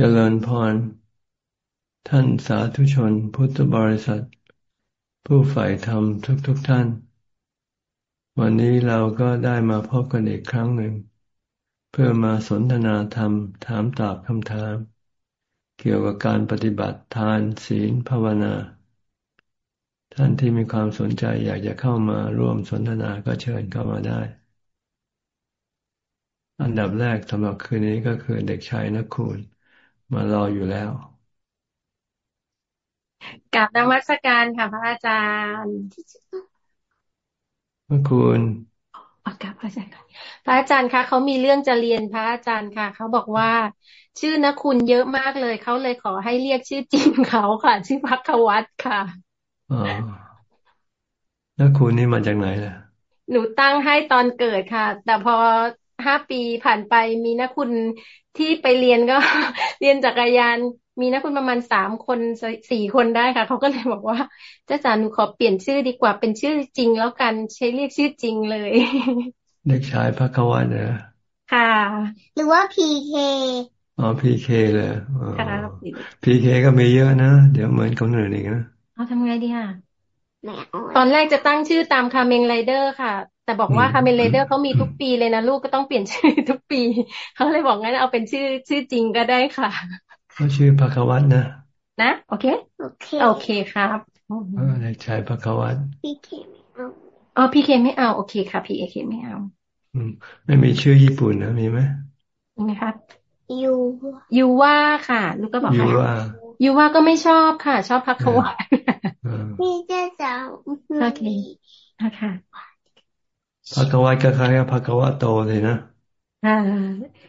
เจริญพร ท่านสาธุชนพุทธบริษัท ผู้ใฝ่ธรรมทุกๆทท่าน วันนี้เราก็ได้มาพบกันอีกครั้งหนึ่ง เพื่อมาสนทนาธรรมถามตอบคำถาม เกี่ยวกับการปฏิบัติทานศีลภาวนา ท่านที่มีความสนใจอยากจะเข้ามาร่วมสนทนาก็เชิญเข้ามาได้ อันดับแรกสำหรับคืนนี้ก็คือเด็กชายนักคุณ มารออยู่แล้วกลับนมัสการค่ะพระอาจารย์เมื่อคุณกลับพระอาจารย์พระอาจารย์คะเขามีเรื่องจะเรียนพระอาจารย์ค่ะ เขาบอกว่า ชื่อนักคุณเยอะมากเลย เขาเลยขอให้เรียกชื่อจริงเขาค่ะ ชื่อพักวัตค่ะอ๋อนักคุณนี่มาจากไหนล่ะหนูตั้งให้ตอนเกิดค่ะ แต่พอ ห้าปีผ่านไปมีนักคุณที่ไปเรียนก็ เรียนจักรยาน มีนักคุณประมาณสามคนสี่คนได้ค่ะเขาก็เลยบอกว่าเจ้าจ๋าหนูขอเปลี่ยนชื่อดีกว่าเป็นชื่อจริงแล้วกันใช้เรียกชื่อจริงเลย เด็กชายภควัตเนอค่ะ หรือว่าพีเคอ๋อพีเคเลยพีเคก็มีเยอะนะ เดี๋ยวเหมือนคนอื่นอีกนะเอาทำไงดีค่ะ ตอนแรกจะตั้งชื่อตามคาเมนไรเดอร์ค่ะ แต่บอกว่าคาเมนไรเดอร์เขามีทุกปีเลยนะลูกก็ต้องเปลี่ยนชื่อทุกปี เขาเลยบอกงั้นเอาเป็นชื่อชื่อจริงก็ได้ค่ะเขาชื่อภควัตนะ นะโอเคโอเคโอเคครับเออในชายภควัตพีเคไม่เอาอ๋อพีเคไม่เอาโอเคค่ะพีเคไม่เอา อืม ไม่มีชื่อญี่ปุ่นนะมีไหมมีไหมครับยูยูว่าค่ะ ลูกก็บอกยูว่ายูว่าก็ไม่ชอบค่ะ ชอบพักวัต มีเจ้าสาวโอเคค่ะพระกวาก็คล้ายกับพระกวาโตเลยนะอ่า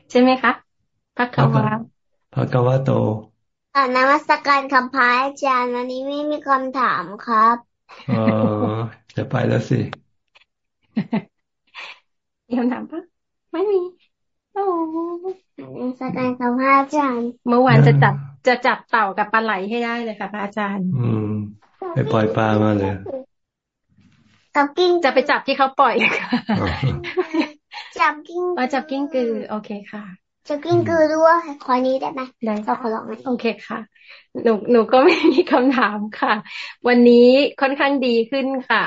ใช่ไหมคะพระกวาพระกวาโตอ่านวัตการคำพายอาจารย์วันนี้ไม่มีคำถามครับอ๋อจะไปแล้วสิมีคำถามปะไม่มีโอ้นวัตการคำพายอาจารย์ เมื่อวานจะจับจะจับเต่ากับปลาไหลให้ได้เลยค่ะพระอาจารย์ อืม ไปปล่อยปลามาเลยจับกิ้งจะไปจับที่เขาปล่อยค่ะจับกิ้งอ๋อจับกิ้งกือ โอเคค่ะจับกิ้งกือด้วยขอนี้ได้ไหมได้ก็ขอลองโอเคค่ะ หนูหนูก็ไม่มีคำถามค่ะ วันนี้ค่อนข้างดีขึ้นค่ะ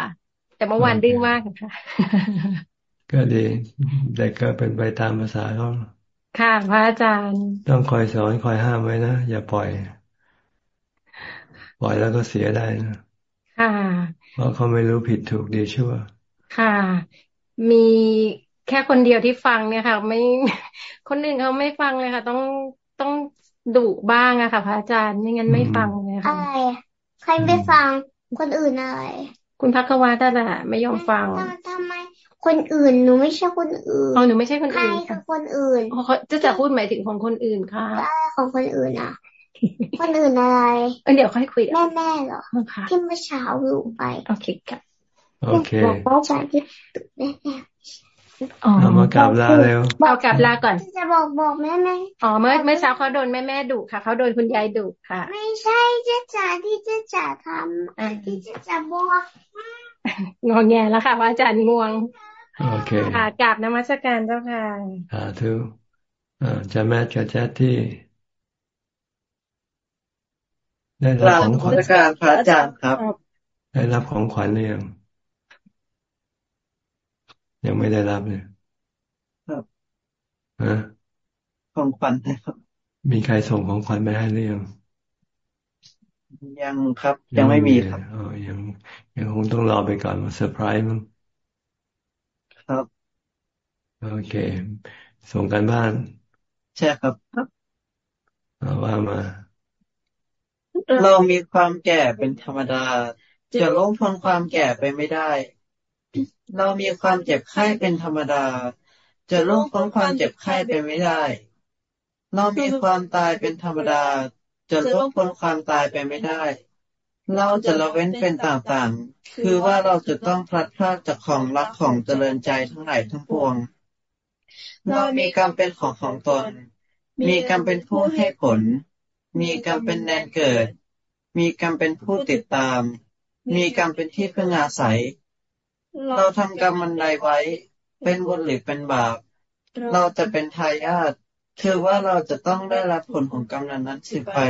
แต่เมื่อวานดื้อมากค่ะ ก็ดีเด็กก็เป็นไปตามภาษาเขาค่ะ พระอาจารย์ ต้องคอยสอนคอยห้ามไว้นะ อย่าปล่อย ปล่อยแล้วก็เสียได้นะค่ะ เพราะเขาไม่รู้ผิดถูกดีชั่ว ค่ะ มีแค่คนเดียวที่ฟังเนี่ยค่ะ ไม่คนอื่นเขาไม่ฟังเลยค่ะ ต้องต้องดุบ้างอะค่ะ พระอาจารย์ไม่งั้นไม่ฟังเลยค่ะอะไรใครไม่ฟังคนอื่นอะไรคุณพักวาตาแะไม่ยอมฟังทำไมคนอื่นหนูไม่ใช่คนอื่นอ๋อหนูไม่ใช่คนอื่นใครคือคนอื่นเขาจะจะพูดหมายถึงของคนอื่นค่ะใช่ของคนอื่นอะ คนอื่นอะไรเดี๋ยวค่อยคุยแม่แม่เหรอที่เมื่อเช้าลูกไปโอเคครับโอเคบอกว่าจะที่แม่แม่อ๋อมากลับลาเร็วเอากลับลาก่อน จะบอกบอกแม่แม่อ๋อเมื่อเมื่อเช้าเขาโดนแม่แม่ดุค่ะเขาโดนคุณยายดุค่ะ ไม่ใช่เจ๊จ๋าที่เจ๊จ๋าทำที่เจ๊จ๋าบอกงอแงแล้วค่ะว่าอาจารย์ง่วงโอเคค่ะกลับนมัสการเจ้าค่ะสาธุอ่าจะแม่จะแจ๊ที่ ได้รับของขวัญการพระอาจารย์ครับ ได้รับของขวัญหรือยังยังไม่ได้รับเลยครับฮะของขวัญนะครับ มีใครส่งของขวัญไปให้หรือยังยังครับ ยังไม่มีครับอ๋อยังยังคงต้องรอไปก่อนมาเซอร์ไพรส์มั้งครับโอเค ส่งกันบ้าน ใช่ครับว่ามา เรามีความแก่เป็นธรรมดา จะล้มพ้นความแก่ไปไม่ได้ เรามีความเจ็บไข้เป็นธรรมดา จะล้มพ้นความเจ็บไข้ไปไม่ได้ เรามีความตายเป็นธรรมดา จะล้มพ้นความตายไปไม่ได้ เราจะละเว้นเป็นต่างๆ คือว่าเราจะต้องพลัดพรากจากของรักของเจริญใจทั้งหลายทั้งปวง เรามีกรรมเป็นของของตน มีกรรมเป็นผู้ให้ผล มีกรรมเป็นแดนเกิด มีกรรมเป็นผู้ติดตาม มีกรรมเป็นที่พึ่งอาศัย เราทำกรรมมันใดไว้ เป็นบุญหรือเป็นบาป เราจะเป็นทายาทคือว่าเราจะต้องได้รับผลของกรรมนั้นสืบไป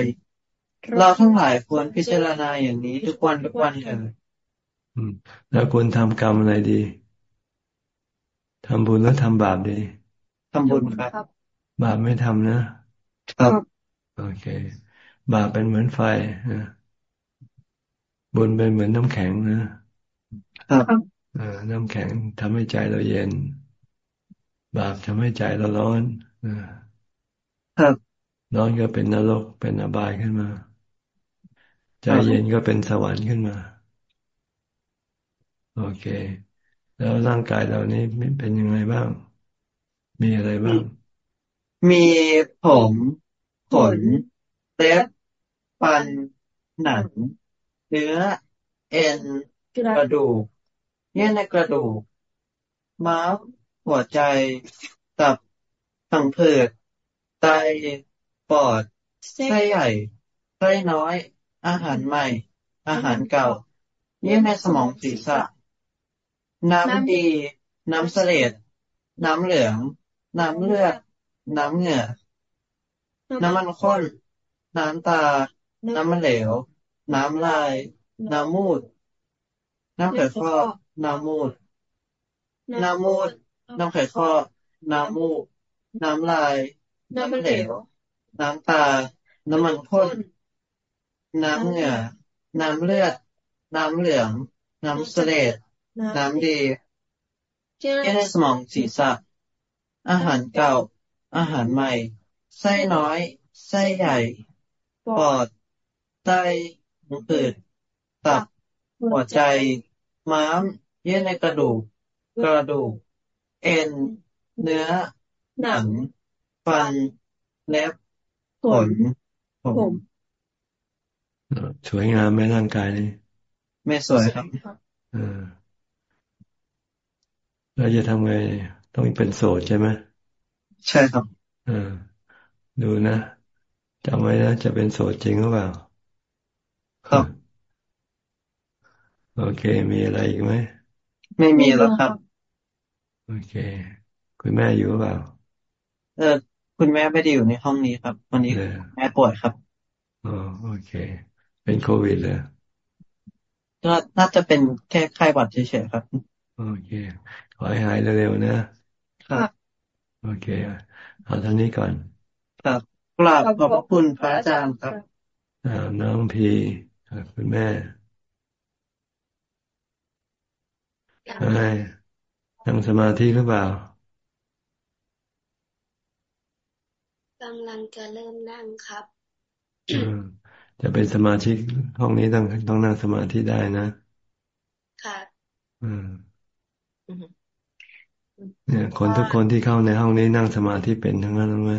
เราทั้งหลายควรพิจารณาอย่างนี้ทุกวันทุกวันเถิดอืมแล้วควรทำกรรมอะไรดีทำบุญแล้วทำบาปดีทำบุญครับ บาปไม่ทำนะครับ โอเค บาปเป็นเหมือนไฟนะบุญเป็นเหมือนน้ำแข็งนะครับเออน้ำแข็งทำให้ใจเราเย็น บาปทำให้ใจเราร้อนเออครับร้อนก็เป็นนรกเป็นอบายขึ้นมา ใจครับเย็นก็เป็นสวรรค์ขึ้นมา โอเค แล้วร่างกายเรานี้เป็นยังไงบ้าง มีอะไรบ้าง มีผม ขนเล็บฟันหนัง เนื้อ เอ็น กระดูกเยื่อในกระดูก ม้ามหัวใจ ตับผังผืดไตปอดไส้ใหญ่ไส้น้อย อาหารใหม่ อาหารเก่า เยื่อในสมองศีรษะ น้ำดี น้ำเสลดน้ำเหลือง น้ำเลือด น้ำเหงื่อ น้ำมันข้น น้ำตา น้ำมันเหลว น้ำลาย น้ำมูด น้ำไขข้อ น้ำมูด น้ำมูด น้ำไขข้อ น้ำมูกน้ำลาย น้ำมันเหลว น้ำตา น้ำมันข้น น้ำเหงื่อ น้ำเลือด น้ำเหลือง น้ำเสลดน้ำดีเยื่อในสมองศีรษะ อาหารเก่า อาหารใหม่ ไส้น้อยไส้ใหญ่ ปอด ไตหูผืดตับ หัวใจ ม้าม เยื่อในกระดูก กระดูก เอ็น เนื้อ หนัง ฟัน เล็บ ขน ผมสวยงามไหมร่างกายนี้ไม่สวยครับเออเราจะทำไง ต้องเป็นโสดใช่ไหมใช่ครับ เออ ดูนะจำไว้นะจะเป็นโสดจริงหรือเปล่า ครับ โอเค มีอะไรอีกไหม ไม่มีแล้วครับ โอเค คุณแม่อยู่หรือเปล่า เออ คุณแม่ไม่ได้อยู่ในห้องนี้ครับ วันนี้เออแม่ป่วยครับ อ๋อโอเค เป็นโควิดเลยก็น่าจะเป็นแค่ไข้หวัดเฉยๆครับ โอเค ขอให้หายเร็วๆนะครับ โอเค เอาเท่านี้ก่อน ครับกราบขอบพระคุณพระอาจารย์ครับอ่าน้องพีอ่าคุณแม่ให้นั่งสมาธิหรือเปล่ากำลังจะเริ่มนั่งครับอืมจะเป็นสมาชิกห้องนี้ต้องต้องนั่งสมาธิได้นะ ค่ะอืมเนี่ยคนทุกคนที่เข้าในห้องนี้นั่งสมาธิเป็นทั้งนั้นรู้ไหม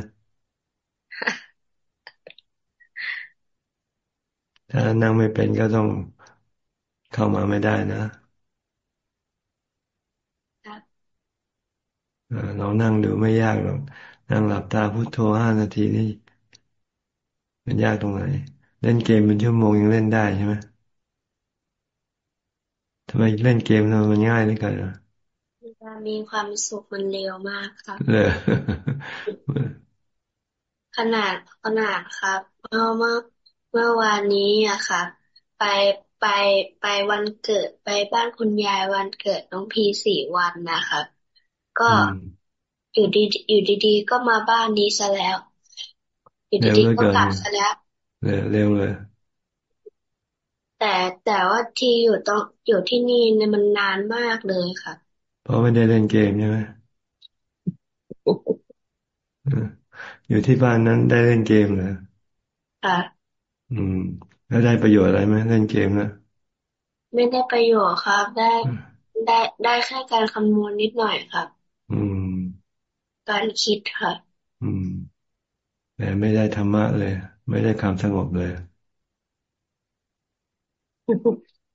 ถ้านั่งไม่เป็นก็ต้องเข้ามาไม่ได้นะครับเออลองนั่งดูไม่ยากหรอกนั่งหลับตาพุโทโธห้านาทีนี่มันยากตรงไหน เล่นเกมเป็นชั่วโมงยังเล่นได้ใช่ไหมทำไมเล่นเกมเรามันง่ายเหลือเกินอะมีความสุขมันเร็วมากครับเลย ขนาดขนาดครับเมื่อเมื่อเมื่อวานนี้อะครับไปไปไปวันเกิดไปบ้านคุณยายวันเกิดน้องพีสี่วันนะครับก็อืมอยู่ดีอยู่ดีๆ ก็มาบ้านนี้ซะแล้ว อยู่เร็วดีเหลือๆก็เกินกลับซะแล้วเร็วเร็วเลย แต่แต่ว่าที่อยู่ต้องอยู่ที่นี่เนี่ยมันนานมากเลยค่ะ เพราะไม่ได้เล่นเกมใช่ไหมเอออยู่ที่บ้านนั้นได้เล่นเกมเหรอค่ะ อืม แล้วได้ประโยชน์อะไรไหมเล่นเกมนะไม่ได้ประโยชน์ครับ ได้อืมได้ได้แค่การคำนวณนิดหน่อยครับ อืม การคิดค่ะ อืม แต่ไม่ได้ธรรมะเลย ไม่ได้ความสงบเลย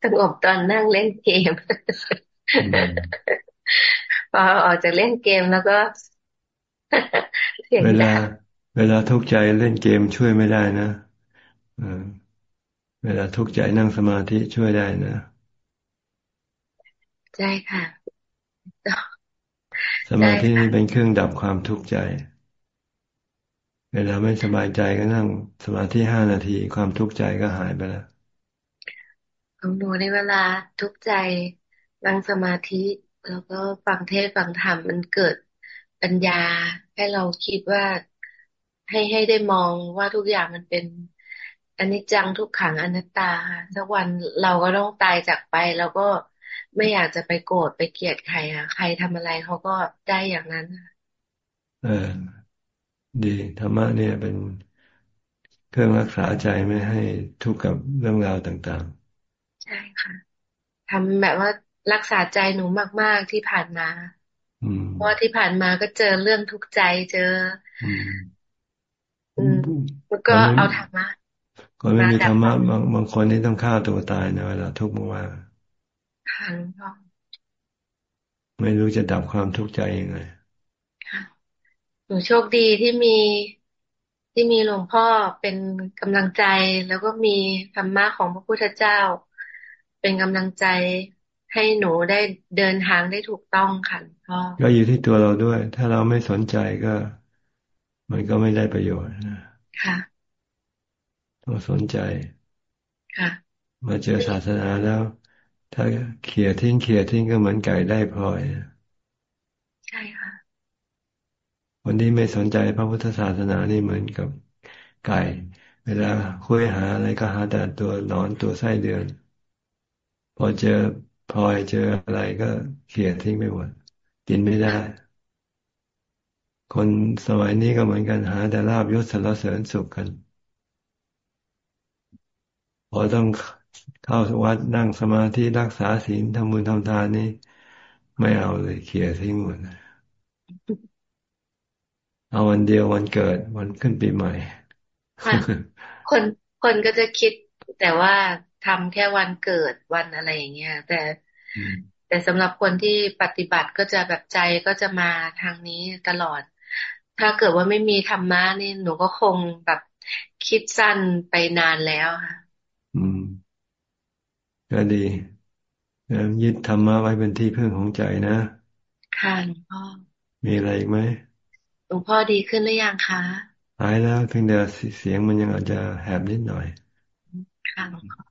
สงบตอนนั่งเล่นเกมอืมพอออกจากเล่นเกมแล้วก็ เสียงเวลาดังเวลาทุกข์ใจเล่นเกมช่วยไม่ได้นะเออเวลาทุกข์ใจนั่งสมาธิช่วยได้นะ ใช่ค่ะ สมาธินี่เป็นเครื่องดับความทุกข์ใจ เวลาไม่สบายใจก็นั่งสมาธิห้านาทีความทุกข์ใจก็หายไปแล้วของหนูในเวลาทุกข์ใจนั่งสมาธิ แล้วก็ฟังเทศฟังธรรมมันเกิด ปัญญาให้เราคิดว่าให้ให้ได้มองว่าทุกอย่างมันเป็นอันนี้จังทุกขังอนัตตาสักวันเราก็ต้องตายจากไป แล้วก็ไม่อยากจะไปโกรธไปเกลียดใครอะ ใครทำอะไรเขาก็ได้อย่างนั้นเออดีธรรมะเนี่ยเป็นเครื่องรักษาใจไม่ให้ทุกข์กับเรื่องราวต่างๆ ใช่ค่ะทำแบบว่ารักษาใจหนูมาก ๆที่ผ่านมา เพราะที่ผ่านมาก็เจอเรื่องทุกข์ใจเจอ อืมแล้วก็เอาธรรมะคนไม่มีธรรมะบางบางคนนี่ต้องฆ่าตัวตายนะเวลาทุกข์มากๆค่ะหลวงพ่อไม่รู้จะดับความทุกข์ใจยังไงหนูโชคดีที่มีที่มีหลวงพ่อเป็นกำลังใจ แล้วก็มีธรรมะของพระพุทธเจ้า เป็นกำลังใจ ให้หนูได้เดินทางได้ถูกต้องค่ะพ่อก็อยู่ที่ตัวเราด้วย ถ้าเราไม่สนใจก็ มันก็ไม่ได้ประโยชน์นะค่ะต้องสนใจค่ะมาเจอศาสนาแล้ว ถ้าเขี่ยทิ้งเขี่ยทิ้งก็เหมือนไก่ได้พลอยใช่ค่ะคนที่ไม่สนใจพระพุทธศาสนานี่เหมือนกับไก่ เวลาคุยหาอะไรก็หาแต่ตัวนอนตัวไส้เดือน พอเจอ พลอยเจออะไรก็เขี่ยทิ้งไปหมดกินไม่ได้ คนสมัยนี้ก็เหมือนกันหา แต่ลาบยศสรรเสริญสุขกัน พอต้องเข้าวัดนั่งสมาธิรักษาศีลทำบุญทำทานนี่ไม่เอาเลยเขี่ยทิ้งหมดเอาวันเดียววันเกิดวันขึ้นปีใหม่ คนคนก็จะคิดแต่ว่า ทำแค่วันเกิดวันอะไรอย่างเงี้ยแต่แต่สำหรับคนที่ปฏิบัติก็จะแบบใจก็จะมาทางนี้ตลอด ถ้าเกิดว่าไม่มีธรรมะนี่หนูก็คงแบบคิดสั้นไปนานแล้วค่ะอืม ก็ดียึดธรรมะไว้เป็นที่พึ่งของใจนะ ค่ะหลวงพ่อ มีอะไรอีกไหมหลวงพ่อดีขึ้นหรือยังคะหายแล้วเพียงแต่เสียงมันยังอาจจะแหบนิดหน่อย ค่ะหลวงพ่อ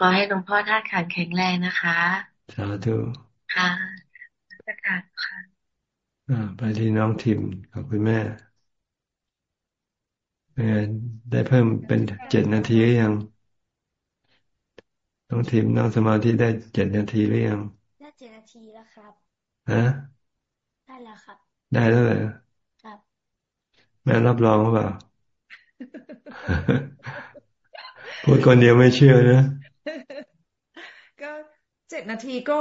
ขอให้หลวงพ่อท่าขันแข็งแรงนะคะ สาธุ ค่ะประกาศค่ะไปที่น้องทิมกับคุณแม่ได้เพิ่มเป็นเจ็ดนาทีหรือยัง น้องทิมนั่งสมาธิได้เจ็ดนาทีหรือยัง ได้เจ็ดนาทีแล้วครับ ฮะ ได้แล้วครับ ได้แล้วเหรอครับ แม่รับรองหรือเปล่าพูดคนเดียวไม่เชื่อนะก็ เจ็ดนาทีก็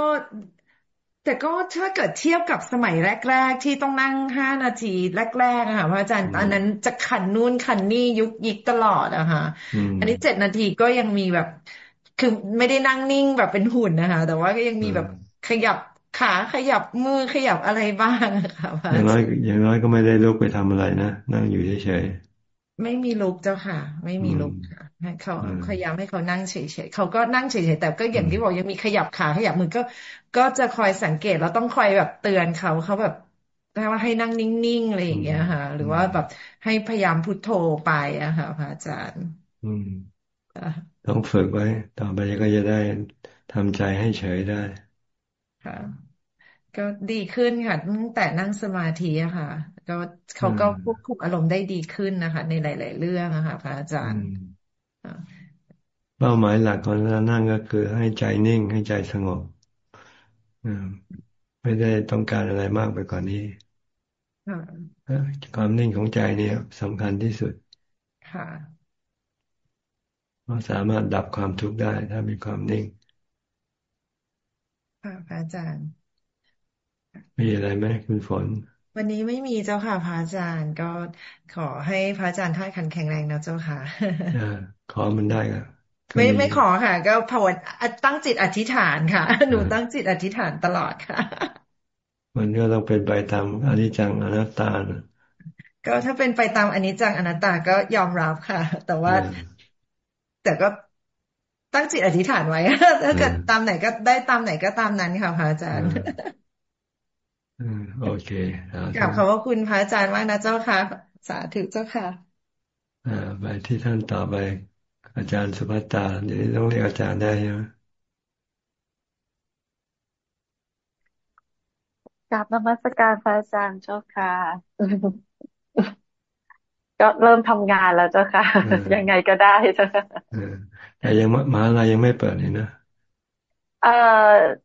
แต่ก็ถ้าเกิดเทียบกับสมัยแรก ๆ ที่ต้องนั่งห้านาทีแรกๆอะค่ะพระอาจารย์อันนั้นจะขันนู่นขันนี่ยุกยิกตลอดอะค่ะอันนี้เจ็ดนาทีก็ยังมีแบบ คือไม่ได้นั่งนิ่งแบบเป็นหุ่นนะคะแต่ว่าก็ยังมีแบบขยับขาขยับมือขยับอะไรบ้างค่ะอย่างน้อยอย่างน้อยก็ไม่ได้ลุกไปทำอะไรนะนั่งอยู่เฉย ไม่มีลุกเจ้าค่ะ ไม่มีลุกค่ะให้เขาพยายามให้เขานั่งเฉยๆเขาก็นั่งเฉยๆแต่ก็อย่างที่บอกยังมีขยับขาขยับมือก็ ก็จะคอยสังเกตแล้วต้องคอยแบบเตือนเขาเขาแบบว่าให้นั่งนิ่งๆอะไรอย่างเงี้ยค่ะ หรือว่าแบบให้พยายามพุทโธไปอะค่ะพระอาจารย์ อืมต้องฝึกไว้ ต่อไปก็จะได้ทำใจให้เฉยได้ค่ะ ก็ดีขึ้นค่ะตั้งแต่นั่งสมาธิอะค่ะ ก็เขาก็ควบคุมอารมณ์ได้ดีขึ้นนะคะ ในหลาย ๆ เรื่องอะค่ะพระอาจารย์เป้าหมายหลักของเรานั่งก็คือให้ใจนิ่งให้ใจสงบไม่ได้ต้องการอะไรมากไปกว่านนี้ความนิ่งของใจเนี่ยสำคัญที่สุดค่ะเราสามารถดับความทุกข์ได้ ถ้ามีความนิ่งค่ะพระอาจารย์ มีอะไรไหมคุณฝน วันนี้ไม่มีเจ้าค่ะพระอาจารย์ก็ขอให้พระอาจารย์ท่านขันแข็งแรงนะเจ้าค่ะขอมันได้ก็ไม่ไม่ขอค่ะ ก็ภาวนาตั้งจิตอธิษฐานค่ะ หนูตั้งจิตอธิษฐานตลอดค่ะ มันก็ต้องเป็นไปตามอนิจจังอนัตตาก็ถ้าเป็นไปตามอนิจจังอนัตตาก็ยอมรับค่ะ แต่ว่า แต่ก็ตั้งจิตอธิษฐานไว้ถ้าเกิดตามไหนก็ได้ตามไหนก็ตามนั้นค่ะพระอาจารย์ โอเคกลับขอบคุณพระอาจารย์มากนะเจ้าค่ะ สาธุเจ้าค่ะไปที่ท่านต่อไป อาจารย์สุภัตตาเดี๋ยวต้องเรียกอาจารย์ได้ใช่ไหมกราบนมัสการพระอาจารย์เจ้าค่ะ ก็เริ่มทำงานแล้วเจ้าค่ะ ยังไงก็ได้เจ้าค่ะแต่ยังมหาลัยยังไม่เปิดเลยนะเอ่อ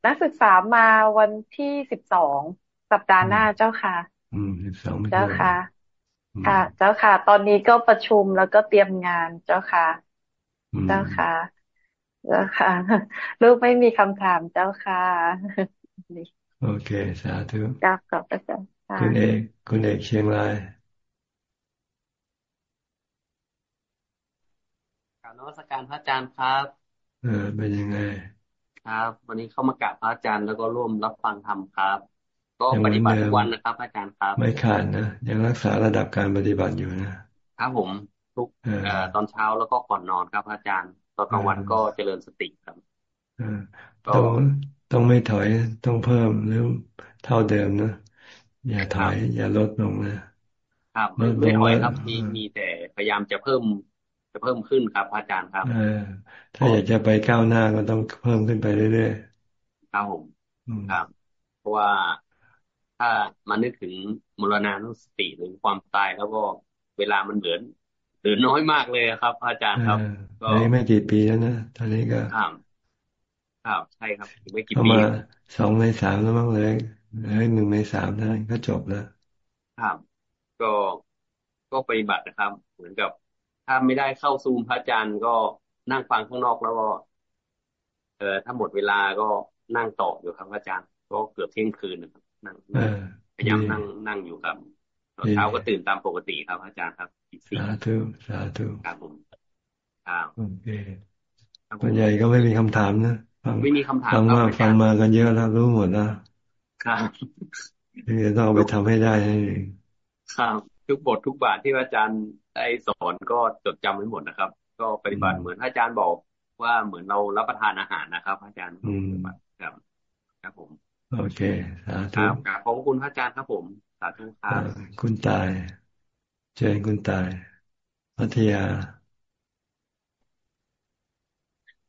นักศึกษามาวันที่สิบสอง สัปดาห์หน้าเจ้าค่ะ อืมสิบสองเจ้าค่ะ ค่ะ เจ้าค่ะ ตอนนี้ก็ประชุมแล้วก็เตรียมงานเจ้าค่ะ เจ้าค่ะเจ้าค่ะ ลูกไม่มีคำถามเจ้าค่ะโอเค สาธุกลับกับอาจารย์คุณเอกคุณเอกเชียงรายกราบนวัตการพระอาจารย์ครับ เออเป็นยังไง ครับ วันนี้เข้ามากราบพระอาจารย์แล้วก็ร่วมรับฟังธรรมครับ ก็ปฏิบัติทุกวันนะครับ อาจารย์ครับ ไม่ขาดนะยังรักษาระดับการปฏิบัติอยู่นะครับผมทุกตอนเช้าแล้วก็ก่อนนอนครับ อาจารย์ตอนกลางวันก็เจริญสติครับต้องต้องไม่ถอยต้องเพิ่มหรือเท่าเดิมนะอย่าถอย อย่าลดลงนะครับไม่ถอยครับมีมีแต่พยายามจะเพิ่มจะเพิ่มขึ้นครับ อาจารย์ครับถ้าอยากจะไปก้าวหน้าก็ต้องเพิ่มขึ้นไปเรื่อยๆครับผมครับ เพราะว่า ถ้ามานึกถึงมรณานุสติหรือความตายแล้วก็เวลามันเหลือเหลือน้อยมากเลยครับ อาจารย์ครับก็ไม่กี่ปีแล้วนะตอนนี้ก็ครับครับใช่ครับไม่กี่ปีมาสองในสามแล้วมั้งเลยเลยหนึ่งในสามได้ก็จบแล้วครับก็ก็ปฏิบัตินะครับ เหมือนกับ ถ้าไม่ได้เข้าซูมพระอาจารย์ก็นั่งฟังข้างนอกแล้วก็เออถ้าหมดเวลาก็นั่งต่ออยู่ครับพระอาจารย์ ก็เกือบเที่ยงคืนนะครับ นั่งพยายามนั่งนั่งอยู่ครับเช้าก็ตื่นตามปกติครับ อาจารย์ครับสาธุสาธุครับผมครับโอเคส่วนใหญ่ก็ไม่มีคำถามนะฟังไม่มีคำถามฟังมาฟังมากันเยอะแล้วรู้หมดแล้วครับที่จะต้องไปทำให้ได้ให้ครับทุกบททุกบาทที่อาจารย์ได้สอนก็จดจำไว้หมดนะครับ ก็ปฏิบัติเหมือนอาจารย์บอกว่าเหมือนเรารับประทานอาหารนะครับ อาจารย์ครับครับผม โอเคสาธุครับขอบคุณพระอาจารย์ครับผมสาธุครับคุณตายเจนคุณตายพัทยา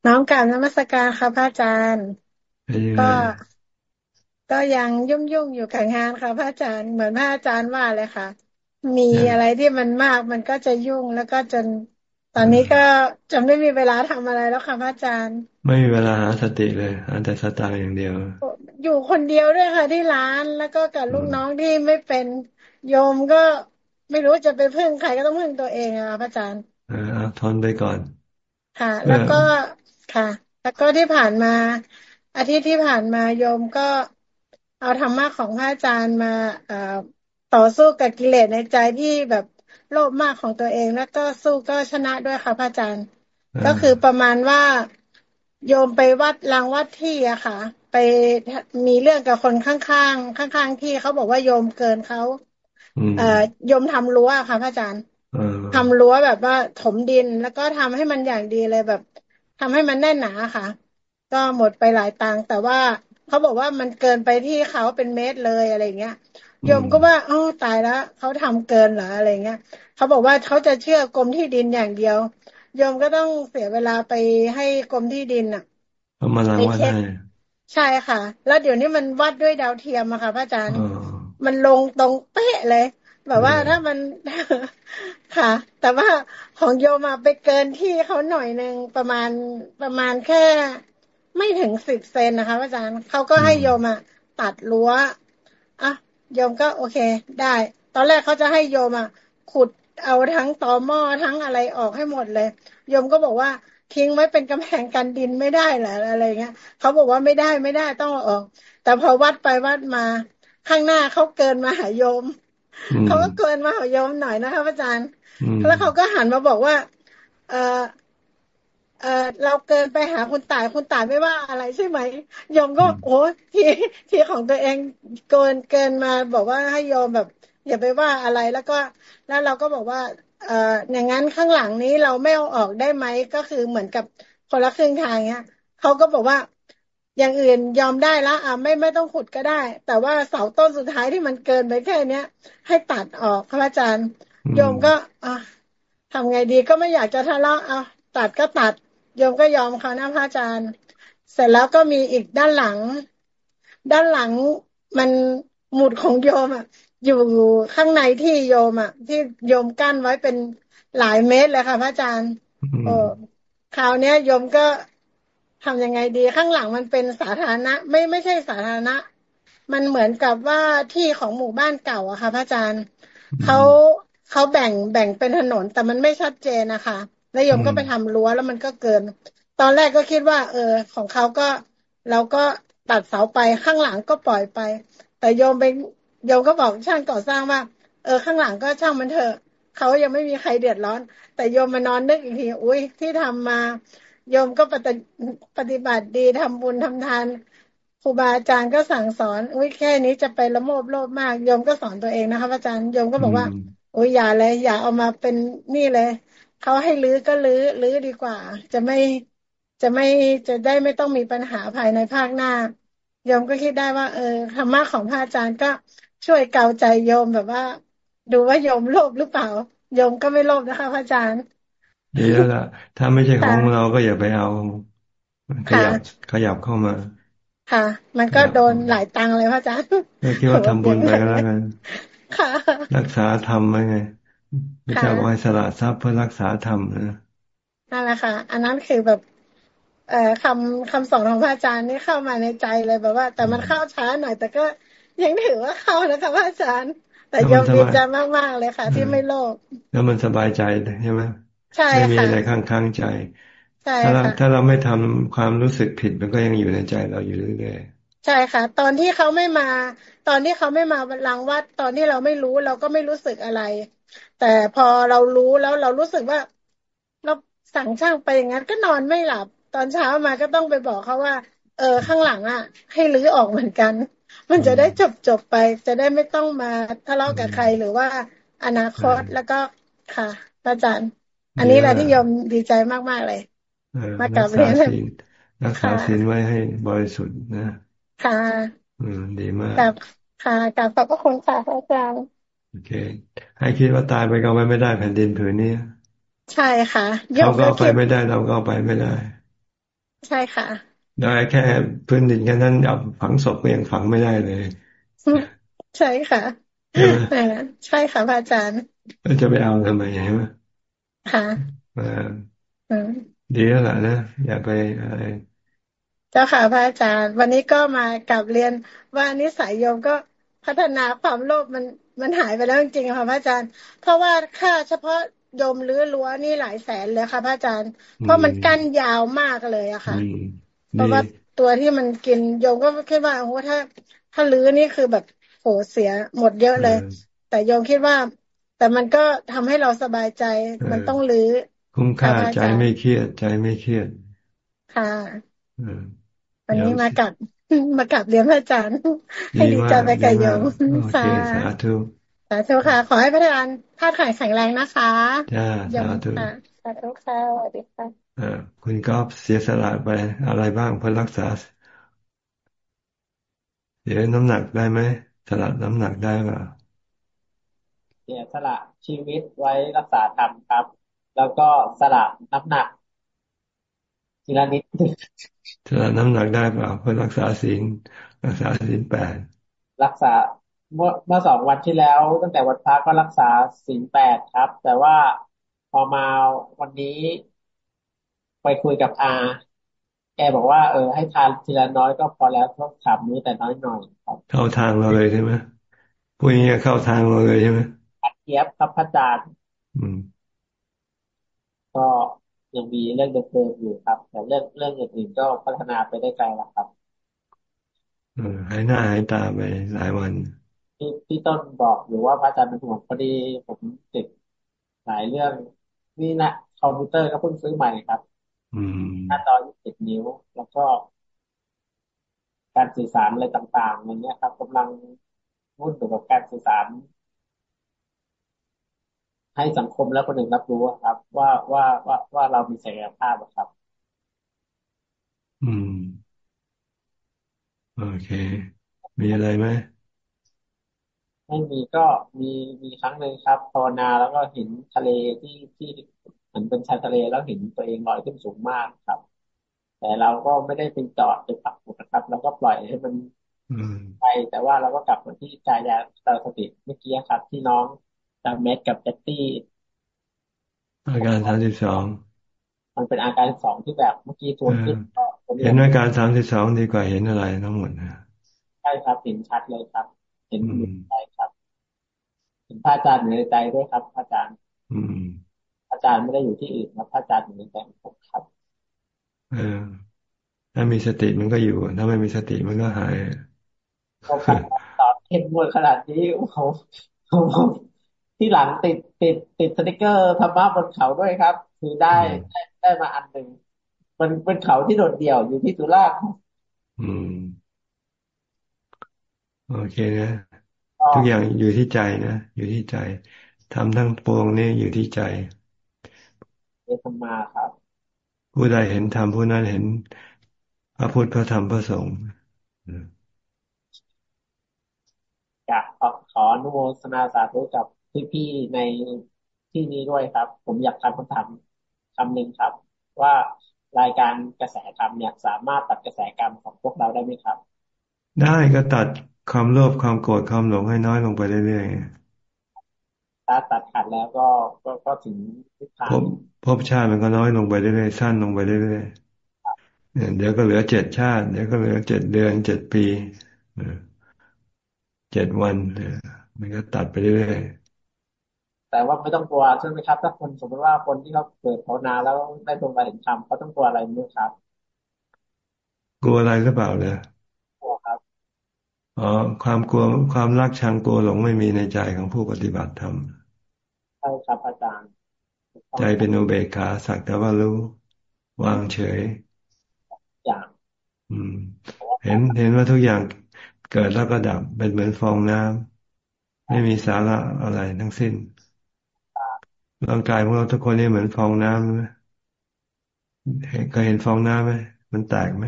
น้องกลับนมัสการค่ะพระอาจารย์ ก็ก็ยังยุ่งยุ่งอยู่กับงานค่ะพระอาจารย์เหมือนพระอาจารย์ว่าเลยค่ะ มีอะไรที่มันมากมันก็จะยุ่งแล้วก็จน ตอนนี้ก็จะไม่มีเวลาทำอะไรแล้วค่ะพระอาจารย์ ไม่มีเวลาหาสติเลยหาแต่สตางค์อย่างเดียว อยู่คนเดียวด้วยค่ะที่ร้านแล้วก็กับลูกน้องที่ไม่เป็นโยมก็ไม่รู้จะไปพึ่งใครก็ต้องพึ่งตัวเองอะพระอาจารย์อ่าทนไปก่อน ค่ะ แล้วก็ค่ะ แล้วก็ที่ผ่านมา อาทิตย์ที่ผ่านมาโยมก็เอาธรรมะของพระอาจารย์มาเอ่อต่อสู้กับกิเลสในใจที่แบบ โลภมากของตัวเอง แล้วก็สู้ก็ชนะด้วยค่ะพระอาจารย์ ก็คือประมาณว่าโยมไปวัดรางวัดที่อะค่ะ ไปมีเรื่องกับคนข้างๆข้าง ๆ ที่เขาบอกว่าโยมเกินเขาเอ่อโยมทำรั้วค่ะพระอาจารย์ทำรั้วแบบว่าถมดินแล้วก็ทำให้มันอย่างดีเลยแบบทำให้มันแน่นหนาค่ะ ก็หมดไปหลายตังค์แต่ว่าเขาบอกว่ามันเกินไปที่เขาเป็นเมตรเลยอะไรเงี้ย โยมก็ว่าอ๋อตายแล้วเขาทำเกินเหรออะไรเงี้ยเขาบอกว่าเขาจะเชื่อกรมที่ดินอย่างเดียวโยมก็ต้องเสียเวลาไปให้กรมที่ดินอะมาลังวัดให้ใช่ค่ะ แล้วเดี๋ยวนี้มันวัดด้วยดาวเทียมอะค่ะพระอาจารย์มันลงตรงเป๊ะเลย แบบว่าถ้ามันค่ะ แต่ว่าของโยมาไปเกินที่เขาหน่อยหนึ่งประมาณประมาณแค่ไม่ถึงสิบเซนนะคะอาจารย์เขาก็ให้โยมอะตัดรั้วอะ โยมก็โอเค ได้ ตอนแรกเขาจะให้โยมอะขุดเอาทั้งตอหม้อทั้งอะไรออกให้หมดเลย โยมก็บอกว่าทิ้งไว้เป็นกำแพงกันดินไม่ได้เหรออะไรเงี้ยเขาบอกว่าไม่ได้ไม่ได้ต้องออก แต่พอวัดไปวัดมาข้างหน้าเขาเกินมาหาโยมเขาก็เกินมาหายมหน่อยนะคะอาจารย์ แล้วเขาก็หันมาบอกว่า เออ เออเราเกินไปหาคุณตายคุณตายไม่ว่าอะไรใช่ไหมยมก็โอ้ทีทีของตัวเองเกินเกินมาบอกว่าให้ยอมแบบ อย่าไปว่าอะไรแล้วก็แล้วเราก็บอกว่า เอออย่างนั้นข้างหลังนี้เราไม่เอาออกได้ไหมก็คือเหมือนกับคนละครึ่งทางเนี้ยเขาก็บอกว่าอย่างอื่นยอมได้ละอะไม่ไม่ต้องขุดก็ได้ แต่ว่าเสาต้นสุดท้ายที่มันเกินไปแค่เนี้ยให้ตัดออกพระอาจารย์โยมก็อะทำไงดีก็ไม่อยากจะทะเลาะเอาตัดก็ตัด โยมก็ยอมเขานะพระอาจารย์ เสร็จแล้วก็มีอีกด้านหลัง ด้านหลังมันหมุดของโยมอะ อยู่ข้างในที่โยมอะ ที่โยมกั้นไว้เป็นหลายเมตรเลยค่ะพระอาจารย์โอ้คราวเนี้ยโยมก็ทำยังไงดี ข้างหลังมันเป็นสาธารณะ ไม่ไม่ใช่สาธารณะ มันเหมือนกับว่าที่ของหมู่บ้านเก่าอะค่ะพระอาจารย์เขาเขาแบ่งแบ่งเป็นถนนแต่มันไม่ชัดเจนนะคะ แล้วโยมก็ไปทำรั้วแล้วมันก็เกิน ตอนแรกก็คิดว่า เออ ของเขาก็เราก็ตัดเสาไปข้างหลังก็ปล่อยไป แต่โยมไปโยมก็บอกช่างก่อสร้างว่า เออ ข้างหลังก็ช่างมันเถอะเขายังไม่มีใครเดือดร้อน แต่โยมมานอนนึกอีกทีอุ้ยที่ทำมาโยมก็ปฏิปฏิบัติดีทำบุญทำทานครูบาอาจารย์ก็สั่งสอนอุ้ยแค่นี้จะไปละโมบโลภมากโยมก็สอนตัวเองนะคะอาจารย์โยมก็บอกว่าอุ้ยอย่าเลยอย่าเอามาเป็นนี่เลย เขาให้ลื้อก็ลื้อลื้อดีกว่า จะไม่จะไม่จะได้ไม่ต้องมีปัญหาภายในภาคหน้าโยมก็คิดได้ว่า เออธรรมะของพระอาจารย์ก็ช่วยเกาใจโยมแบบว่า ดูว่าโยมโลภหรือเปล่า โยมก็ไม่โลภนะคะพระอาจารย์ดีแล้วล่ะ ถ้าไม่ใช่ของเราก็อย่าไปเอาขยับขยับเข้ามา ค่ะ มันก็โดนหลายตังเลยพระอาจารย์ก็คิดว่าทำบุญไปก็แล้วกันค่ะรักษาธรรมไว้ไง ไม่ใช่ว่าสละทรัพย์เพื่อรักษาธรรมนะนั่นแหละค่ะ อันนั้นคือแบบ เอ่อคำคำสอนของพระอาจารย์นี่เข้ามาในใจเลยแบบว่า แต่มันเข้าช้าหน่อยแต่ก็ยังถือว่าเข้านะคะพระอาจารย์ แต่ยอมดีใจมากๆเลยค่ะ ที่ไม่โลภแล้วมันสบายใจใช่ไหมใช่ค่ะไม่มีอะไรข้างๆใจถ้าเราถ้าเราไม่ทำความรู้สึกผิดมันก็ยังอยู่ในใจเราอยู่เรื่อยๆใช่ค่ะ ตอนที่เขาไม่มา ตอนที่เขาไม่มาลังวัดตอนที่เราไม่รู้เราก็ไม่รู้สึกอะไร แต่พอเรารู้แล้วเรารู้สึกว่า เราสั่งช่างไปอย่างนั้นก็นอนไม่หลับ ตอนเช้ามาก็ต้องไปบอกเขาว่า เออข้างหลังอะ ให้รื้อออกเหมือนกัน มันจะได้จบจบไป จะได้ไม่ต้องมาทะเลาะกับใครหรือว่าอนาคตแล้วก็ค่ะอาจารย์ อันนี้แหละที่ยมดีใจมาก ๆ เลยมากับเรียนรักษาศีลไว้ให้บริสุทธิ์นะ ค่ะ อืม ดีมากกับค่ะกับขอบพระคุณค่ะอาจารย์ โอเค ให้คิดว่าตายไปก็ไว้ไม่ได้แผ่นดินผืนนี้ใช่ค่ะเราก็ไปไม่ได้เราก็ไปไม่ได้ ใช่ค่ะได้แค่พื้นดินแค่นั้นเอาฝังศพก็ยังฝังไม่ได้เลย ใช่ค่ะใช่ค่ะพระอาจารย์จะไปเอาทำไมใช่ไหมค่ะดีแล้วล่ะนะอย่าไปอะไรเจ้าค่ะพระอาจารย์ วันนี้ก็มากับเรียนว่านิสัยโยมก็พัฒนาความโลภมัน มันหายไปแล้วจริงๆค่ะพระอาจารย์ เพราะว่าค่าเฉพาะโยมรื้อรั้วนี่หลายแสนเลยค่ะพระอาจารย์ เพราะมันกั้นยาวมากเลยอะค่ะ เพราะว่าตัวที่มันกินโยมก็คิดว่าโอ้ถ้า ถ้ารื้อนี่คือแบบโหเสียหมดเยอะเลย แต่โยมคิดว่า แต่มันก็ทำให้เราสบายใจมันต้องรื้อ คุ้มค่าใจไม่เครียดใจไม่เครียด ค่ะวันนี้มากับ มากับเรียนพระอาจารย์ ให้ดีใจไปกับโยมค่ะสาธุสาธุค่ะ ขอให้พระอาจารย์ธาตุแข็งแรงนะคะจ้าสาธุสาธุค่ะสวัสดีค่ะคุณก็เสียสละไปอะไรบ้างเพื่อรักษาเสียน้ำหนักได้ไหมสละน้ำหนักได้ป่ะเสียสละชีวิตไว้รักษาธรรมครับ แล้วก็สละน้ำหนักทีละนิด สละน้ำหนักได้เปล่าเพื่อรักษาศีลรักษาศีลแปดรักษาเมื่อเมื่อสองวันที่แล้ว ตั้งแต่วันพักก็รักษาศีลแปดครับ แต่ว่าพอมาวันนี้ไปคุยกับอาแกบอกว่าเออให้ทานทีละน้อยก็พอแล้วทุกสามมื้อแต่น้อยหน่อยครับเข้าทางเราเลยใช่ไหมพูดอย่างนี้เข้าทางเราเลยใช่ไหมเทียบครับพระอาจารย์ก็ ยังมีเรื่องเดิมๆอยู่ครับ แต่เรื่องเรื่องอื่นๆก็พัฒนาไปได้ไกลแล้วครับหายหน้าหายตาไปหลายวันที่ที่ต้นบอกอยู่ว่าพระอาจารย์เป็นห่วงพอดีผมติดหลายเรื่องนี่นะคอมพิวเตอร์ก็เพิ่งซื้อใหม่ครับหน้าจอยี่สิบนิ้ว แล้วก็ การสื่อสารอะไรต่างๆอย่างเงี้ยครับกำลังวุ่นอยู่กับการสื่อสาร ให้สังคมและคนอื่นรับรู้ครับ ว่าว่าว่าว่าเรามีศักยภาพครับ อืม โอเค มีอะไรไหมไม่ไม่มีก็มีมีครั้งหนึ่งครับภาวนาแล้วก็เห็นทะเลที่ที่เหมือนเป็นชายทะเลแล้วเห็นตัวเองลอยขึ้นสูงมากครับ แต่เราก็ไม่ได้เป็นจอดไปปักหมุดนะครับเราก็ปล่อยให้มันไปแต่ว่าเราก็กลับมาที่กายาตาสติเมื่อกี้ครับ ที่น้อง จาเมสกับเจตตี้อาการสามสิบสองมันเป็นอาการสองที่แบบเมื่อกี้ทวนขึ้นเห็นอาการสามสิบสองดีกว่าเห็นอะไรทั้งหมดนะใช่ครับเห็นชัดเลยครับ เห็นอยู่ใจครับเห็นพระอาจารย์อยู่ในใจด้วยครับพระอาจารย์ อืมอาจารย์ไม่ได้อยู่ที่อื่นครับพระอาจารย์อยู่ในใจผมครับ เออ ถ้ามีสติมันก็อยู่ ถ้าไม่มีสติมันก็หายตอนเข้มงวดขนาดนี้เขา ที่หลังติดติดติดสติกเกอร์ธรรมะบนเขาด้วยครับคือได้ได้ได้มาอันหนึ่งมันเป็นเขาที่โดดเดี่ยวอยู่ที่สุราษฎร์อืม โอเคนะทุกอย่างอยู่ที่ใจนะอยู่ที่ใจทำทั้งปวงนี่อยู่ที่ใจเอธรรมาครับ ผู้ใดเห็นธรรมผู้นั้นเห็นพระพุทธพระธรรมพระสงฆ์อยากขอขออนุโมทนาสาธุกับ พี่ๆในที่นี้ด้วยครับ ผมอยากทำคำถามคำหนึ่งครับ ว่ารายการกระแสกรรมเนี่ยสามารถตัดกระแสกรรมของพวกเราได้ไหมครับ ได้ก็ตัดความโลภความโกรธความหลงให้น้อยลงไปเรื่อยๆถ้าตัดขาดแล้วก็ก็ก็ถึงทิศทางภพชาติมันก็น้อยลงไปเรื่อยๆสั้นลงไปเรื่อยๆเดี๋ยวก็เหลือเจ็ดชาติเดี๋ยวก็เหลือเจ็ดเดือนเจ็ดปีเจ็ดวันมันก็ตัดไปเรื่อยๆ แต่ว่าไม่ต้องกลัวใช่ไหมครับ ถ้าคนสมมติว่าคนที่เขาเกิดภาวนาแล้วได้ตรงไปเห็นธรรมเขาต้องกลัวอะไรไหมครับ กลัวอะไรหรือเปล่าเนี่ยกลัวครับอ๋อความกลัวความรักชังกลัวหลงไม่มีในใจของผู้ปฏิบัติธรรมใช่ครับอาจารย์ ใจเป็นอุเบกขาสักแต่ว่ารู้วางเฉยอย่างอืม เห็นเห็นว่าทุกอย่างเกิดแล้วก็ดับเป็นเหมือนฟองน้ำไม่มีสาระอะไรทั้งสิ้น ร่างกายของเราทุกคนนี่เหมือนฟองน้ำไหมเคยเห็นฟองน้ำไหมมันแตกไหม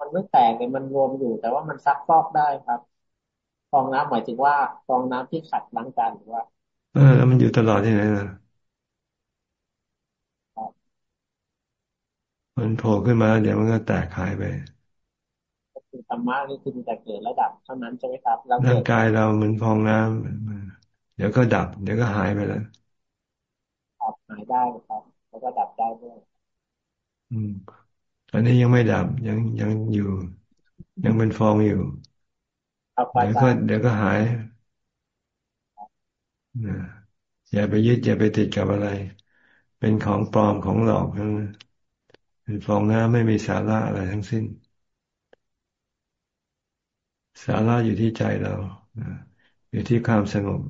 มันไม่แตกเลยมันรวมอยู่ แต่ว่ามันซักฟอกได้ครับ ฟองน้ำหมายถึงว่าฟองน้ำที่ขัดล้างจานหรือว่า เออแล้วมันอยู่ตลอดที่ไหนล่ะมันโผล่ขึ้นมาเดี๋ยวมันก็แตกหายไปธรรมะนี่คือแต่เกิดระดับเท่านั้นใช่ไหมครับร่างกายเราเหมือนฟองน้ำ เดี๋ยวก็ดับ เดี๋ยวก็หายไปแล้วหายได้ครับ แล้วก็ดับได้ด้วยอืมตอนนี้ยังไม่ดับยังยังอยู่ ยังเป็นฟองอยู่เดี๋ยวก็เดี๋ยวก็หายอย่าไปยึดอย่าไปติดกับอะไร เป็นของปลอมของหลอกเป็นฟองน้ำไม่มีสาระอะไรทั้งสิ้น สาระอยู่ที่ใจเราอยู่ที่ความสงบ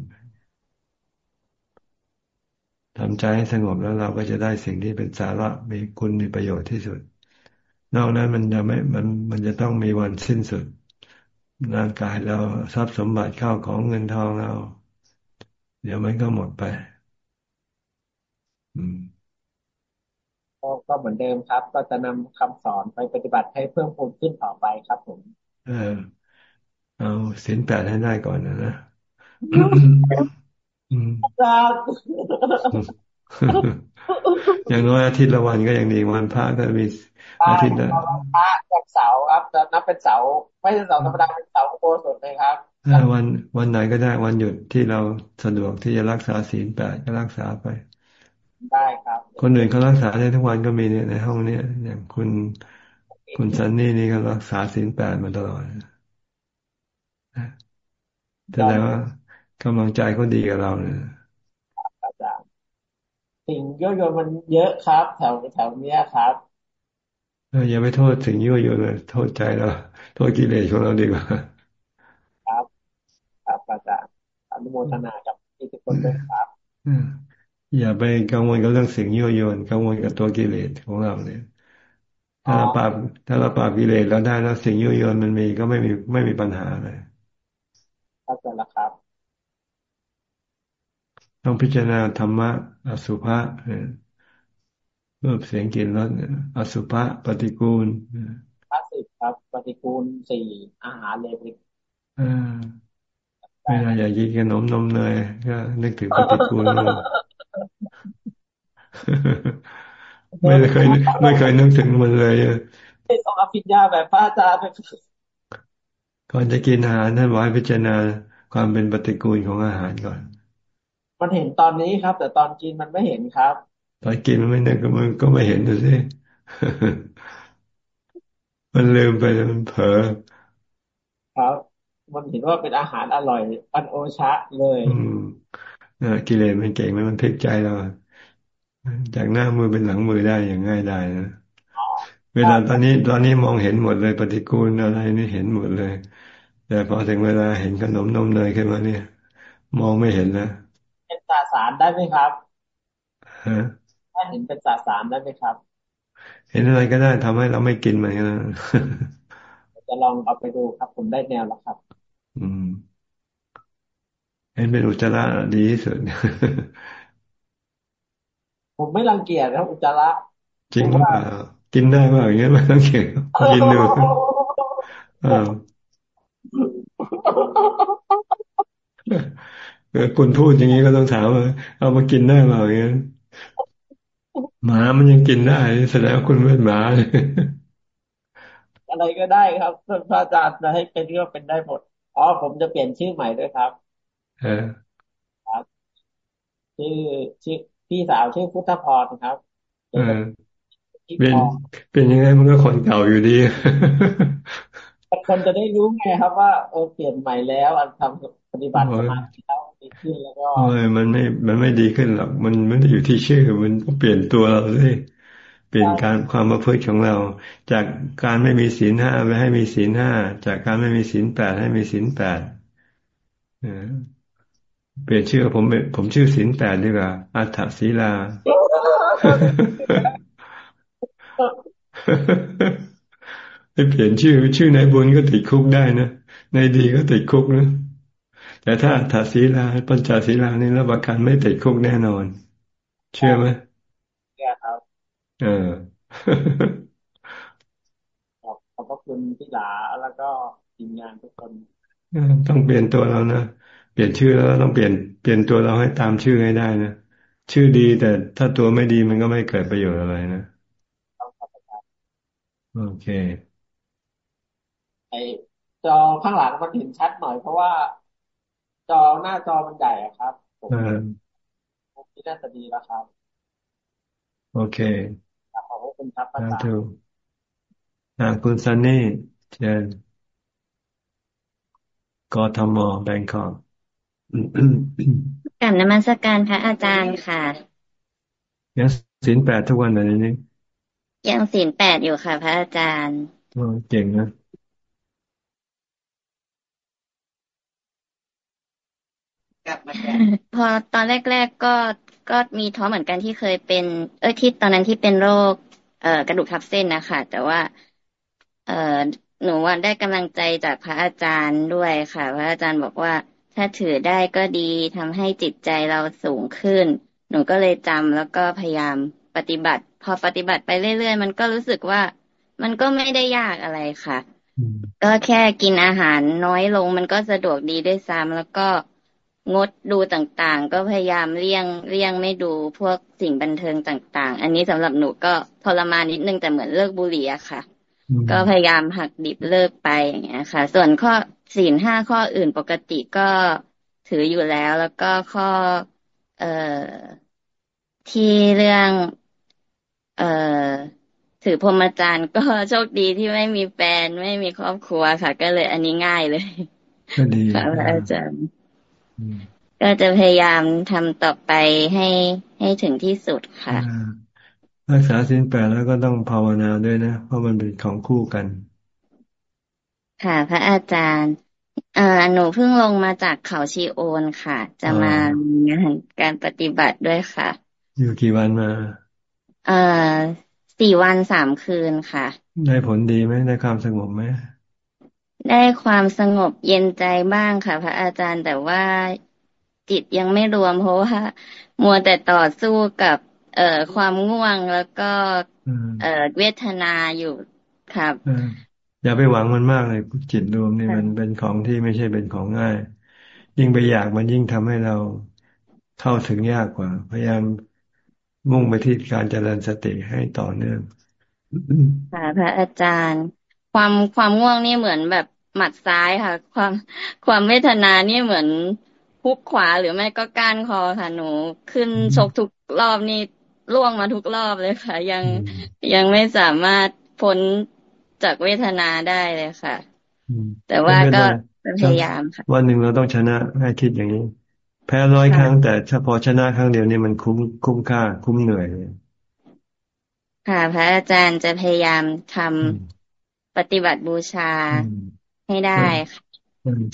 ทำใจให้สงบแล้วเราก็จะได้สิ่งที่เป็นสาระมีคุณมีประโยชน์ที่สุด นอกนั้นมันจะไม่มันมันจะต้องมีวันสิ้นสุดร่างกายเราทรัพย์สมบัติเข้าของเงินทองเรา เดี๋ยวมันก็หมดไป อืมก็เหมือนเดิมครับ ก็จะนำคำสอนไปปฏิบัติให้เพิ่มพูนขึ้นต่อไปครับผม เออ เอาสินแปดให้ได้ก่อนนะนะ อย่างน้อยอาทิตย์ละวันก็ยังดีวันพระก็มีอาทิตย์ละพระกับเสาครับจะนับเป็นเสาไม่ใช่เสาธรรมดาเป็นเสาโคสดเลยครับวันวันไหนก็ได้วันหยุดที่เราสะดวกที่จะรักษาศีลแปดก็รักษาไป ได้ครับ คนอื่นเขารักษาได้ทุกวันก็มีเนี่ยในห้องเนี้ยอย่างคุณคุณซันนี่นี่ก็รักษาศีลแปดมาตลอดแสดงว่า กำลังใจเขาดีกับเราเนี่ยอาจารย์สิ่งยั่วยวนมันเยอะครับ แถวแถวเนี้ยครับเอออย่าไปโทษสิ่งยั่วยวนเลยโทษใจเราโทษกิเลสของเราดีกว่าครับ ครับอาจารย์อนุโมทนากับที่ทุกคนด้วยครับอย่าไปกังวลกับเรื่องสิ่งยั่วยวนกังวลกับตัวกิเลสของเราเนี่ยถ้าเราปราบถ้าเราปราบกิเลสแล้วได้แล้วสิ่งยั่วยวนมันมีก็ไม่มีไม่มีปัญหาเลยเข้าใจแล้วครับ ต้องพิจารณาธรรมะ อสุภะรูปเสียงกลิ่นรสอสุภะปฏิกูลพระสิบครับ ปฏิกูลสี่อาหารเลวิกเวลาอยากกินขนมนมเนยก็นึกถึงปฏิกูลโลกไม่เคยไม่เคยนึกถึงมันเลยต้องอภิญญาแบบพระอาจารย์ก่อนจะกินอาหารท่านบอกให้พิจารณาความเป็นปฏิกูลของอาหารก่อน มันเห็นตอนนี้ครับ แต่ตอนกินมันไม่เห็นครับ ตอนกินมันไม่นึกมันก็ไม่เห็นดูสิมันลืมไปมันเผลอครับ มันเห็นว่าเป็นอาหารอร่อย อันโอชะเลย อืมกิเลสมันเก่งมันพลิกใจเราจากหน้ามือเป็นหลังมือได้อย่างง่ายได้นะเวลาตอนนี้ตอนนี้มองเห็นหมดเลยปฏิกูลอะไรนี่เห็นหมดเลย แต่พอถึงเวลาเห็นขนมนมเนยขึ้นมาเนี่ย มองไม่เห็นนะเป็น สาสารได้ไหมครับฮะถ้าเห็นเป็นสาสารได้ไหมครับ เห็นอะไรก็ได้ทำให้เราไม่กินมันนะจะลองเอาไปดูครับ ผมได้แนวแล้วครับ อืมเห็นเป็นอุจจาระดีที่สุดผมไม่รังเกียจครับอุจจาระจริงหรือเปล่ากินได้เปล่าอย่างเงี้ยไม่รังเกียจกินดูอ้าว คุณพูดอย่างนี้ก็ต้องถามว่าเอามากินได้เปล่าอย่างเงี้ยหมามันยังกินได้แสดงว่าคุณเป็นหมาอะไรก็ได้ครับท่านพระอาจารย์จะให้เป็นก็เป็นได้หมดอ๋อผมจะเปลี่ยนชื่อใหม่ด้วยครับเออครับชื่อชื่อพี่สาวชื่อพุทธพรครับเออเป็นเป็นยังไงมันก็คนเก่าอยู่ดีคนจะได้รู้ไงครับว่าเออเปลี่ยนใหม่แล้วอันทำปฏิบัติมาแล้ว ดีขึ้นแล้วก็มันไม่ มันไม่ดีขึ้นหรอก มันไม่ได้อยู่ที่ชื่อ มันต้องเปลี่ยนตัวเราสิเปลี่ยนการความประพฤติของเรา จากการไม่มีศีลห้าไปให้มีศีลห้า จากการไม่มีศีลแปดให้มีศีลแปดเปลี่ยนชื่อผมผมชื่อศีลแปดดีกว่าอัฏฐศีลาไปเปลี่ยนชื่อ ชื่อในบุญก็ติดคุกได้นะ ในดีก็ติดคุกนะ แต่ถ้าถัศีลาปัญจศีลานี่รับประกันไม่ติดคุกแน่นอน เชื่อไหมเชื่อครับ เออขอบพระคุณพี่หลาแล้วก็ทีมงานทุกคนต้องเปลี่ยนตัวเรานะเปลี่ยนชื่อแล้วต้องเปลี่ยนเปลี่ยนตัวเราให้ตามชื่อให้ได้นะชื่อดีแต่ถ้าตัวไม่ดีมันก็ไม่เกิดประโยชน์อะไรนะโอเค ไอจอข้างหลังมันเห็นชัดหน่อยเพราะว่า จอหน้าจอมันใหญ่ครับผมผมคิดน่าจะดีแล้วครับ โอเคขอบคุณครับอาจารย์อ่าคุณซันนี่เชิญกทมแบงคอกกับนมัสการพระอาจารย์ค่ะยังศีลแปดทุกวันเลยนี่ยังศีลแปดอยู่ค่ะ พระอาจารย์เก่งนะ พอตอนแรก ๆก็ก็มีท้อเหมือนกันที่เคยเป็น เออที่ตอนนั้นที่เป็นโรค เอ่อกระดูกทับเส้นนะคะแต่ว่า เอ่อหนูว่าได้กำลังใจจากพระอาจารย์ด้วยค่ะ พระอาจารย์บอกว่า ถ้าถือได้ก็ดีทำให้จิตใจเราสูงขึ้น หนูก็เลยจำแล้วก็พยายามปฏิบัติ พอปฏิบัติไปเรื่อยๆ มันก็รู้สึกว่ามันก็ไม่ได้ยากอะไรค่ะ ก็แค่กินอาหารน้อยลง มันก็สะดวกดีด้วยซ้ำแล้วก็ งดดูต่างๆ ก็พยายามเลี่ยงเลี่ยงไม่ดูพวกสิ่งบันเทิงต่าง ๆ อันนี้สำหรับหนูก็ทรมานนิดนึงแต่เหมือนเลิกบุหรี่อะค่ะ ก็พยายามหักดิบเลิกไปอย่างเงี้ยค่ะ ส่วนข้อศีลห้าข้ออื่นปกติก็ถืออยู่แล้ว แล้วก็ข้อ เอ่อที่เรื่อง เอ่อถือพรหมจรรย์ก็โชคดีที่ไม่มีแฟนไม่มีครอบครัวค่ะ ก็เลยอันนี้ง่ายเลยก็ดีค่ะอาจารย์ ก็จะพยายามทำต่อไปให้ให้ถึงที่สุดค่ะรักษาสินแปดแล้วก็ต้องภาวนาด้วยนะ เพราะมันเป็นของคู่กัน ค่ะ พระอาจารย์เอ่อหนูเพิ่งลงมาจากเขาชีโอนค่ะ จะมางานการปฏิบัติด้วยค่ะ อยู่กี่วันมาเอ่อสี่วันสามคืนค่ะ ได้ผลดีไหมได้ความสงบไหม ได้ความสงบเย็นใจบ้างค่ะ พระอาจารย์แต่ว่าจิตยังไม่รวมเพราะว่ามัวแต่ต่อสู้กับ เอ่อความง่วงแล้วก็ เอ่อเวทนาอยู่ครับอย่าไปหวังมันมากเลยจิตรวมนี่มันเป็นของที่ไม่ใช่เป็นของง่าย ยิ่งไปอยากมันยิ่งทำให้เราเข้าถึงยากกว่า พยายามมุ่งไปที่การเจริญสติให้ต่อเนื่องค่ะพระอาจารย์ ความความง่วงนี่เหมือนแบบหมัดซ้ายค่ะ ความความเวทนานี่เหมือนพุกขวาหรือไม่ก็ก้านคอค่ะหนูขึ้นชกทุกรอบนี่ล่วงมาทุกรอบเลยค่ะ ยังยังไม่สามารถพ้นจากเวทนาได้เลยค่ะ แต่ว่าก็พยายามค่ะ วันหนึ่งเราต้องชนะให้คิดอย่างนี้ แพ้ร้อยครั้ง แต่เฉพาะชนะครั้งเดียวนี่มันคุ้มคุ้มค่า คุ้มเหนื่อยเลยค่ะพระอาจารย์จะพยายามทำ ปฏิบัติบูชาให้ได้ค่ะ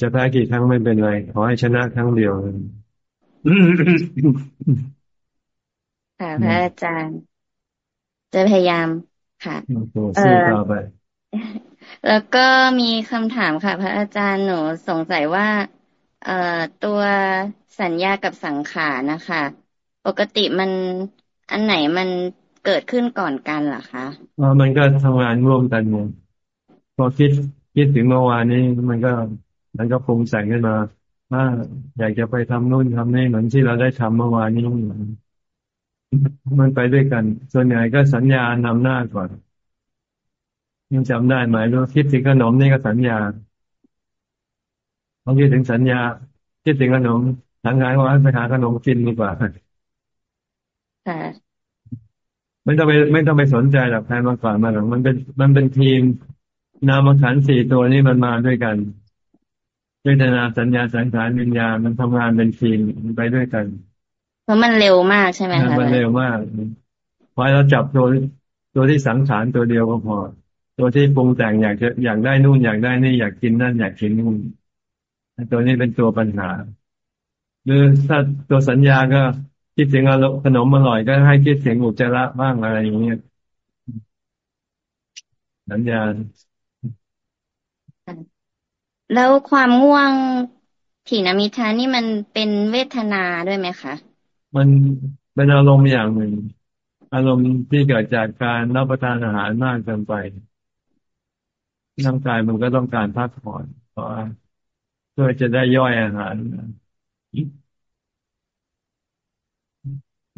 จะแพ้กี่ครั้งไม่เป็นไร ขอให้ชนะครั้งเดียวค่ะพระอาจารย์ จะพยายามค่ะเออไปแล้วก็มีคำถามค่ะ พระอาจารย์หนูสงสัยว่า เอ่อตัวสัญญากับสังขารนะคะ ปกติมันอันไหนมันเกิดขึ้นก่อนกันเหรอคะอ๋อมันก็ทำงานร่วมกันหมด พอคิดคิดถึงเมื่อวานนี้มันก็มันก็ปรุงแต่งขึ้นมาว่าอยากจะไปทำนู่นทำนี่เหมือนที่เราได้ทำเมื่อวานนี้มันไปด้วยกัน ส่วนใหญ่ก็สัญญานำหน้าก่อนยังจำได้ไหมรู้คิดถึงขนมนี่ก็สัญญาพอคิดถึงสัญญา คิดถึงขนมทางงานว่าไปหาขนมกินดีกว่าค่ะไม่ต้องไปไม่ต้องไปสนใจหรอกใครมาก่อนมาหรอกมันเป็นมันเป็นทีม นามขันสี่ตัวนี้มันมาด้วยกันเวทนาสัญญาสังขารวิญญาณมันทำงานเป็นทีมไปด้วยกันเพราะมันเร็วมากใช่ไหมคะมันเร็วมากพอเราจับตัวตัวที่สังขารตัวเดียวก็พอ ตัวที่ปรุงแต่งอยากจะอยากได้นู่นอยากได้นี่อยากกินนั่นอยากกินนู่นตัวนี้เป็นตัวปัญหา หรือถ้าตัวสัญญาก็คิดถึงอารมณ์ขนมอร่อยก็ให้คิดถึงอุจจาระบ้างอะไรอย่างเงี้ยสัญญาณ แล้วความง่วงถีนมิทานี่มันเป็นเวทนาด้วยไหมคะ มันเป็นอารมณ์อย่างหนึ่ง อารมณ์ที่เกิดจากการรับประทานอาหารมากเกินไปร่างกายมันก็ต้องการพักผ่อนเพราะเพื่อจะได้ย่อยอาหาร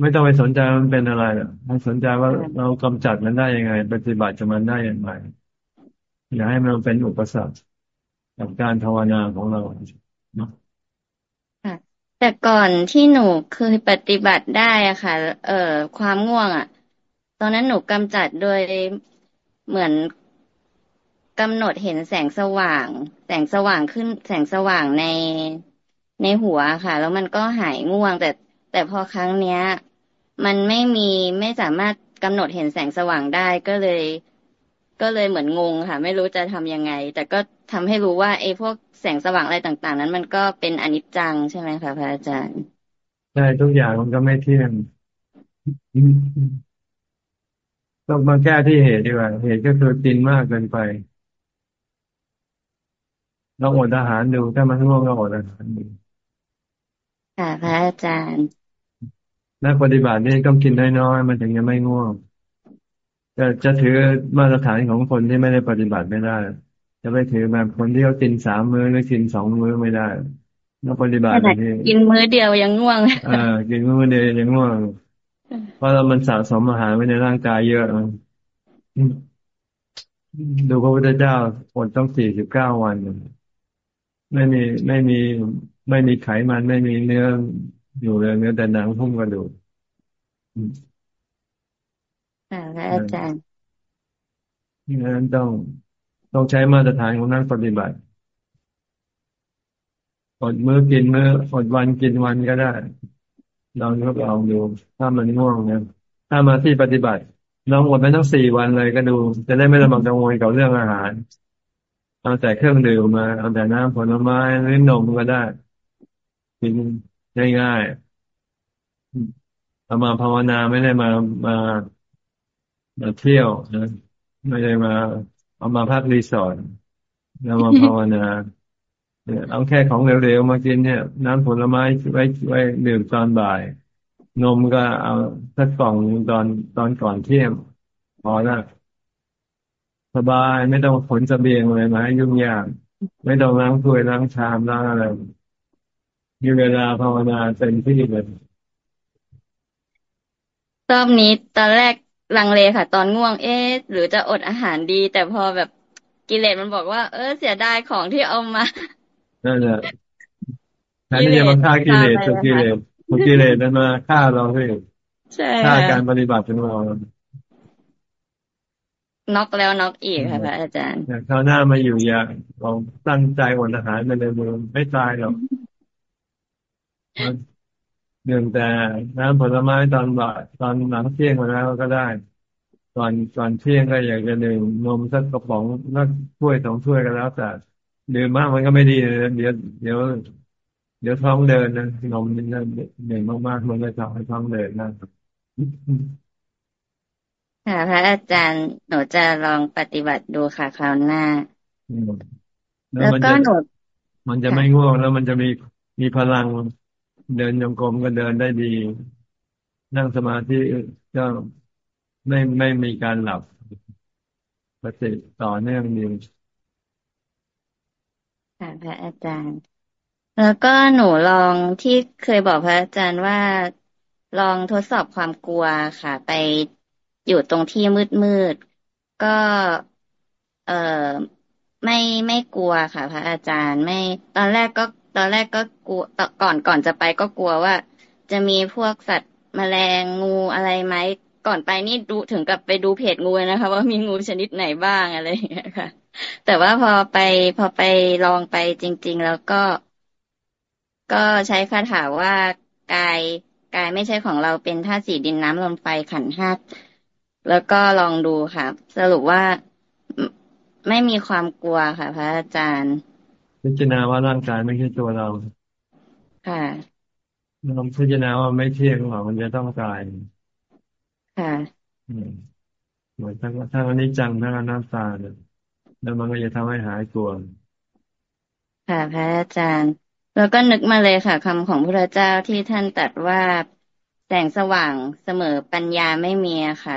ไม่ต้องไปสนใจมันเป็นอะไรหรอกให้สนใจว่าเรากำจัดมันได้ยังไง ปฏิบัติจะมันได้อย่างไรอย่าให้มันเป็นอุปสรรค กับการภาวนาของเราเนาะแต่ก่อนที่หนูเคยปฏิบัติได้อะค่ะ เอ่อ ความง่วงอะตอนนั้นหนูกำจัดโดยเหมือนกำหนดเห็นแสงสว่าง แสงสว่างขึ้น แสงสว่างในในหัวค่ะ แล้วมันก็หายง่วง แต่แต่พอครั้งเนี้ย มันไม่มีไม่สามารถกำหนดเห็นแสงสว่างได้ก็เลย ก็เลยเหมือนงงค่ะ ไม่รู้จะทํำยังไง แต่ก็ ทำให้รู้ว่าไอ้พวกแสงสว่างอะไรต่าง ๆ นั้น มันก็เป็นอนิจจังใช่ไหมคะพระอาจารย์ใช่ทุกอย่างมันก็ไม่เที่ยงต้องมาแก้ที่เหตุดีกว่าเหตุก็คือกินมากเกินไปเราอดอาหารดูถ้ามันง่วงก็อดอาหารดูค่ะพระอาจารย์นักปฏิบัตินี่ต้องกินน้อยๆมันถึงจะไม่ง่วงจะจะถือมาตรฐานของคนที่ไม่ได้ปฏิบัติไม่ได้ จะไปถือแบบคนที่เขากินสามมื้อหรือกินสองมื้อไม่ได้นักปฏิบัตินี่กินมื้อเดียวยังง่วงอ่ากินมื้อเดียวยังง่วงเพราะเรามันสะสมอาหารไว้ในร่างกายเยอะดูพระพุทธเจ้าอดต้องสี่สิบเก้าวัน ไม่มีไม่มีไม่มีไขมันไม่มีเนื้ออยู่เลยเนื้อแต่หนังหุ้มกระดูกค่ะอาจารย์นั้นต้อง ต้องใช้มาตรฐานของนักปฏิบัติอดมื้อกินมื้ออดวันกินวันก็ได้ลองทดลองดูถ้ามันง่วงเนี่ยถ้ามาที่ปฏิบัติลองอดไปทั้งสี่วันเลยก็ดู จะได้ไม่ลำบากกังวลกับเรื่องอาหารเอาแต่เครื่องดื่มมาเอาแต่น้ำผลไม้หรือนมก็ได้กินง่ายๆเอามาภาวนาไม่ได้มามามาเที่ยวนะไม่ได้มา เอามาพักรีสอร์ทเรามาภาวนาเนี่ยเอาแค่ของเร็วๆมากินเนี่ย น้ำผลไม้ไว้ไว้ดื่มตอนบ่าย นมก็เอาสักกล่องตอนตอนก่อนเที่ยงพอละสบายไม่ต้องขนเบียงเลยมายุ่งยากไม่ต้องล้างถ้วยล้างชามล้างอะไรมีเวลาภาวนาเต็มที่เลยรอบนี้ตอนแรก ลังเลค่ะ ตอนง่วงเอ๊ะหรือจะอดอาหารดี แต่พอแบบกิเลสมันบอกว่า เออเสียดายของที่เอามานั่นแหละแทนที่จะมาฆ่ากิเลสกิเลสกิเลสมันมาฆ่าเราเองฆ่าการปฏิบัติของเราน็อกแล้วน็อกอีกค่ะพระอาจารย์คราวหน้ามาอยู่อย่าลองตั้งใจอดอาหารในเมืองไม่ตายหรอก เนื่องแต่น้ำผลไม้ตอนบ่ายตอนหลังเที่ยงมาแล้วก็ได้ ตอนตอนเที่ยงก็อยากจะดื่มนมสักกระป๋องสักถ้วยสองถ้วยก็แล้ว แต่ดื่มมากมันก็ไม่ดีเดี๋ยวเดี๋ยวเดี๋ยวท้องเดินนะนมนี่นะเหนื่อยมากๆมันก็ทำให้ท้องเดินนะค่ะพระอาจารย์หนูจะลองปฏิบัติดูค่ะคราวหน้า แล้วก็หนูมันจะไม่ง่วงแล้วมันจะมีมีพลัง เดินยงกรมก็เดินได้ดี นั่งสมาธิก็ไม่ไม่มีการหลับปฏิต่อเนื่องดีค่ะพระอาจารย์ แล้วก็หนูลองที่เคยบอกพระอาจารย์ว่าลองทดสอบความกลัวค่ะ ไปอยู่ตรงที่มืดมืดก็เออไม่ไม่กลัวค่ะ พระอาจารย์ ไม่ตอนแรกก็ ตอนแรกก็กลัวก่อนก่อนจะไปก็กลัวว่า จะมีพวกสัตว์แมลงงูอะไรไหมก่อนไปนี่ดูถึงกับไปดูเพจงูนะคะ ว่ามีงูชนิดไหนบ้างอะไรอย่างเงี้ยค่ะ แต่ว่าพอไปพอไปลองไปจริง ๆ แล้วก็ ก็ใช้คาถาว่ากายกายไม่ใช่ของเราเป็นธาตุสีดินน้ำลมไฟขันห้าแล้วก็ลองดูค่ะ สรุปว่าไม่มีความกลัวค่ะ พระอาจารย์ พิจารณาว่าร่างกายไม่ใช่ตัวเรา ค่ะลองพิจารณาว่าไม่เที่ยงหรอกมันจะต้องตาย ค่ะเหมือนทั้งทั้งอนิจจังทั้งอนัตตาเนี่ยแล้วมันก็จะทำให้หายกลัวค่ะพระอาจารย์ แล้วก็นึกมาเลยค่ะคำของพระเจ้าที่ท่านตรัสว่าแสงสว่างเสมอปัญญาไม่มีค่ะ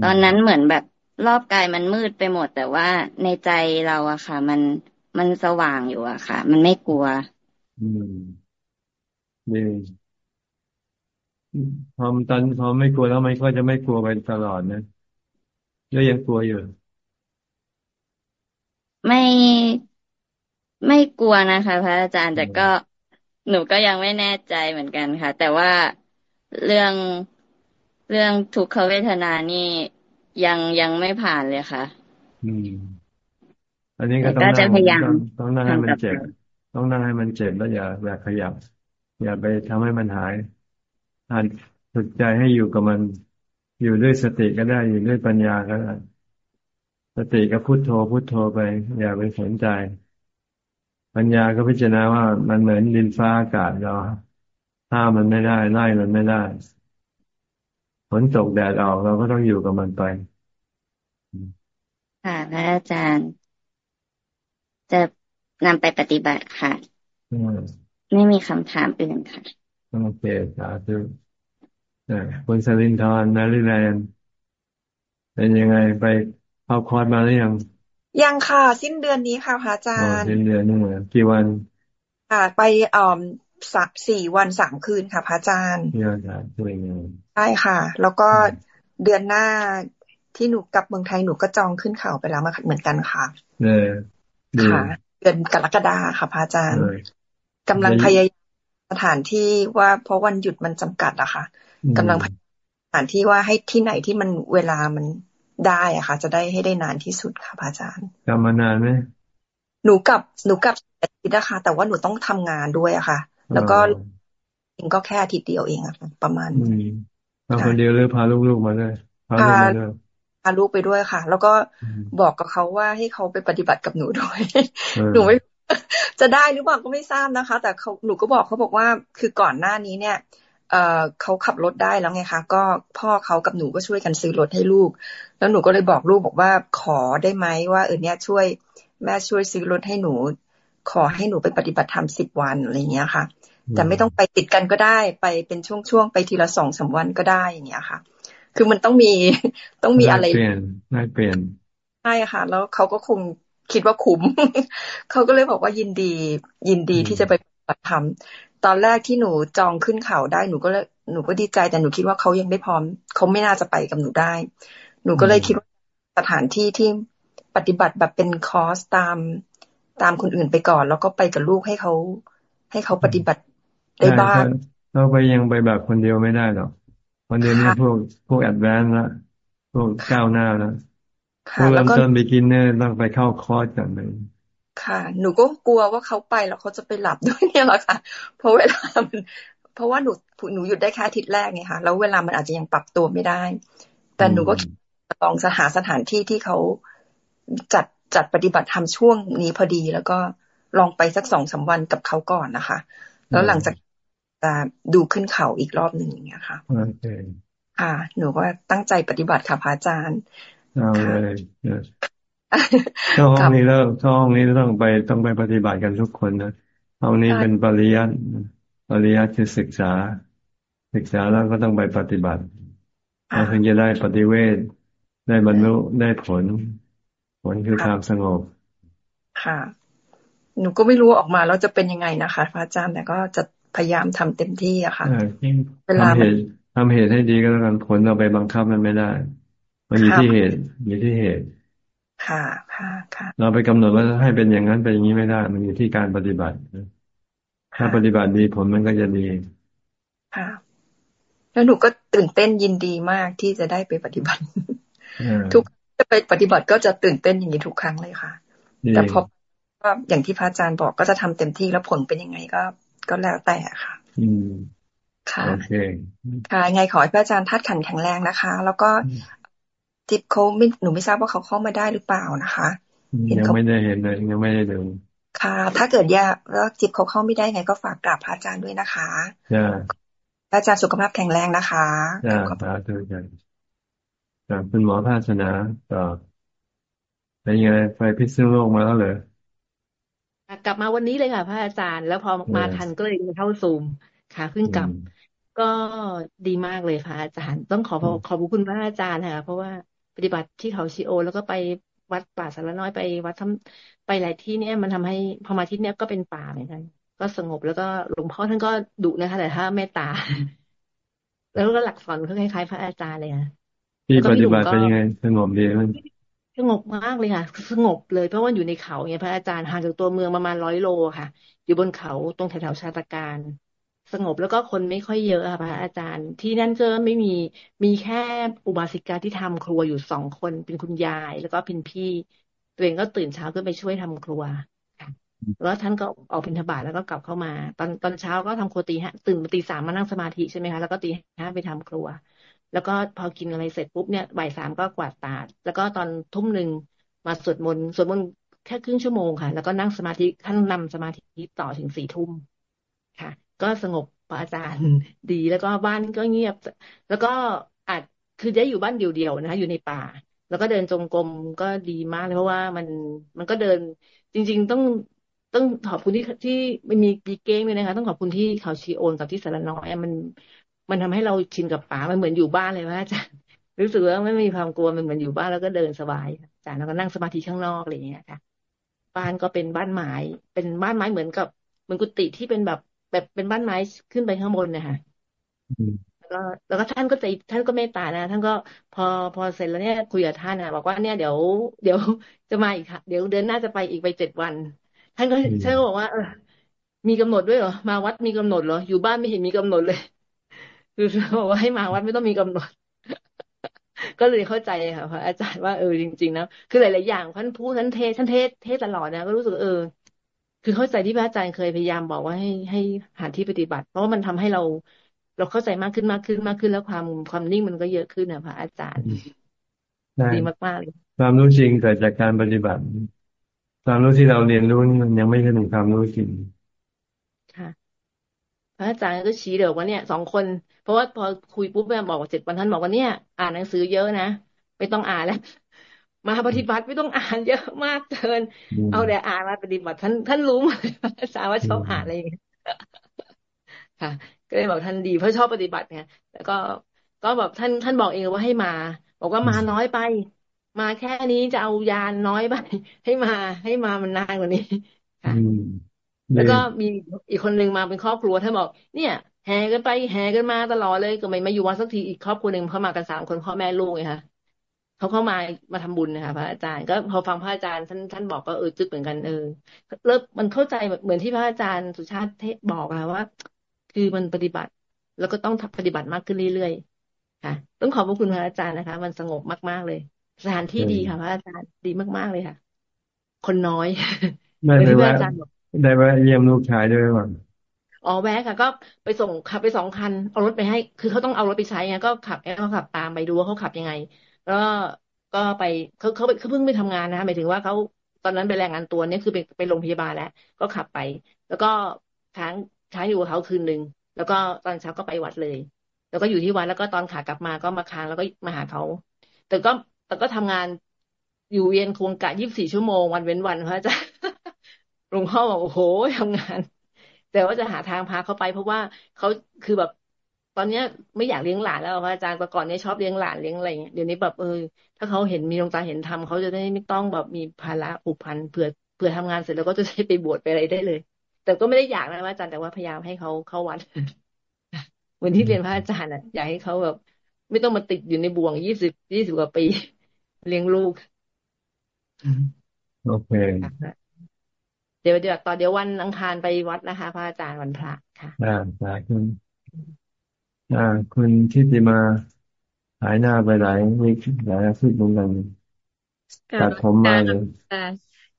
ตอนนั้นเหมือนแบบรอบกายมันมืดไปหมด แต่ว่าในใจเราอะค่ะ มัน มันสว่างอยู่อะค่ะ มันไม่กลัว อืมดีพอตอนพอไม่กลัวแล้วมันก็จะไม่กลัวไปตลอดนะแล้วยังกลัวอยู่ ไม่ไม่กลัวนะคะ พระอาจารย์แต่ก็หนูก็ยังไม่แน่ใจเหมือนกันค่ะ แต่ว่าเรื่องเรื่องทุกขเวทนานี่ยังยังไม่ผ่านเลยค่ะ อืม อันนี้ก็ต้องนั่งต้องนั่งให้มันเจ็บ ต้องนั่งให้มันเจ็บแล้วอย่าอย่าขยับ อย่าไปทำให้มันหายหัดฝึกใจให้อยู่กับมันอยู่ด้วยสติก็ได้อยู่ด้วยปัญญาก็ได้สติก็พุโทโธพุโทโธไป อย่าไปสนใจ ปัญญาก็พิจารณาว่ามันเหมือนดินฟ้าอากาศเราถ้ามันไม่ได้ไล่มันไม่ได้ฝนตกแดดออกเราก็ต้องอยู่กับมันไป ค่ะพระอาจารย์ จะนำไปปฏิบัติค่ะไม่มีคำถามอื่นค่ะ โอเคสาธุคุณสลินทร์นาริแลนเป็นยังไงไปเข้าคอร์สมาหรือยัง ยังค่ะ สิ้นเดือนนี้ค่ะพระอาจารย์สิ้นเดือนนี่เหมือนกี่วันค่ะไปอ่อมสักสี่วันสามคืนค่ะพระอาจารย์ที่อาจารย์ช่วยงานใช่ค่ะ แล้วก็เดือนหน้าที่หนูกลับเมืองไทยหนูก็จองขึ้นเขาไปแล้วมาเหมือนกันค่ะ เออ ค่ะเดือนกรกฎาค่ะพระอาจารย์กำลังพยายามสถานที่ว่าเพราะวันหยุดมันจำกัดอะค่ะกำลังสถานที่ว่าให้ที่ไหนที่มันเวลามันได้อะค่ะ จะได้ให้ได้นานที่สุดค่ะพระอาจารย์กลับมานานไหมหนูกลับหนูกลับอาทิตย์นะคะแต่ว่าหนูต้องทำงานด้วยอะค่ะ แล้วก็เองก็แค่อาทิตย์เดียวเองอะค่ะประมาณมาคนเดียวเลยพาลูกๆมาด้วยพาลูกมาด้วยพาลูกไปด้วยค่ะ แล้วก็บอกกับเขาว่าให้เขาไปปฏิบัติกับหนูด้วยหนูไม่จะได้หรือเปล่าก็ไม่ทราบนะคะ แต่เขาหนูก็บอกเขาบอกว่าคือก่อนหน้านี้เนี่ยเอ่อเขาขับรถได้แล้วไงคะก็พ่อเขากับหนูก็ช่วยกันซื้อรถให้ลูก แล้วหนูก็เลยบอกลูกบอกว่าขอได้ไหมว่าเออเนี่ยช่วยแม่ช่วยซื้อรถให้หนู ขอให้หนูไปปฏิบัติธรรมสิบวันอะไรเงี้ยค่ะ แต่ไม่ต้องไปติดกันก็ได้ไปเป็นช่วงๆไปทีละสองสาวันก็ได้อย่างเงี้ยค่ะ คือมันต้องมีต้องมีอะไรเปลี่ยนได้เปลี่ยนใช่ค่ะ แล้วเขาก็คงคิดว่าคุ้มเขาก็เลยบอกว่ายินดี ยินดีที่จะไปปฏิบัติธรรมตอนแรกที่หนูจองขึ้นเขาได้หนูก็หนูก็ดีใจแต่หนูคิดว่าเขายังไม่พร้อมเขาไม่น่าจะไปกับหนูได้ หนูก็เลยคิดว่าสถานที่ที่ปฏิบัติแบบเป็นคอร์สตามตามคนอื่นไปก่อน แล้วก็ไปกับลูกให้เขาให้เขาปฏิบัติได้บ้างเราไปยังไปแบบคนเดียวไม่ได้หรอก คนเดียวนี่พวกพวกแอดแวนซ์ละพวกก้าวหน้าแล้วพวกเริ่มต้นไปกินเนอร์ต้องไปเข้าคอร์สกันเลยค่ะ หนูก็กลัวว่าเขาไปแล้วเขาจะไปหลับด้วยเนี่ยแหละค่ะเพราะเวลามันเพราะว่าหนูหนูหยุดได้แค่อาทิตย์แรกไงค่ะแล้วเวลามันอาจจะยังปรับตัวไม่ได้ แต่หนูก็ลองสหาสถานที่ที่เขาจัดจัดปฏิบัติธรรมช่วงนี้พอดี แล้วก็ลองไปสักสองสาวันกับเขาก่อนนะคะ แล้วหลังจาก จะดูขึ้นเขาอีกรอบหนึ่งอย่างเงี้ยค่ะโอเคอ่า หนูก็ตั้งใจปฏิบัติค่ะพระอาจารย์เอาเลยถ้าห้องนี้แล้วถ้าห้องนี้ต้องไปต้องไปปฏิบัติกันทุกคนนะห้องนี้เป็นปริยัติปริยัติคือศึกษา ศึกษาแล้วก็ต้องไปปฏิบัติเราถึงจะได้ปฏิเวทได้บรรลุได้ผล ผลคือความสงบ ค่ะ หนูก็ไม่รู้ออกมาแล้วจะเป็นยังไงนะคะ พระอาจารย์แต่ก็จะ พยายามทำเต็มที่อะค่ะเวลาทำเหตุทำเหตุให้ดีก็แล้วกันผลเราไปบังคับมันไม่ได้ มันอยู่ที่เหตุอยู่ที่เหตุ ค่ะค่ะค่ะเราไปกำหนดว่าให้เป็นอย่างนั้นเป็นอย่างนี้ไม่ได้ มันอยู่ที่การปฏิบัติ ถ้าปฏิบัติดีผลมันก็จะดี ค่ะแล้วหนูก็ตื่นเต้นยินดีมากที่จะได้ไปปฏิบัติ ทุกจะไปปฏิบัติก็จะตื่นเต้นอย่างนี้ทุกครั้งเลยค่ะ แต่พอว่าอย่างที่พระอาจารย์บอกก็จะทำเต็มที่แล้วผลเป็นยังไงก็ ก็แล้วแต่ค่ะ อืมค่ะโอเคค่ะไงขอให้พระอาจารย์ทัดขันแข็งแรงนะคะ แล้วก็จิบเขาไม่หนูไม่ทราบว่าเขาเข้ามาได้หรือเปล่านะคะยังไม่ได้เห็นเลยยังไม่ได้ดูค่ะ ถ้าเกิดยาแล้วจิบเขาเข้าไม่ได้ไงก็ฝากกราบพระอาจารย์ด้วยนะคะอาจารย์สุขภาพแข็งแรงนะคะจ้าสาธุจ้าคุณหมอภาสนาต่อเป็นยังไงไปพิษณุโลกมาแล้วเลย กลับมาวันนี้เลยค่ะพระอาจารย์ แล้วพอมาทันก็เลยเข้าซูมค่ะเพิ่งกลับ ก็ดีมากเลยค่ะ อาจารย์ ต้องขอขอบคุณพระอาจารย์ค่ะเพราะว่าปฏิบัติที่เขาชิโอ แล้วก็ไปวัดป่าสารน้อยไปวัดทำไปหลายที่เนี่ยมันทำให้พอมาที่เนี้ยก็เป็นป่าเหมือนกัน ก็สงบแล้วก็หลวงพ่อท่านก็ดุนะคะแต่ถ้าเมตตา แล้วก็หลักสอนก็คล้ายๆ พระอาจารย์เลยค่ะที่ปฏิบัติเป็นยังไงสงบดีมัน สงบมากเลยค่ะ สงบเลยเพราะว่าอยู่ในเขาเนี่ยพระอาจารย์ห่างจากตัวเมืองประมาณร้อยโลค่ะ อยู่บนเขาตรงแถวๆชาตการ สงบแล้วก็คนไม่ค่อยเยอะค่ะพระอาจารย์ ที่นั่นก็ไม่มีมีแค่อุบาสิกาที่ทำครัวอยู่สองคนเป็นคุณยาย แล้วก็เป็นพี่ตัวเองก็ตื่นเช้าขึ้นไปช่วยทำครัวแล้วท่านก็ออกบิณฑบาตแล้วก็กลับเข้ามา ตอนตอนเช้าก็ทำครัวตีห้าตื่นมาตีสามมานั่งสมาธิใช่ไหมคะแล้วก็ตีห้าไปทำครัว แล้วก็พอกินอะไรเสร็จปุ๊บเนี่ยบ่ายสามก็กวาดตาด แล้วก็ตอนทุ่มหนึ่งมาสวดมนต์สวดมนต์แค่ครึ่งชั่วโมงค่ะ แล้วก็นั่งสมาธิท่านนำสมาธิต่อถึงสี่ทุ่มค่ะ ก็สงบพระอาจารย์ดีแล้วก็บ้านก็เงียบ แล้วก็อาจคือได้อยู่บ้านเดียวๆนะคะอยู่ในป่า แล้วก็เดินจงกรมก็ดีมากเลยเพราะว่ามันมันก็เดินจริง ๆ ต้องต้องขอบคุณที่ที่มันมีปีเก้งเลยนะคะ ต้องขอบคุณที่เขาชีโอนกับที่สารน้อยมัน มันทำให้เราชินกับป่ามันเหมือนอยู่บ้านเลยว่าอาจารย์รู้สึกว่าไม่มีความกลัวมันเหมือนอยู่บ้านแล้วก็เดินสบายอาจารย์แล้วก็นั่งสมาธิข้างนอกอะไรอย่างเงี้ยค่ะบ้านก็เป็นบ้านไม้เป็นบ้านไม้เหมือนกับเหมือนกุฏิที่เป็นแบบแบบเป็นบ้านไม้ขึ้นไปข้างบนนะคะแล้วก็แล้วก็ท่านก็ใจท่านก็เมตตานะ ท่านก็พอพอเสร็จแล้วเนี่ยคุยกับท่านนะบอกว่าเนี่ยเดี๋ยวเดี๋ยวจะมาอีกค่ะ เดี๋ยวเดือนหน้าจะไปอีกไปเจ็ดวัน ท่านก็ท่านก็บอกว่าเออมีกำหนดด้วยเหรอมาวัดมีกำหนดเหรออยู่บ้านไม่เห็นมีกำหนดเลย คือบอกว่าให้มาวัดไม่ต้องมีกำหนด ก็เลยเข้าใจค่ะพระอาจารย์ว่าเออจริงๆนะคือหลายๆอย่างท่านพูดท่านเทศท่านเทศเทศตลอดนะก็รู้สึกเออ คือเข้าใจที่พระอาจารย์เคยพยายามบอกว่าให้ให้หาที่ปฏิบัติ เพราะว่ามันทำให้เรา เราเข้าใจมากขึ้นมากขึ้นมากขึ้นแล้วความความนิ่งมันก็เยอะขึ้นนะพระอาจารย์ดีมากๆเลยความรู้จริงเกิดจากการปฏิบัติ ความรู้ที่เราเรียนรู้นี่มันยังไม่ใช่ถึงความรู้จริง พระอาจารย์ก็ชี้เดี๋ยวว่าเนี่ยสองคน เพราะว่าพอคุยปุ๊บแม่บอกว่าเจ็ดวันท่านบอกว่าเนี่ย อ่านหนังสือเยอะนะไม่ต้องอ่านแล้วมาปฏิบัติไม่ต้องอ่านเยอะมากเกิน เอาแต่อ่านมาปฏิบัติท่านท่านรู้หมดพระอาจารย์ว่าชอบอ่านอะไรอย่างเงี้ยค่ะ ก็เลยบอกท่านดีเพราะชอบปฏิบัติไงแล้วก็ก็แบบท่านท่านบอกเองว่าให้มา บอกว่ามาน้อยไป มาแค่นี้จะเอายานน้อยไปให้มาให้มามันนานกว่านี้ค่ะ แล้วก็มีอีกคนหนึ่งมาเป็นครอบครัวท่านบอก เนี่ย แห่กันไปแห่กันมาตลอดเลยก็ไม่มาอยู่วัดสักทีอีกครอบครัวหนึ่งเขามากันสามคนพ่อแม่ลูกไงคะเขาเข้ามามาทำบุญนะคะพระอาจารย์ก็พอฟังพระอาจารย์ท่านท่านบอกก็เออจึกเหมือนกันเออเริ่มมันเข้าใจเหมือนที่พระอาจารย์สุชาติเทศบอกอะว่า คือมันปฏิบัติ แล้วก็ต้องปฏิบัติมากขึ้นเรื่อยๆค่ะ ต้องขอบพระคุณพระอาจารย์นะคะ มันสงบมากๆเลย สถานที่ดีค่ะ พระอาจารย์ดีมากๆเลยค่ะ คนน้อยไม่ได้แวะ ได้แวะเยี่ยมลูกชายด้วยมั้งอ๋อแวะค่ะ ก็ไปส่งขับไปสองคัน เอารถไปให้ คือเขาต้องเอารถไปใช้ไงก็ขับแอลเขาขับตามไปดูว่าเขาขับยังไง แล้วก็ไปเขาเขาเขาเพิ่งไปทำงานนะคะหมายถึงว่าเขาตอนนั้นไปแรงงานตัวเนี่ยคือไปไปโรงพยาบาลแล้ว ก็ขับไป แล้วก็ค้างค้างอยู่กับเขาคืนหนึ่งแล้วก็ตอนเช้าก็ไปวัดเลย แล้วก็อยู่ที่วัดแล้วก็ตอนขากลับมาก็มาค้างแล้วก็มาหาเขาแต่ก็แต่ก็ทำงานอยู่เวียนคงกะยี่สิบสี่ชั่วโมงวันเว้นวันพระอาจารย์ หลวงพ่อบอกโอ้โหทำงาน แต่ว่าจะหาทางพาเขาไป เพราะว่าเขาคือแบบตอนเนี้ยไม่อยากเลี้ยงหลานแล้วอาจารย์แต่ก่อนเนี้ยชอบเลี้ยงหลานเลี้ยงอะไรเงี้ยเดี๋ยวนี้แบบเออถ้าเขาเห็นมีดวงตาเห็นธรรมเขาจะได้ไม่ต้องแบบมีภาระผูกพันเผื่อเผื่อทำงานเสร็จแล้วก็จะได้ไปบวชไปอะไรได้เลย แต่ก็ไม่ได้อยากนะอาจารย์แต่ว่าพยายามให้เขาเข้าวัดเหมือนที่เรียนพระอาจารย์อะอยากให้เขาแบบ ไม่ต้องมาติดอยู่ในบ่วงยี่สิบยี่สิบกว่าปี เลี้ยงลูกโอเค เดี๋ยวเดี๋ยวต่อเดี๋ยววันอังคารไปวัดนะคะพระอาจารย์วันพระค่ะอ่าสาธุอ่า คุณทิติมาหายหน้าไปหลายวิกหลายอาทิตย์เหมือนกันตัดผมมาเลย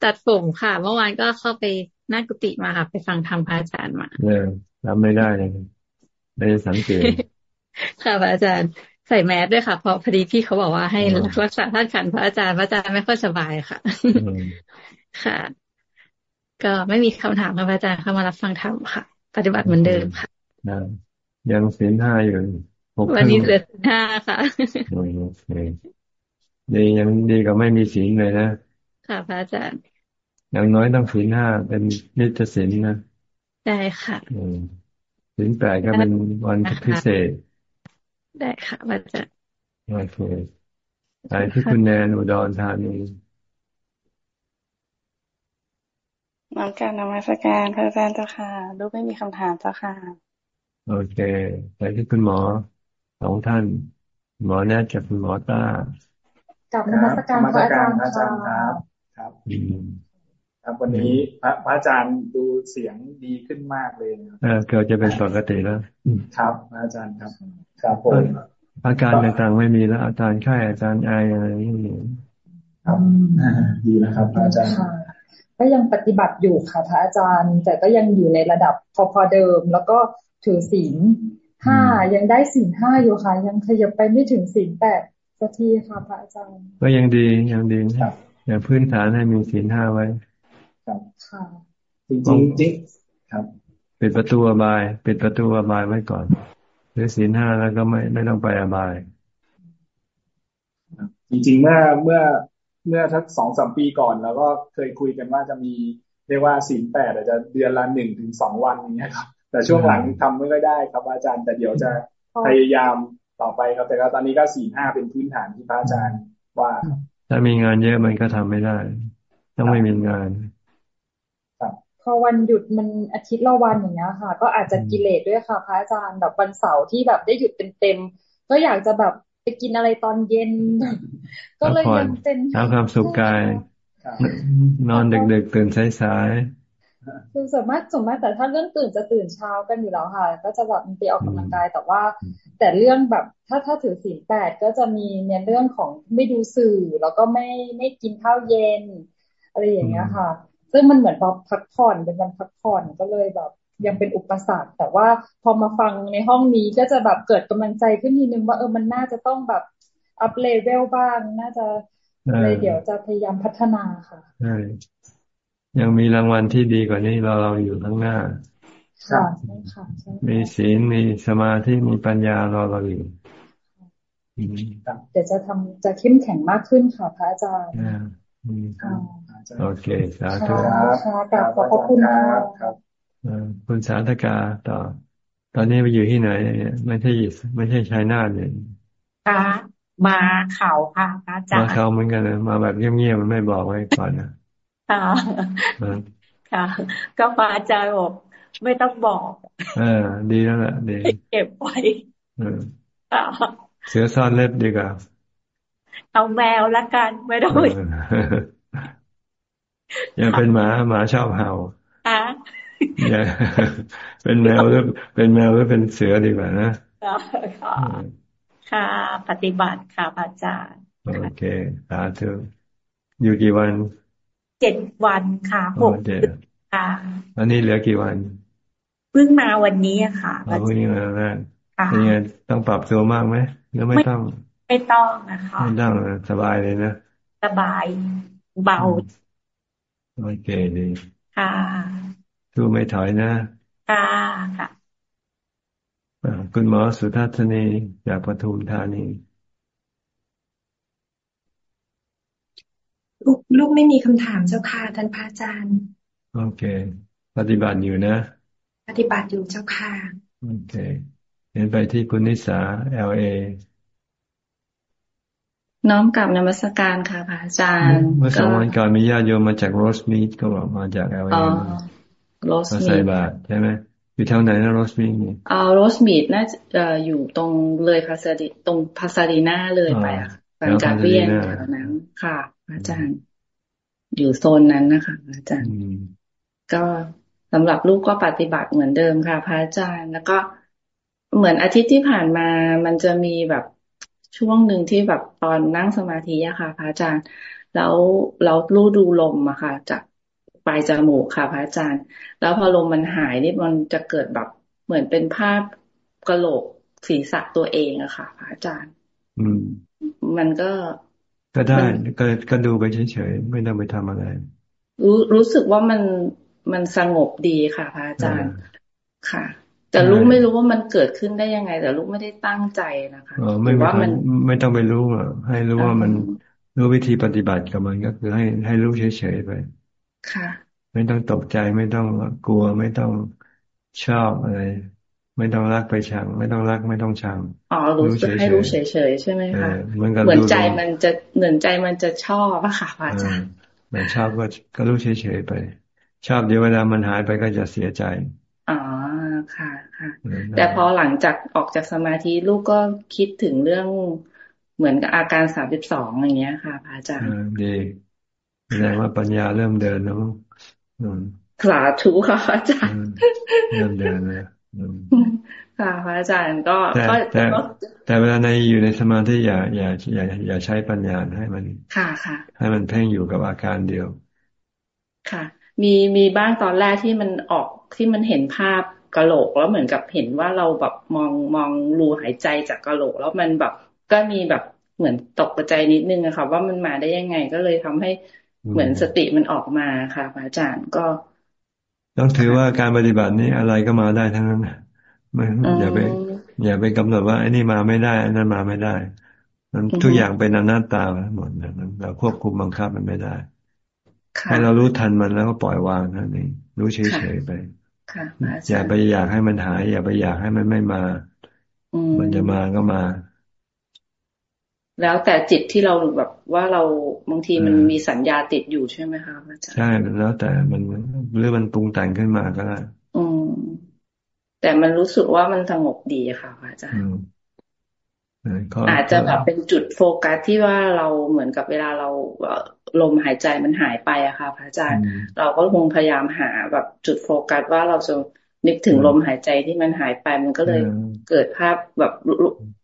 ตัดผมค่ะ เมื่อวานก็เข้าไปนั่งกุฏิมาค่ะ ไปฟังธรรมพระอาจารย์มาเนี่ยทำไม่ได้เลยไม่ได้สังเกตค่ะพระอาจารย์ใส่แมสด้วยค่ะเพราะพอดีพี่เขาบอกว่าให้รักษาท่านขันพระอาจารย์พระอาจารย์ไม่ค่อยสบายค่ะ ค่ะ ก็ไม่มีคำถามค่ะพระอาจารย์เข้ามารับฟังธรรมค่ะ ปฏิบัติเหมือนเดิมค่ะยังศีลห้าอยู่วันนี้เหลือห้าค่ะโอเคดียังดีกว่าไม่มีศีลเลยนะค่ะพระอาจารย์อย่างน้อยต้องศีลห้าเป็นนิจศีลนะได้ค่ะศีลแปดก็เป็นวันพิเศษ ได้ค่ะพระอาจารย์โอเคไปที่คุณแนนอุดรธานี น้อมการนมัสการพระอาจารย์เจ้าค่ะลูกไม่มีคำถามเจ้าค่ะ โอเคไปที่คุณหมอสองท่าน หมอแน่จากคุณหมอต้ากับนมัสการพระอาจารย์ครับ ครับครับวันนี้พระอาจารย์ดูเสียงดีขึ้นมากเลยเออเกิดจะเป็นปกติแล้ว ครับอาจารย์ครับ ครับผมอาการต่างๆไม่มีแล้วอาจารย์ไข้อาจารย์ไออะไรนี่ครับดีนะครับ อาจารย์ ก็ยังปฏิบัติอยู่ค่ะพระอาจารย์ แต่ก็ยังอยู่ในระดับพอพอเดิม แล้วก็ถือศีลห้ายังได้ศีลห้าอยู่ค่ะ ยังขยับไปไม่ถึงศีลแปดสักทีค่ะพระอาจารย์ ก็ยังดียังดีอย่างพื้นฐานให้มีศีลห้าไว้ครับค่ะจริงจริงครับปิดประตูอบาย ปิดประตูอบายไว้ก่อนหรือศีลห้าแล้วก็ไม่ไม่ต้องไปอบาย จริงๆเมื่อเมื่อ เมื่อทักสองสามปีก่อนแล้วก็เคยคุยกันว่าจะมีเรียกว่าศีลแปดอาจจะเดือนละหนึ่งถึงสองวันอย่างเงี้ยครับ แต่ช่วงหลังทำไม่ค่อยได้ครับอาจารย์แต่เดี๋ยวจะพยายามต่อไปครับ แต่ก็ตอนนี้ก็สี่ห้าเป็นพื้นฐานที่พระอาจารย์ว่า ถ้ามีงานเยอะมันก็ทำไม่ได้ต้องไม่มีงานพอวันหยุดมันอาทิตย์ละวันอย่างเงี้ยค่ะ ก็อาจจะกิเลสด้วยค่ะ พระอาจารย์แบบวันเสาร์ที่แบบได้หยุดเต็มๆก็อยากจะแบบไป กินอะไรตอนเย็น ก็เลยยังเป็นหาความสุขกาย นอนดึกๆตื่นสายคือส่วนมากส่วนมากแต่ถ้าเรื่องตื่นจะตื่นเช้ากันอยู่แล้วค่ะ ก็จะแบบมีไปออกกำลังกายแต่ว่า แต่เรื่องแบบถ้าถ้าถือศีลแปดก็จะมีในเรื่องของไม่ดูสื่อแล้วก็ไม่ไม่กินข้าวเย็น อะไรอย่างเงี้ยค่ะ ซึ่งมันเหมือนแบบพักผ่อนเป็นวันพักผ่อนก็เลยแบบ ยังเป็นอุปสรรค แต่ว่าพอมาฟังในห้องนี้ก็จะแบบเกิดกำลังใจขึ้นทีนึงว่าเออมันน่าจะต้องแบบ up level บ้าง น่าจะเลยเดี๋ยวจะพยายามพัฒนาค่ะใช่ยังมีรางวัลที่ดีกว่านี้เราเราอยู่ข้างหน้าค่ะค่ะมีศีลมีสมาธิมีปัญญารอเราอยู่เดี๋ยวจะทำจะเข้มแข็งมากขึ้นค่ะพระอาจารย์โอเคสาธุค่ะขอบคุณครับ คุณสาธกาต่อ ตอนนี้ไปอยู่ที่ไหนไม่ใช่ไม่ใช่ชายนาเนี่ยค่ะมาเขาค่ะพระอาจารย์มาเขาเหมือนกันนะมาแบบเงียบๆมันไม่บอกไว้ก่อนนะค่ะค่ะ ก็พระอาจารย์บอกไม่ต้องบอก เออ ดีแล้วแหละดีเก็บไว้เออเสือซ่อนเล็บดีกว่าเอาแมวละกันไม่ต้องอย่าเป็นหมาหมาชอบเห่าอะอย่า เป็นแมวหรือเป็นแมวหรือเป็นเสือดีกว่านะค่ะค่ะ ปฏิบัติค่ะอาจารย์โอเคสาธุอยู่กี่วันเจ็ดวันค่ะหกค่ะอันนี้เหลือกี่วันเพิ่งมาวันนี้ค่ะเพิ่งมาแรกเป็นไงต้องปรับตัวมากไหมหรือไม่ต้อง ไม่ต้องนะคะไม่ต้องสบายเลยนะสบายเบาโอเคดีค่ะ ดูไม่ถอยนะค่ะค่ะคุณหมอสุทัศนีจากปทุมธานีลูกลูกไม่มีคำถามเจ้าค่ะท่านพระอาจารย์ โอเค ปฏิบัติอยู่นะ ปฏิบัติอยู่เจ้าค่ะ โอเคเห็นไปที่คุณนิสาเอลเอน้อมกลับนมัสการค่ะพระอาจารย์ เมื่อสองวันก่อนมีญาติโยมมาจากโรสมีดก็บอกมาจากเอลเอ โรสมีดใส่บาตรใช่ไหมอยู่แถวไหนนะโรสมีดนี่อ๋อโรสมีดน่าจะอยู่ตรงเลยพาซาดิตรงพาซาดีนาเลยไปอะหลังจากเวียนแถวนั้นค่ะ อาจารย์ อยู่โซนนั้นนะคะ อาจารย์ ก็สำหรับลูกก็ปฏิบัติเหมือนเดิมค่ะ พระอาจารย์แล้วก็เหมือนอาทิตย์ที่ผ่านมามันจะมีแบบช่วงหนึ่งที่แบบตอนนั่งสมาธิอะค่ะ พระอาจารย์ แล้วเราลู่ดูลมอะค่ะ จาก ปลายจมูกค่ะ พระอาจารย์ แล้วพอลมมันหายนี่มันจะเกิดแบบเหมือนเป็นภาพกระโหลกศีรษะตัวเองอะค่ะ พระอาจารย์ อืม มันก็ก็ได้ก็ก็ดูไปเฉยๆไม่ต้องไปทำอะไร รู้รู้สึกว่ามันมันสงบดีค่ะ พระอาจารย์ค่ะ แต่ลูกไม่รู้ว่ามันเกิดขึ้นได้ยังไง แต่ลูกไม่ได้ตั้งใจนะคะไม่ว่ามันไม่ต้องไปรู้อะให้รู้ว่ามันรู้วิธีปฏิบัติกับมันก็คือให้ให้รู้เฉยๆไป ค่ะไม่ต้องตกใจไม่ต้องกลัวไม่ต้องชอบอะไร ไม่ต้องรักไปชัง ไม่ต้องรักไม่ต้องชังอ๋อรู้สึกให้รู้เฉยๆใช่ไหมคะเหมือนใจมันจะเหมือนใจมันจะชอบอะค่ะอาจารย์มันชอบก็ก็รู้เฉยๆไป ชอบเดี๋ยวเวลามันหายไปก็จะเสียใจอ๋อค่ะค่ะ แต่พอหลังจากออกจากสมาธิลูกก็คิดถึงเรื่องเหมือนกับอาการสามสิบสองอย่างเงี้ยค่ะพระอาจารย์ดี แสดงว่าปัญญาเริ่มเดินแล้วสาธุค่ะอาจารย์เริ่มเดินเลยค่ะพระอาจารย์ก็แต่แต่แต่เวลาในอยู่ในสมาธิอย่าอย่าอย่าอย่าใช้ปัญญาให้มันค่ะค่ะ ให้มันเพ่งอยู่กับอาการเดียว ค่ะ มีมีบ้างตอนแรกที่มันออกที่มันเห็นภาพกะโหลกแล้วเหมือนกับเห็นว่าเราแบบมองมองรูหายใจจากกะโหลก แล้วมันแบบก็มีแบบเหมือนตกใจนิดนึงอะค่ะ ว่ามันมาได้ยังไงก็เลยทำให้ เหมือนสติมันออกมาค่ะอาจารย์ก็ ต้องถือว่าการปฏิบัตินี้อะไรก็มาได้ทั้งนั้นไม่อย่าไปอย่าไปกำหนดว่าไอ้นี่มาไม่ได้อันนั้นมาไม่ได้มันทุกอย่างเป็นอนัตตาหมดนะเราควบคุมบังคับมันไม่ได้ให้เรารู้ทันมันแล้วก็ปล่อยวางนั่นเองรู้เฉยๆไปอย่าไปอยากให้มันหาย อย่าไปอยากให้มันไม่มา มันจะมาก็มา แล้วแต่จิตที่เราแบบว่าเราบางทีมันมีสัญญาติดอยู่ใช่ไหมคะอาจารย์ใช่แล้วแต่มันหรือมันปรุงแต่งขึ้นมาก็ได้อืมแต่มันรู้สึกว่ามันสงบดีค่ะอาจารย์อาจจะแบบเป็นจุดโฟกัสที่ว่าเราเหมือนกับเวลาเราลมหายใจมันหายไปอะค่ะพระอาจารย์ เราก็คงพยายามหาแบบจุดโฟกัสว่าเราจะ นึกถึงลมหายใจที่มันหายไปมันก็เลยเกิดภาพแบบ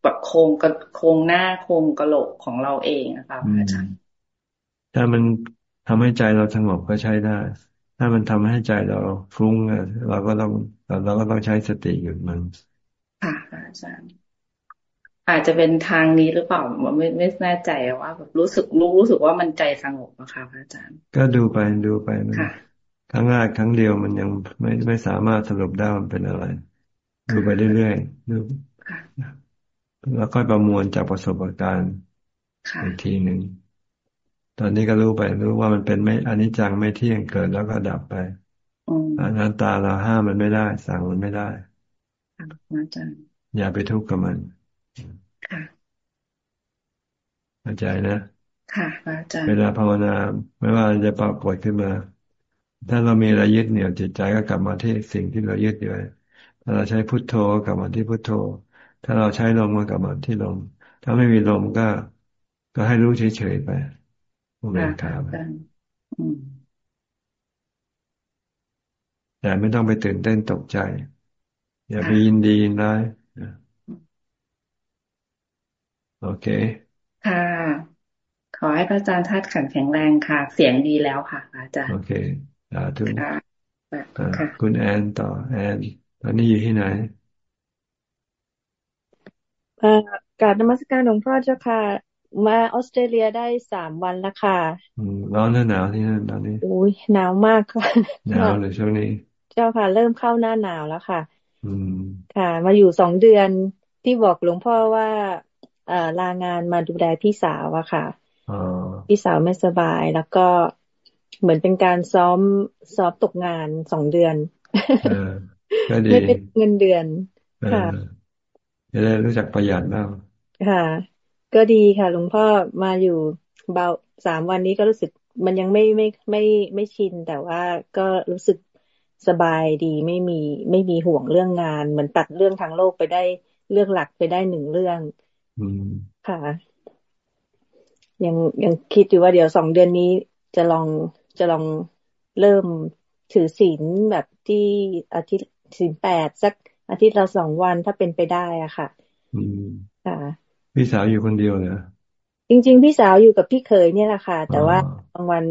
แบบโครงกระโครงหน้าโครงกระโหลกของเราเองนะคะพระอาจารย์ถ้ามันทำให้ใจเราสงบก็ใช้ได้ ถ้ามันทำให้ใจเราฟุ้งเราก็ต้องเราก็ต้องใช้สติหยุดมันค่ะอาจารย์อาจจะเป็นทางนี้หรือเปล่าไม่ไม่แน่ใจว่าแบบรู้สึกรู้รู้สึกว่ามันใจสงบนะคะพระอาจารย์ ก็ดูไปดูไป ครั้งแรกครั้งเดียวมันยังไม่ไม่สามารถสรุปได้มันเป็นอะไรดูไปเรื่อยๆดูแล้วค่อยประมวลจากประสบการณ์อีกทีหนึ่งตอนนี้ก็รู้ไปรู้ว่ามันเป็นไม่อนิจจังไม่เที่ยงเกิดแล้วก็ดับไปอนัตตาเราห้ามมันไม่ได้ สั่งมันไม่ได้อาจารย์อย่าไปทุกข์กับมันค่ะเข้าใจนะ ค่ะอาจารย์เวลาภาวนา ไม่ว่าจะปรากฏขึ้นมา ถ้าเรามีอะไรยึดเหนี่ยวจิตใจก็กลับมาที่สิ่งที่เรายึดอยู่ถ้าเราใช้พุทโธกลับมาที่พุทโธ ถ้าเราใช้ลมก็กลับมาที่ลม ถ้าไม่มีลมก็ ก็ให้รู้เฉยๆไปอุเบกขาไปแต่ไม่ต้องไปตื่นเต้นตกใจ อย่าไปยินดียินร้ายโอเค ค่ะ ขอให้พระอาจารย์ธาตุขันแข็งแรงค่ะ เสียงดีแล้วค่ะอาจารย์ โอเค สาธุค่ะคุณแอนต่อแอนตอนนี้อยู่ที่ไหนกราบนมัสการหลวงพ่อเจ้าค่ะ มาออสเตรเลียได้สามวันแล้วค่ะร้อนหรือหนาวที่นั่นตอนนี้อุ้ยหนาวมากค่ะหนาวเลยช่วงนี้ เจ้าค่ะ เริ่มเข้าหน้าหนาวแล้วค่ะ อืมค่ะ มาอยู่สองเดือนที่บอกหลวงพ่อว่าเอ่อลางานมาดูแลพี่สาวอะค่ะพี่สาวไม่สบายแล้วก็ เหมือนเป็นการซ้อมซ้อมตกงานสองเดือนไม่เป็นเงินเดือนค่ะจะได้รู้จักประหยัดบ้างค่ะ ก็ดีค่ะหลวงพ่อมาอยู่เบาสามวันนี้ก็รู้สึกมันยังไม่ไม่ไม่ไม่ชิน แต่ว่าก็รู้สึกสบายดีไม่มีไม่มีห่วงเรื่องงาน เหมือนตัดเรื่องทางโลกไปได้เรื่องหลักไปได้หนึ่งเรื่องค่ะ ยังยังคิดอยู่ว่าเดี๋ยวสองเดือนนี้จะลอง จะลองเริ่มถือศีลแบบที่อาทิตย์ศีลแปดสักอาทิตย์ละสองวันถ้าเป็นไปได้อะค่ะค่ะ พี่สาวอยู่คนเดียวเหรอจริง ๆ พี่สาวอยู่กับพี่เคยเนี่ยแหละค่ะ แต่ว่าบางวัน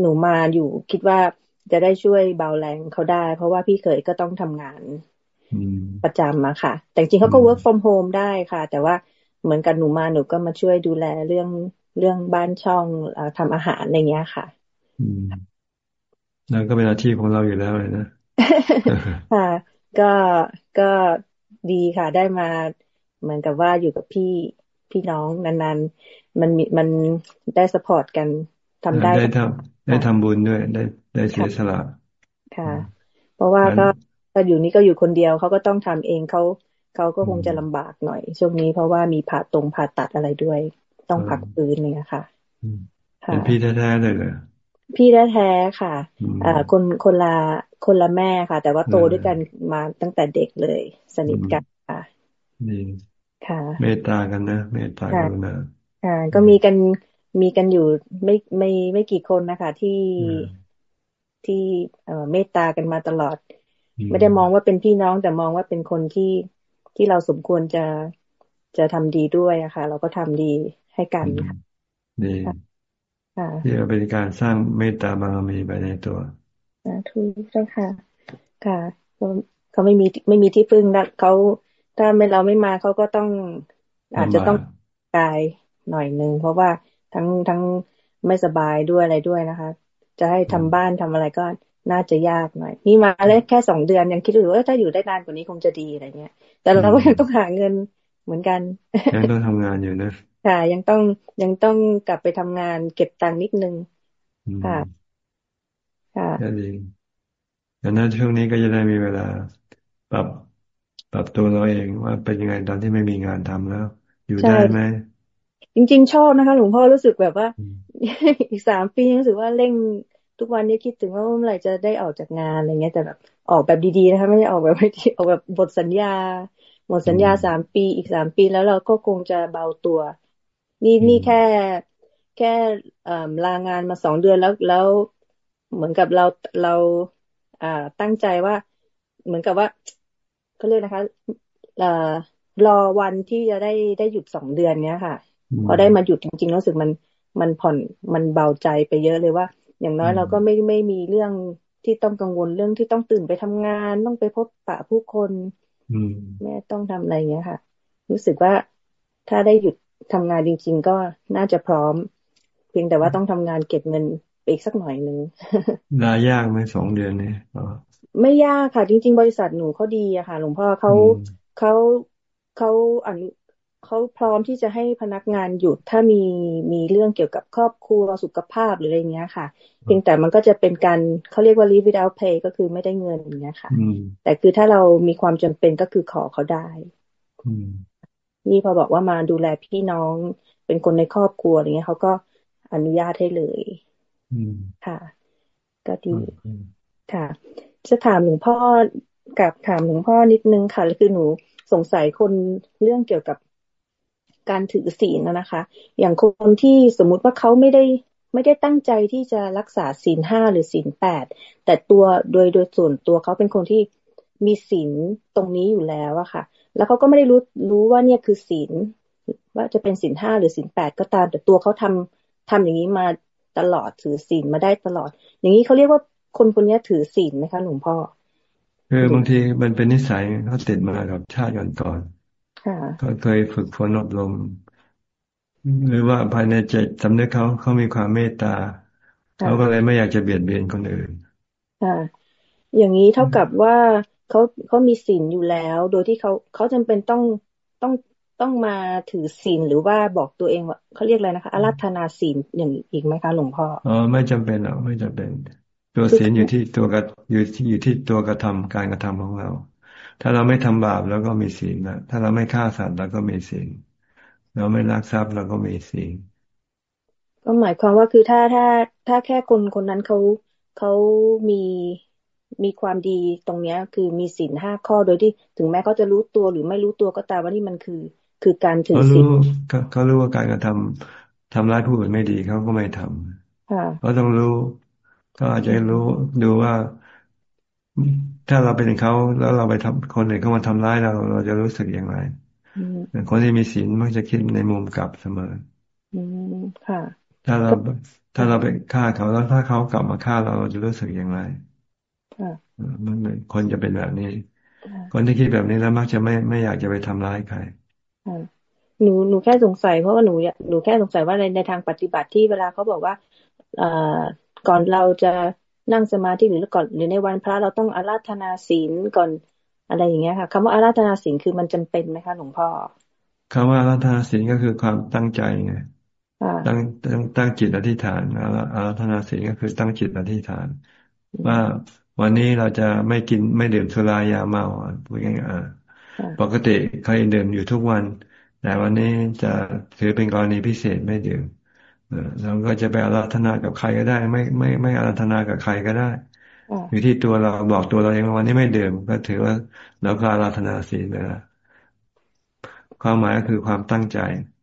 หนูมาอยู่คิดว่าจะได้ช่วยเบาแรงเขาได้ เพราะว่าพี่เคยก็ต้องทำงานประจำมาค่ะ แต่จริงเขาก็ work from home ได้ค่ะ แต่ว่าเหมือนกันหนูมาหนูก็มาช่วยดูแลเรื่องเรื่องบ้านช่องอทำอาหารอะไรเงี้ยค่ะ นั่นก็เป็นอาชีพของเราอยู่แล้วเลยนะค่ะ ก็ก็ดีค่ะได้มา เหมือนกับว่าอยู่กับพี่พี่น้องนานๆ มันมีมันได้สปอร์ตกันทำได้ได้ทำได้ทำบุญด้วย ได้ได้เสียสละค่ะ เพราะว่าก็ก็อยู่นี่ก็อยู่คนเดียวเขาก็ต้องทำเองเขาเขาก็คงจะลำบากหน่อย ช่วงนี้เพราะว่ามีผ่าตรงผ่าตัดอะไรด้วย ต้องพักฟื้นเนี่ยค่ะเป็นพี่แท้ๆเลยเหรอ พี่แท้ๆค่ะอ่าคนคนละคนละแม่ค่ะ แต่ว่าโตด้วยกันมาตั้งแต่เด็กเลย สนิทกันค่ะดีค่ะ เมตตากันนะเมตตากันนะอ่าก็มีกันมีกันอยู่ไม่ไม่ไม่กี่คนนะคะที่ที่เอ่อเมตตากันมาตลอด ไม่ได้มองว่าเป็นพี่น้องแต่มองว่าเป็นคนที่ที่เราสมควรจะจะทำดีด้วยอะค่ะ เราก็ทำดีให้กันค่ะ ดีที่เป็นการสร้างเมตตาบารมีไปในตัวสาธุเจ้าค่ะ ค่ะเขาไม่มีไม่มีที่พึ่งแล้วเขาถ้าไม่เราไม่มาเขาก็ต้อง อาจจะต้องกายหน่อยหนึ่งเพราะว่าทั้งทั้งไม่สบายด้วยอะไรด้วยนะคะ จะให้ทำบ้านทำอะไรก็น่าจะยากหน่อย นี่มาแล้วแค่สองเดือนยังคิดอยู่ว่าถ้าอยู่ได้นานกว่านี้คงจะดีอะไรเงี้ย แต่เราก็ยังต้องหาเงินเหมือนกันยังต้องทำงานอยู่นะ ค่ะ ยังต้องยังต้องกลับไปทำงานเก็บตังค์นิดนึงค่ะ ค่ะก็ดีดังนั้นช่วงนี้ก็จะได้มีเวลาปรับปรับตัวเราเองว่าเป็นยังไงตอนที่ไม่มีงานทำแล้ว อยู่ได้ไหมจริงๆชอบนะคะ หลวงพ่อรู้สึกแบบว่า อีกสามปีรู้สึกว่าเร่งทุกวันนี้คิดถึงว่าเมื่อไหร่จะได้ออกจากงานอะไรเงี้ยแต่แบบออกแบบดีๆนะคะไม่ได้ออกแบบไม่ดีออกแบบบทสัญญาหมดสัญญาสามปีอีกสามปีแล้วเราก็คงจะเบาตัว นี่นี่แค่ แค่ลางานมาสองเดือนแล้วแล้วเหมือนกับเราเราอ่าตั้งใจว่า เหมือนกับว่าเขาเรียกนะคะเอ่อรอวันที่จะได้ได้หยุดสองเดือนเนี้ยค่ะพอได้มาหยุดจริงๆรู้สึกมันมันผ่อนมันเบาใจไปเยอะเลยว่า อย่างน้อยเราก็ไม่ไม่มีเรื่องที่ต้องกังวลเรื่องที่ต้องตื่นไปทำงาน ต้องไปพบปะผู้คนแม่ต้องทำอะไรเงี้ยค่ะ รู้สึกว่าถ้าได้หยุด ทำงานจริง ๆ ก็น่าจะพร้อม เพียงแต่ว่าต้องทำงานเก็บเงินไปอีกสักหน่อยหนึ่งลายากไหมสองเดือนนี้ไม่ยากค่ะ จริง ๆ บริษัทหนูเขาดีอะค่ะ หลวงพ่อเขาเขาเขาอนุเขาพร้อมที่จะให้พนักงานหยุดถ้ามีมีเรื่องเกี่ยวกับครอบครัวสุขภาพหรืออะไรเงี้ยค่ะ เพียงแต่มันก็จะเป็นการเขาเรียกว่า leave without pay ก็คือไม่ได้เงินอย่างเงี้ยค่ะ แต่คือถ้าเรามีความจำเป็นก็คือขอเขาได้ นี่พอบอกว่ามาดูแลพี่น้อง เป็นคนในครอบครัวอะไรเงี้ยเขาก็อนุญาตให้เลยค่ะ ก็ดีค่ะ จะถามหลวงพ่อกับถามหลวงพ่อนิดนึงค่ะคือหนูสงสัยคนเรื่องเกี่ยวกับการถือศีลนะคะ อย่างคนที่สมมุติว่าเขาไม่ได้ไม่ได้ตั้งใจที่จะรักษาศีลห้าหรือศีลแปดแต่ตัวโดยโดยส่วนตัวเขาเป็นคนที่มีศีลตรงนี้อยู่แล้วอะค่ะ แล้วเขาก็ไม่ได้รู้รู้ว่าเนี่ยคือศีลว่าจะเป็นศีลห้าหรือศีลแปดก็ตาม แต่ตัวเขาทำทำอย่างนี้มาตลอดถือศีลมาได้ตลอด อย่างนี้เขาเรียกว่าคนคนนี้ถือศีลไหมคะหลวงพ่อคือบางทีมันเป็นนิสัยเขาติดมากับชาติก่อนเขาเคยฝึกฝนอบรมหรือว่าภายในใจสำนึกเขาเขามีความเมตตาเขาก็เลยไม่อยากจะเบียดเบียนคนอื่นค่ะอย่างนี้เท่ากับว่า เขาเขามีศีลอยู่แล้ว โดยที่เขาเขาจำเป็นต้องต้องต้องมาถือศีลหรือว่าบอกตัวเองว่าเขาเรียกอะไรนะคะอาราธนาศีลอย่างอีกไหมคะหลวงพ่ออ๋อไม่จำเป็นหรอกไม่จำเป็น ตัวศีลอยู่ที่ตัวกระอยู่ที่อยู่ที่ตัวกระทำการกระทำของเรา ถ้าเราไม่ทำบาปแล้วก็มีศีลนะถ้าเราไม่ฆ่าสัตว์แล้วก็มีศีลเราไม่ลักทรัพย์เราก็มีศีลก็หมายความว่าคือถ้าถ้าถ้าแค่คนคนนั้นเขาเขามี มีความดีตรงเนี้ย คือมีศีลห้าข้อโดยที่ถึงแม้เขาจะรู้ตัวหรือไม่รู้ตัวก็ตามว่านี่มันคือ คือการถือศีลเขารู้ว่าการกระทำทำร้ายผู้อื่นไม่ดีเขาก็ไม่ทำเขาต้องรู้ก็อาจจะรู้ดูว่าถ้าเราเป็นเขาแล้วเราไปทำคนอื่นเขามาทำร้ายเราเราจะรู้สึกอย่างไรคนที่มีศีลมักจะคิดในมุมกลับเสมออืมค่ะ ถ้าเราถ้าเราไปฆ่าเขาแล้วถ้าเขากลับมาฆ่าเราเราจะรู้สึกอย่างไร มันคนจะเป็นแบบนี้ คนที่คิดแบบนี้แล้วมักจะไม่ไม่อยากจะไปทำร้ายใครหนูหนูแค่สงสัยเพราะว่าหนูหนูแค่สงสัยว่าในในทางปฏิบัติที่เวลาเขาบอกว่าเอ่อก่อนเราจะนั่งสมาธิหรือก่อนหรือในวันพระเราต้องอาราธนาศีลก่อนอะไรอย่างเงี้ยค่ะคำว่าอาราธนาศีลคือมันจำเป็นไหมคะหลวงพ่อคำว่าอาราธนาศีลก็คือความตั้งใจไงตั้งตั้งตั้งจิตอธิษฐานอาราธนาศีลก็คือตั้งจิตอธิษฐาน ว่า วันนี้เราจะไม่กินไม่ดื่มสุรายาเมาพูดง่ายๆปกติเคยดื่มอยู่ทุกวัน แต่วันนี้จะถือเป็นกรณีพิเศษไม่ดื่มเราก็จะไปอาราธนากับใครก็ได้ ไม่ไม่ไม่อาราธนากับใครก็ได้ อยู่ที่ตัวเราบอกตัวเราเองว่าวันนี้ไม่ดื่มก็ถือว่าเราก็อาราธนาศีลไปแล้วความหมายก็คือความตั้งใจ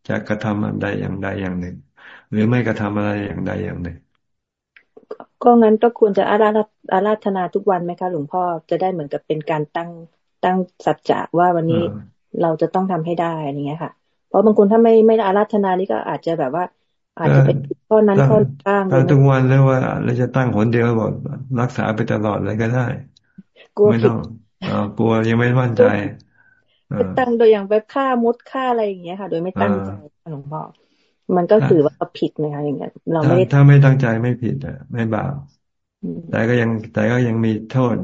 จะกระทำอันใดอย่างใดอย่างหนึ่ง หรือไม่กระทำอะไรอย่างใดอย่างหนึ่ง ก็งั้นก็ควรจะอาราอาราธนาทุกวันไหมคะ หลวงพ่อจะได้เหมือนกับเป็นการตั้งตั้งสัจจะว่าวันนี้เราจะต้องทำให้ได้อย่างเงี้ยค่ะ เพราะบางคนถ้าไม่ไม่อาราธนานี่ก็อาจจะแบบว่า อาจจะเป็นข้อนั้นข้อตั้งทุกวันเลยว่า เราจะตั้งผลเดียวบอกรักษาไปตลอดเลยก็ได้ไม่ต้องกลัวยังไม่มั่นใจตั้งโดยอย่างแบบฆ่ามดฆ่าอะไรอย่างเงี้ยค่ะ โดยไม่ตั้งใจหลวงพ่อ มันก็ถือว่าผิดไหมคะอย่างเงี้ยเราไม่ถ้าไม่ตั้งใจไม่ผิดอะไม่บาปแต่ก็ยังแต่ก็ยังมีโทษ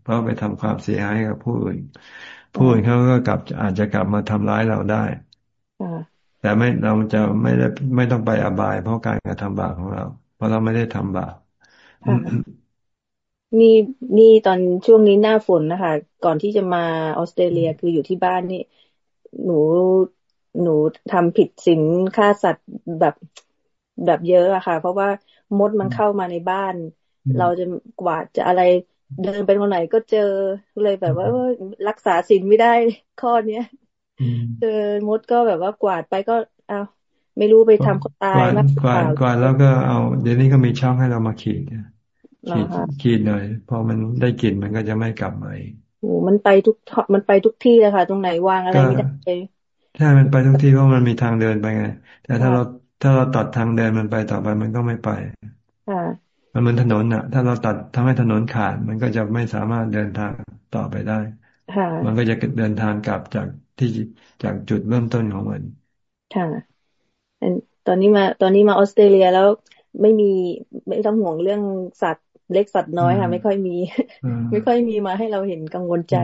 เพราะไปทำความเสียหายกับผู้อื่นผู้อื่นเขาก็กลับอาจจะกลับมาทำร้ายเราได้แต่ไม่เราจะไม่ได้ไม่ต้องไปอบาย เพราะการกระทำบาปของเรา เพราะเราไม่ได้ทำบาปนี่นี่ตอนช่วงนี้หน้าฝนนะคะ ก่อนที่จะมาออสเตรเลียคืออยู่ที่บ้านนี่ หนู หนูทำผิดสินฆ่าสัตว์แบบแบบเยอะอะค่ะ เพราะว่ามดมันเข้ามาในบ้าน เราจะกวาดจะอะไรเดินไปตรงไหนก็เจอเลยแบบว่ารักษาสินไม่ได้ข้อเนี้ยเจอมดก็แบบว่ากวาดไปก็เอาไม่รู้ไปทำคนตายมากกวาดกวาดแล้วก็เอา เดี๋ยวนี้ก็มีช่องให้เรามาขีดขีดขีดหน่อยพอมันได้กลิ่นมันก็จะไม่กลับมาอีกโอ้มันไปทุกมันไปทุกที่เลยค่ะ ตรงไหนวางอะไรไม่ได้ ใช่มันไปทุกที่เพราะมันมีทางเดินไปไง แต่ถ้าเราถ้าเราตัดทางเดินมันไปต่อไปมันก็ไม่ไปมันเหมือนถนนอะ ถ้าเราตัดทำให้ถนนขาด มันก็จะไม่สามารถเดินทางต่อไปได้มันก็จะเดินทางกลับจากที่จากจุดเริ่มต้นของมันค่ะตอนนี้มา ตอนนี้มาออสเตรเลียแล้วไม่มีไม่ต้องห่วงเรื่องสัตว์เล็กสัตว์น้อยค่ะ ไม่ค่อยมี ไม่ค่อยมีมาให้เราเห็นกังวลใจ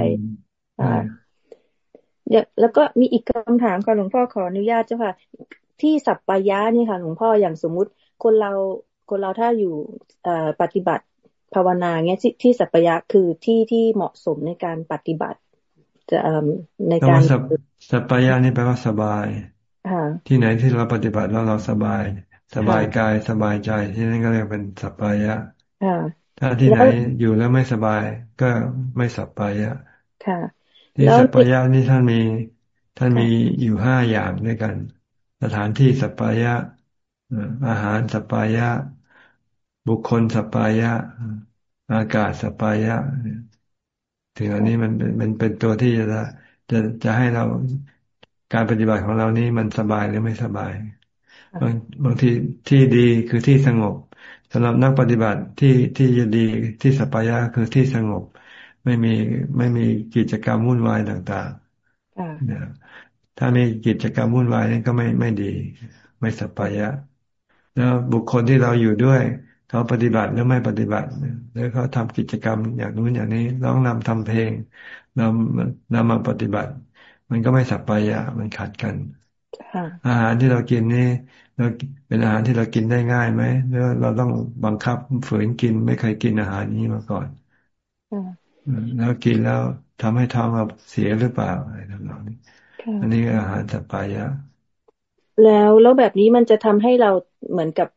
ค่ะแล้วก็มีอีกคำถามค่ะหลวงพ่อขออนุญาตเจ้าค่ะ ที่สัปปายะนี่ค่ะหลวงพ่ออย่างสมมุติคนเราคนเราถ้าอยู่ปฏิบัติภาวนาเงี้ยที่สัปปายะคือที่ที่เหมาะสมในการปฏิบัติ จะในการสัปปายะนี่แปลว่าสบายที่ไหนที่เราปฏิบัติแล้วเราสบาย สบายกายสบายใจที่นั่นก็เรียกเป็นสัปปายะถ้าที่ไหนอยู่แล้วไม่สบายก็ไม่สัปปายะ ที่สัปปายะนี่ท่านมีท่านมีอยู่ห้าอย่างด้วยกัน สถานที่สัปปายะอาหารสัปปายะ บุคคลสัปปายะ อากาศสัปปายะถึงอันนี้มันมันเป็นตัวที่จะจะจะให้เราการปฏิบัติของเรานี้มันสบายหรือไม่สบายบางบางทีที่ดีคือที่สงบสำหรับนักปฏิบัติที่ที่จะดีที่สัปายะคือที่สงบ ไม่มีไม่มีกิจกรรมวุ่นวายต่างๆถ้ามีกิจกรรมวุ่นวายนี่ก็ไม่ไม่ดี ไม่สัปายะ แล้วบุคคลที่เราอยู่ด้วย เขาปฏิบัติหรือไม่ปฏิบัติแล้วเขาทำกิจกรรมอย่างนู้นอย่างนี้ร้องนำทำเพลงนำนำมาปฏิบัติ มันก็ไม่สัปปายะ มันขัดกันอาหารที่เรากินนี่เราเป็นอาหารที่เรากินได้ง่ายไหมหรือเราต้องบังคับฝืนกินไม่เคยกินอาหารนี้มาก่อน แล้วกินแล้วทำให้ท้องเราเสียหรือเปล่าอะไรทำนองนี้อันนี้อาหารสัปปายะ แล้วแล้วแบบนี้มันจะทำให้เราเหมือนกับ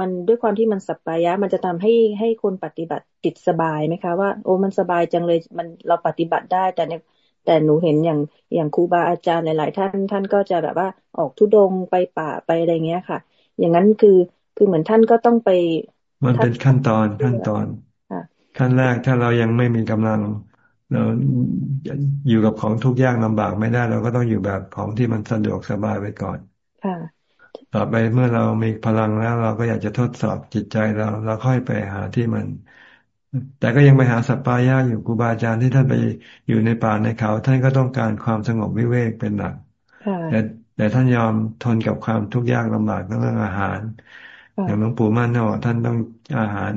มันด้วยความที่มันสัปปายะ มันจะทำให้ให้คนปฏิบัติติดสบายไหมคะ ว่าโอ้มันสบายจังเลยมันเราปฏิบัติได้แต่เนี่ยแต่หนูเห็นอย่างอย่างครูบาอาจารย์หลาย ๆ ท่านท่านก็จะแบบว่าออกทุดงไปป่าไปอะไรเงี้ยค่ะ อย่างนั้นคือคือเหมือนท่านก็ต้องไป มันเป็นขั้นตอนขั้นตอน ขั้นแรกถ้าเรายังไม่มีกำลัง เราอยู่กับของทุกอย่างลำบากไม่ได้ เราก็ต้องอยู่แบบของที่มันสะดวกสบายไปก่อนค่ะต่อไปเมื่อเรามีพลังแล้ว เราก็อยากจะทดสอบจิตใจเราเราค่อยไปหาที่มัน แต่ก็ยังไปหาสัปปายะอยู่ครูบาอาจารย์ที่ท่านไปอยู่ในป่าในเขา ท่านก็ต้องการความสงบวิเวกเป็นหลักแต่แต่ท่านยอมทนกับความทุกข์ยากลำบากเรื่องอาหาร อย่างหลวงปู่มั่นเนาะท่านต้องอาหาร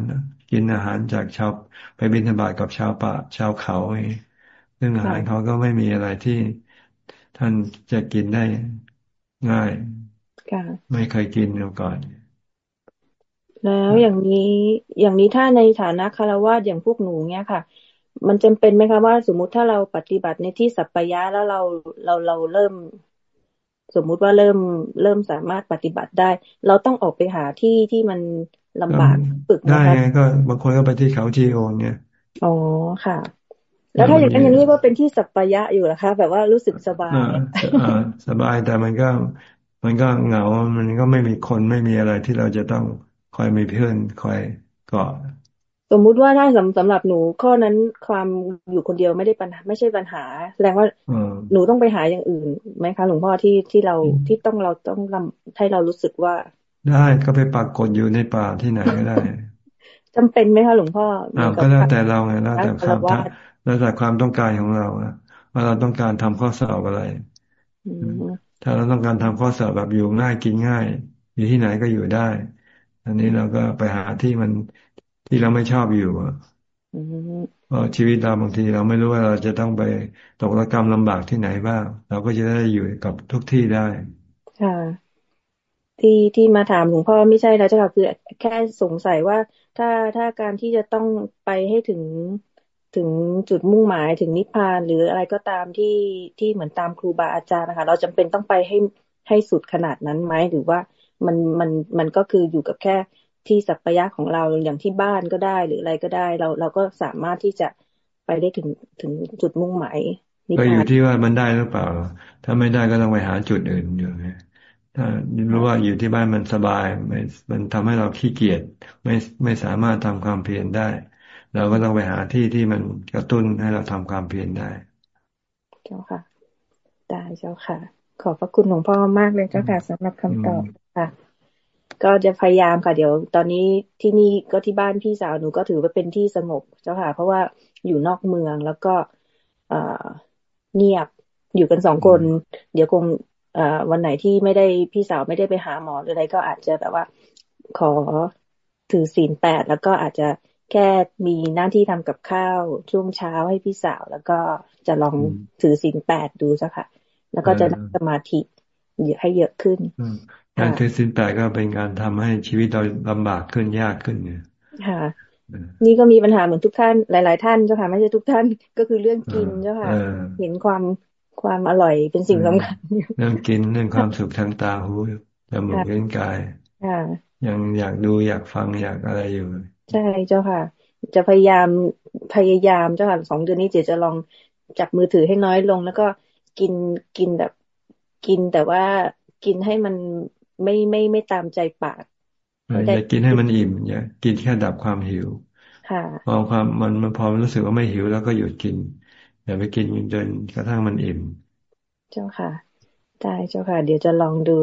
กินอาหารจากชาวไปบิณฑบาตกับชาวป่าชาวเขาเรื่องอาหารเขาก็ไม่มีอะไรที่ท่านจะกินได้ง่ายไม่เคยกินมาก่อน แล้วอย่างนี้อย่างนี้ถ้าในฐานะคารวะอย่างพวกหนูเนี้ยค่ะ มันจำเป็นไหมคะว่าสมมุติถ้าเราปฏิบัติในที่สัปปายะแล้วเราเราเราเริ่ม สมมุติว่าเริ่มเริ่มสามารถปฏิบัติได้ เราต้องออกไปหาที่ที่มัน ลำบากฝึกได้ไงก็บางคนก็ไปที่เขาจีโอนเนี่ยอ๋อค่ะ แล้วถ้าอย่างนั้นยังเรียกว่าเป็นที่สัปปายะอยู่หรอคะแบบว่ารู้สึกสบายสบายแต่มันก็มันก็เหงา มันก็ไม่มีคนไม่มีอะไรที่เราจะต้องคอยมีเพื่อนคอยเกาะสมมุติว่าถ้าสำสำหรับหนูข้อนั้นความอยู่คนเดียวไม่ได้ปัญหาไม่ใช่ปัญหา แสดงว่าหนูต้องไปหาอย่างอื่นไหมคะ หลวงพ่อที่ที่เราที่ต้องเราต้องทำให้เรารู้สึกว่า ได้ก็ไปปักกดอยู่ในป่าที่ไหนก็ได้จำเป็นไหมคะหลวงพ่ออ้าวก็แล้วแต่เราไงแล้วแต่ความแล้วแต่ความต้องการของเราว่าเราต้องการทำข้อสอบอะไรถ้าเราต้องการทำข้อสอบแบบอยู่ง่ายกินง่าย อยู่ที่ไหนก็อยู่ได้ อันนี้เราก็ไปหาที่มันที่เราไม่ชอบอยู่เพราะชีวิตเราบางทีเราไม่รู้ว่าเราจะต้องไปตกระกรรมลำบากที่ไหนบ้าง เราก็จะได้อยู่กับทุกที่ได้ ค่ะ ที่ที่มาถามหลวงพ่อไม่ใช่แล้วจ้ะค่ะคือแค่สงสัยว่าถ้าถ้าการที่จะต้องไปให้ถึงถึงจุดมุ่งหมายถึงนิพพานหรืออะไรก็ตามที่ที่เหมือนตามครูบาอาจารย์นะคะ เราจำเป็นต้องไปให้ให้สุดขนาดนั้นไหมหรือว่ามันมันมันก็คืออยู่กับแค่ที่สัพยะของเราอย่างที่บ้านก็ได้หรืออะไรก็ได้ เราเราก็สามารถที่จะไปได้ถึงถึงจุดมุ่งหมายก็อยู่ที่ว่ามันได้หรือเปล่า ถ้าไม่ได้ก็ต้องไปหาจุดอื่นอยู่ ถ้ารู้ว่าอยู่ที่บ้านมันสบายมันมันทำให้เราขี้เกียจไม่ไม่สามารถทำความเพียรได้ เราก็ต้องไปหาที่ที่มันกระตุ้นให้เราทำความเพียรได้ เจ้าค่ะ ได้เจ้าค่ะ ขอบพระคุณหลวงพ่อมากเลยเจ้าค่ะสำหรับคำตอบค่ะ ก็จะพยายามค่ะ เดี๋ยว ตอนนี้ที่นี่ก็ที่บ้านพี่สาวหนูก็ถือว่าเป็นที่สงบเจ้าค่ะ เพราะว่าอยู่นอกเมืองแล้วก็เเงียบอยู่กันสองคน เดี๋ยวคง วันไหนที่ไม่ได้พี่สาวไม่ได้ไปหาหมอหรืออะไรก็อาจจะแบบว่า ขอถือศีลแปดแล้วก็อาจจะแค่มีหน้าที่ทำกับข้าวช่วงเช้าให้พี่สาว แล้วก็จะลองถือศีลแปดดูสักค่ะ แล้วก็จะนั่งสมาธิเยอะให้เยอะขึ้นการถือศีลแปดก็เป็นการทำให้ชีวิตเราลำบากขึ้นยากขึ้นเนี่ยค่ะ นี่ก็มีปัญหาเหมือนทุกท่านหลาย ๆ ท่านเจ้าค่ะไม่ใช่ทุกท่านก็คือเรื่องกินเจ้าค่ะเห็นความ ความอร่อยเป็นสิ่งสำคัญเรื่องกินเรื่องความสุขทางตาหูจมูกเล่นกายยังอยากดูอยากฟังอยากอะไรอยู่ ใช่เจ้าค่ะ จะพยายามพยายามเจ้าค่ะสองเดือนนี้เจจะลองจับมือถือให้น้อยลง แล้วก็กินกินแบบกินแต่ว่ากินให้มันไม่ไม่ไม่ตามใจปากอย่ากินให้มันอิ่มอย่ากินแค่ดับความหิวพอความมันมันพอมันรู้สึกว่าไม่หิวแล้วก็หยุดกิน อย่าไปกินจนกระทั่งมันอิ่ม เจ้าค่ะ ได้เจ้าค่ะ เดี๋ยวจะลองดู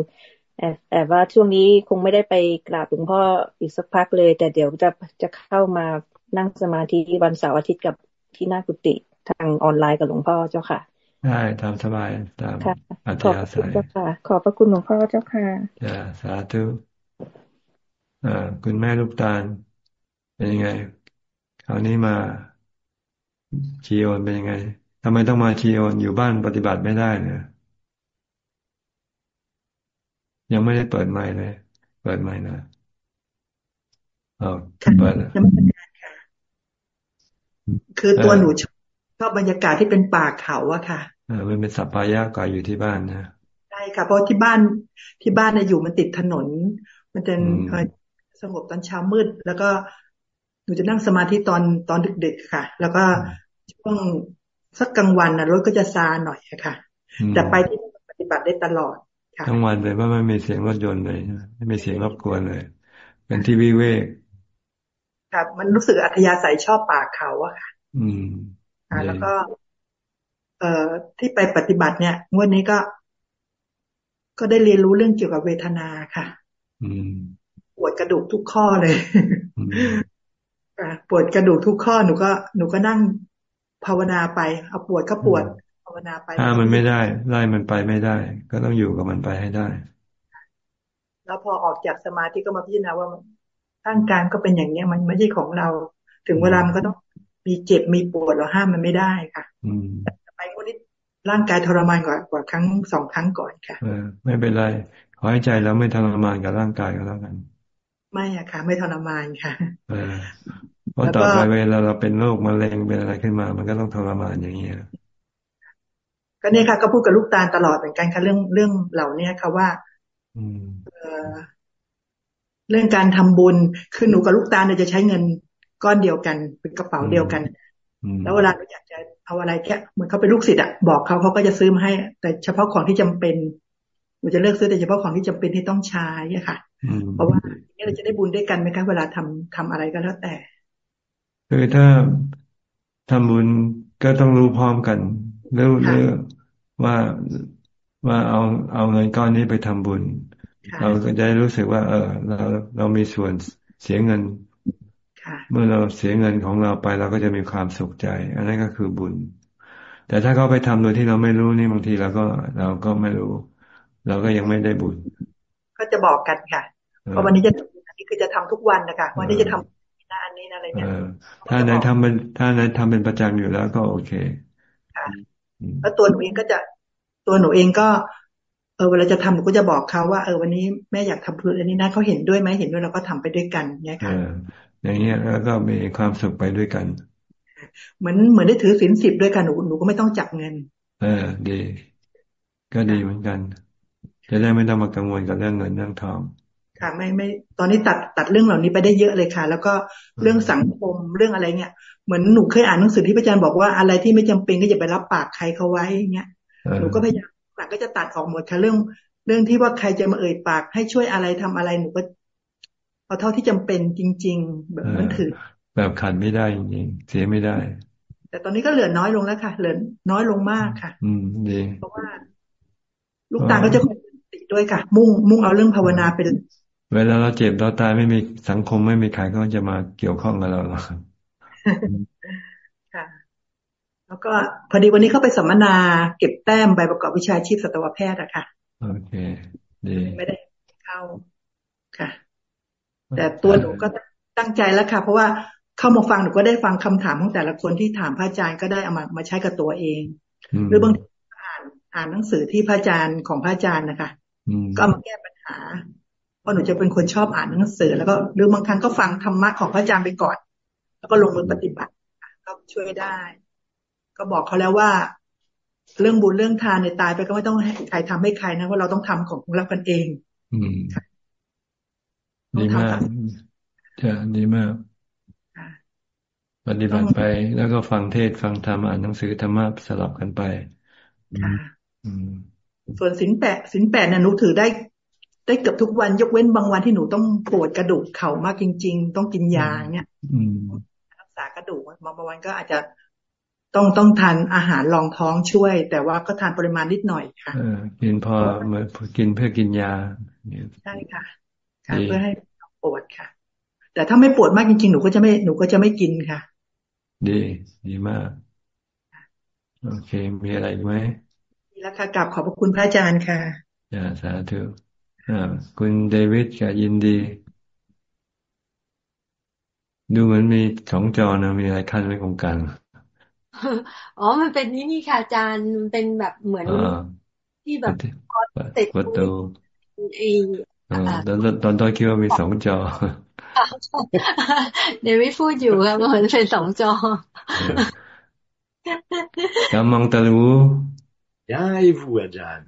แอบแอบว่าช่วงนี้คงไม่ได้ไปกราบหลวงพ่ออีกสักพักเลย แต่เดี๋ยวจะจะเข้ามานั่งสมาธิวันเสาร์อาทิตย์กับที่หน้ากุฏิทางออนไลน์กับหลวงพ่อเจ้าค่ะได้ตามสบายตามอัธยาศัยเจ้าค่ะ ขอบพระคุณหลวงพ่อเจ้าค่ะจ้าสาธุอ่าคุณแม่ลูกตาลเป็นยังไงคราวนี้มา ชีโอนเป็นยังไงทำไมต้องมาชีโอนอยู่บ้านปฏิบัติไม่ได้เนี่ยยังไม่ได้เปิดไมค์เลย เปิดไมค์นะอ๋อเปิดแล้วคือตัวหนูชอบชอบบรรยากาศที่เป็นป่าเขาอะค่ะเออมันเป็นสัปปายะก่ออยู่ที่บ้านนะใช่ค่ะเพราะที่บ้านที่บ้านเนี่ยอยู่มันติดถนน มันจะสงบตอนเช้ามืด แล้วก็ห นูจะนั่งสมาธิตอนตอนดึกๆค่ะ แล้วก็ช่วงสักกลางวันนะรถก็จะซาหน่อยค่ะ แต่ไปที่ปฏิบัติได้ตลอดค่ะทั้งวันเลยว่าไม่มีเสียงรถยนต์เลยไม่มีเสียงรบกวนเลย เป็นที่วิเวกครับมันรู้สึกอัธยาศัยชอบป่าเขาอะค่ะ อืมแล้วก็ เอ่อที่ไปปฏิบัติเนี่ยงวดนี้ก็ ก็ได้เรียนรู้เรื่องเกี่ยวกับเวทนาค่ะ อืมปวดกระดูกทุกข้อเลย ปวดกระดูกทุกข้อหนูก็หนูก็นั่งภาวนาไปเอาปวดก็ปวดภาวนาไปถ้ามันไม่ได้ไล่มันไปไม่ได้ ก็ต้องอยู่กับมันไปให้ได้ แล้วพอออกจากสมาธิก็มาพิจารณาว่าร่างกายก็เป็นอย่างเนี้ยมันไม่ใช่ของเรา ถึงเวลามันก็ต้องมีเจ็บมีปวดเราห้ามมันไม่ได้ค่ะ อืมไปคนนี้ร่างกายทรมานกว่ากว่าครั้งสองครั้งก่อนค่ะเออไม่เป็นไรขอให้ใจเราไม่ทรมานกับร่างกายก็แล้วกัน ไม่อะค่ะ ไม่ทรมานค่ะเออเพราะต่อไปเวลาเราเป็นโรคมะเร็งเป็นอะไรขึ้นมา มันก็ต้องทรมานอย่างเงี้ยก็เนี่ยค่ะ ก็พูดกับลูกตาลตลอดเหมือนกันค่ะเรื่องเรื่องเหล่านี้ค่ะว่า อืมเออเรื่องการทำบุญคือหนูกับลูกตาเนี่ยจะใช้เงินก้อนเดียวกัน เป็นกระเป๋าเดียวกันแล้วเวลาเราอยากจะเอาอะไรแค่เหมือนเขาเป็นลูกศิษย์อะบอกเขาเขาก็จะซื้อมาให้ แต่เฉพาะของที่จำเป็น หนูจะเลือกซื้อแต่เฉพาะของที่จำเป็นที่ต้องใช้ค่ะ เพราะว่าอย่างนี้เราจะได้บุญด้วยกันไหมคะเวลาทำทำอะไรก็แล้วแต่ คือถ้าทำบุญก็ต้องรู้พร้อมกันเรื่องเรื่องว่าว่าเอาเอาเงินก้อนนี้ไปทำบุญ เราก็จะรู้สึกว่า เออ เราเรามีส่วนเสียเงินเมื่อเราเสียเงินของเราไปเราก็จะมีความสุขใจ อันนั้นก็คือบุญ แต่ถ้าเขาไปทำโดยที่เราไม่รู้นี่บางทีเราก็เราก็ไม่รู้ เราก็ยังไม่ได้บุญก็จะบอกกันค่ะเพราะวันนี้จะอันนี้คือจะทำทุกวันนะคะวันนี้จะทำนะอันนี้อะไรเนี่ยถ้าไหนทำเป็นถ้าไหนทำเป็นประจำอยู่แล้วก็โอเคค่ะแล้วตัวหนูเองก็จะตัวหนูเองก็ เออเวลาจะทำหนูก็จะบอกเขาว่า เออวันนี้แม่อยากทำพืนอันนี้นะเขาเห็นด้วยไหมเห็นด้วยเราก็ทำไปด้วยกันเนี่ยค่ะอย่างเงี้ยแล้วก็มีความสุขไปด้วยกัน เหมือนเหมือนได้ถือศีลสิบด้วยกันหนูหนูก็ไม่ต้องจับเงิน เออดี ก็ดีเหมือนกัน จะได้ไม่ต้องมากังวลกับเรื่องเงินเรื่องทอง ค่ะไม่ไม่ ตอนนี้ตัดตัดเรื่องเหล่านี้ไปได้เยอะเลยค่ะ แล้วก็เรื่องสังคมเรื่องอะไรเนี่ยเหมือนหนูเคยอ่านหนังสือที่พระอาจารย์บอกว่าอะไรที่ไม่จำเป็นก็อย่าไปรับปากใครเขาไว้เงี้ยหนูก็พยายามหลังก็จะตัดออกหมดค่ะเรื่อง เรื่องที่ว่าใครจะมาเอ่ยปาก ให้ช่วยอะไรทำอะไรหนูก็เอาเท่าที่จำเป็นจริง ๆ แบบมันถือ แบบขัดไม่ได้จริงๆเสียไม่ได้ แต่ตอนนี้ก็เหลือน้อยลงแล้วค่ะ เหลือน้อยลงมากค่ะ อืมดีเพราะว่า ลูกตาก็จะคอยติ ดด้วยค่ะ มุ่งมุ่งเอาเรื่องภาวนาเป็น เวลาเราเจ็บเราตายไม่มีสังคมไม่มีใครก็จะมาเกี่ยวข้องกับเราหรอกค่ะ แล้วก็พอดีวันนี้เข้าไปสัมมนาเก็บแต้มใบประกอบวิชาชีพสัตวแพทย์อะค่ะโอเคดีไม่ได้เข้าค่ะ แต่ตัวหนูก็ตั้งใจแล้วค่ะ เพราะว่าเข้ามาฟังหนูก็ได้ฟังคำถามของแต่ละคนที่ถามพระอาจารย์ก็ได้เอามามาใช้กับตัวเอง หรือบางทีอ่านอ่านหนังสือที่พระอาจารย์ของพระอาจารย์นะคะ ก็มาแก้ปัญหาเพราะหนูจะเป็นคนชอบอ่านหนังสือ แล้วก็หรือบางครั้งก็ฟังธรรมะของพระอาจารย์ไปก่อน แล้วก็ลงมือปฏิบัติก็ช่วยได้ ก็บอกเขาแล้วว่า เรื่องบุญเรื่องทานในตายไปก็ไม่ต้องให้ใครทำให้ใครนะว่าเราต้องทำของเรากันเอง อืมดีมากจะดีมากปฏิบัติไป แล้วก็ฟังเทศฟังธรรมอ่านหนังสือธรรมะสลับกันไปค่ะ ส่วนสินแปดสินแปดน่ะหนูถือได้ ได้เกือบทุกวัน ยกเว้นบางวันที่หนูต้องปวดกระดูกเข่ามากจริง ๆ ต้องกินยาเนี่ยรักษากระดูกบางวันก็อาจจะต้องต้องทานอาหารรองท้องช่วย แต่ว่าก็ทานปริมาณนิดหน่อยค่ะกินพอมากินเพื่อกินยาใช่ค่ะค่ะเพื่อให้ปวดค่ะ แต่ถ้าไม่ปวดมากจริงๆหนูก็จะไม่หนูก็จะไม่กินค่ะ ดี ดีมาก โอเค มีอะไรอีกไหมมี แล้วค่ะกลับขอบพระคุณพระอาจารย์ค่ะอย่าสาธุอ่าคุณเดวิดกับยินดี ดูเหมือนมีสองจอนะมีอะไรขั้นไว้ตรงกลางอ๋อ มันเป็นนี่นี่ค่ะอาจารย์ มันเป็นแบบเหมือนที่แบบติดประตูตอนตอนตอนคิดว่ามีสองจอเดี๋ยวไม่พูดอยู่ครับมันเป็นสองจอกำมังตะลู Bien et vous, Adjan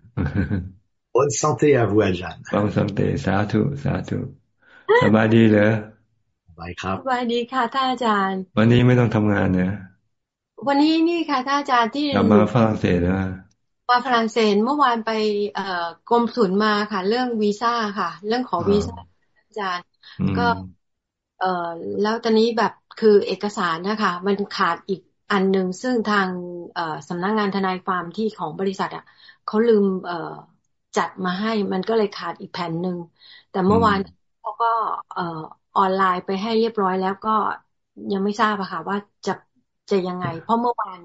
Bonne santé à vous, Adjan Bonne santé สาธุสาธุสบายดีเหรอสบายครับสบายดีค่ะท่านอาจารย์ วันนี้ไม่ต้องทำงานเนี่ยวันนี้นี่ค่ะท่านอาจารย์ที่กลับมาฝรั่งเศสนะมาฝรั่งเศสเมื่อวานไปเอ่อกรมศุลมาค่ะ เรื่องวีซ่าค่ะ เรื่องขอวีซ่าอาจารย์ ก็ เอ่อแล้วตอนนี้แบบคือเอกสารนะคะ มันขาดอีก อันหนึ่งซึ่งทางเอ่อสำนักงงานทนายความที่ของบริษัท อะเขาลืมเอ่อจัดมาให้มันก็เลยขาดอีกแผ่นหนึ่งแต่เมื่อวานเขาก็เอ่อออนไลน์ไปให้เรียบร้อยแล้วก็ยังไม่ทราบอะค่ะว่าจะจะยังไง เพราะเมื่อวาน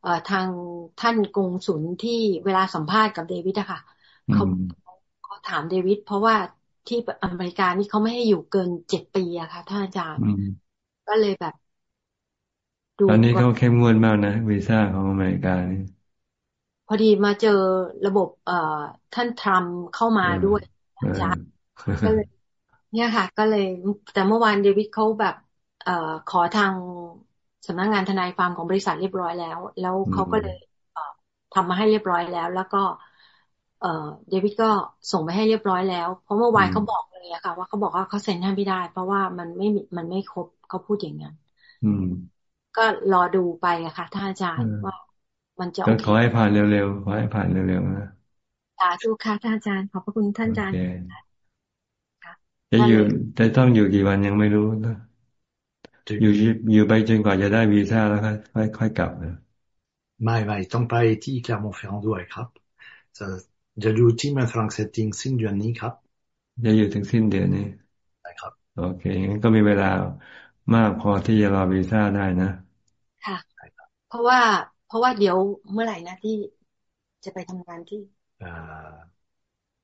เอ่อทางท่านกงศุลที่เวลาสัมภาษณ์กับเดวิดอะค่ะเขาเขาถามเดวิดเพราะว่าที่อเมริกานี่เขาไม่ให้อยู่เกินเจ็ดปีอะค่ะท่านอาจารย์ ก็เลยแบบ ตอนนี้เขาเข้มงวดมากนะวีซ่าของอเมริกานี่พอดีมาเจอระบบ เอ่อท่านทรัมเข้ามาด้วยอาจารย์ก็เลยเนี่ยค่ะ ก็เลย แต่เมื่อวานเดวิดเขาแบบ เอ่อขอทางสำนักงงานทนายความของบริษัทเรียบร้อยแล้ว แล้วเขาก็เลยทำมาให้เรียบร้อยแล้ว แล้วก็เอ่อเดวิดก็ส่งไปให้เรียบร้อยแล้ว เพราะเมื่อวานเขาบอกเลยอะค่ะ ว่าเขาบอกว่าเขาเซ็นให้ไม่ได้ เพราะว่ามันไม่มันไม่ครบเขาพูดอย่างนั้น ก็รอดูไปอะค่ะท่านอาจารย์ว่า มันจะขอให้ผ่านเร็วๆขอให้ผ่านเร็วๆนะสาธุค่ะท่านอาจารย์ขอบพระคุณท่านอาจารย์จะอยู่จะต้องอยู่กี่วันยังไม่รู้นะอยู่อยู่ไปจนกว่าจะได้วีซ่าแล้วค่อยค่อยกลับนะไม่ไม่ต้องไปที่แคลมอนเฟรนด้วยครับ จะจะอยู่ที่เมืองฝรั่งเศสทิ้งสิ้นเดือนนี้ครับ จะอยู่ถึงสิ้นเดือนนี้ใช่ครับ โอเคงั้นก็มีเวลา มากพอที่จะรอวีซ่าได้นะ ค่ะ เพราะว่า เพราะว่าเดี๋ยวเมื่อไหร่นะที่จะไปทำงานที่อ่า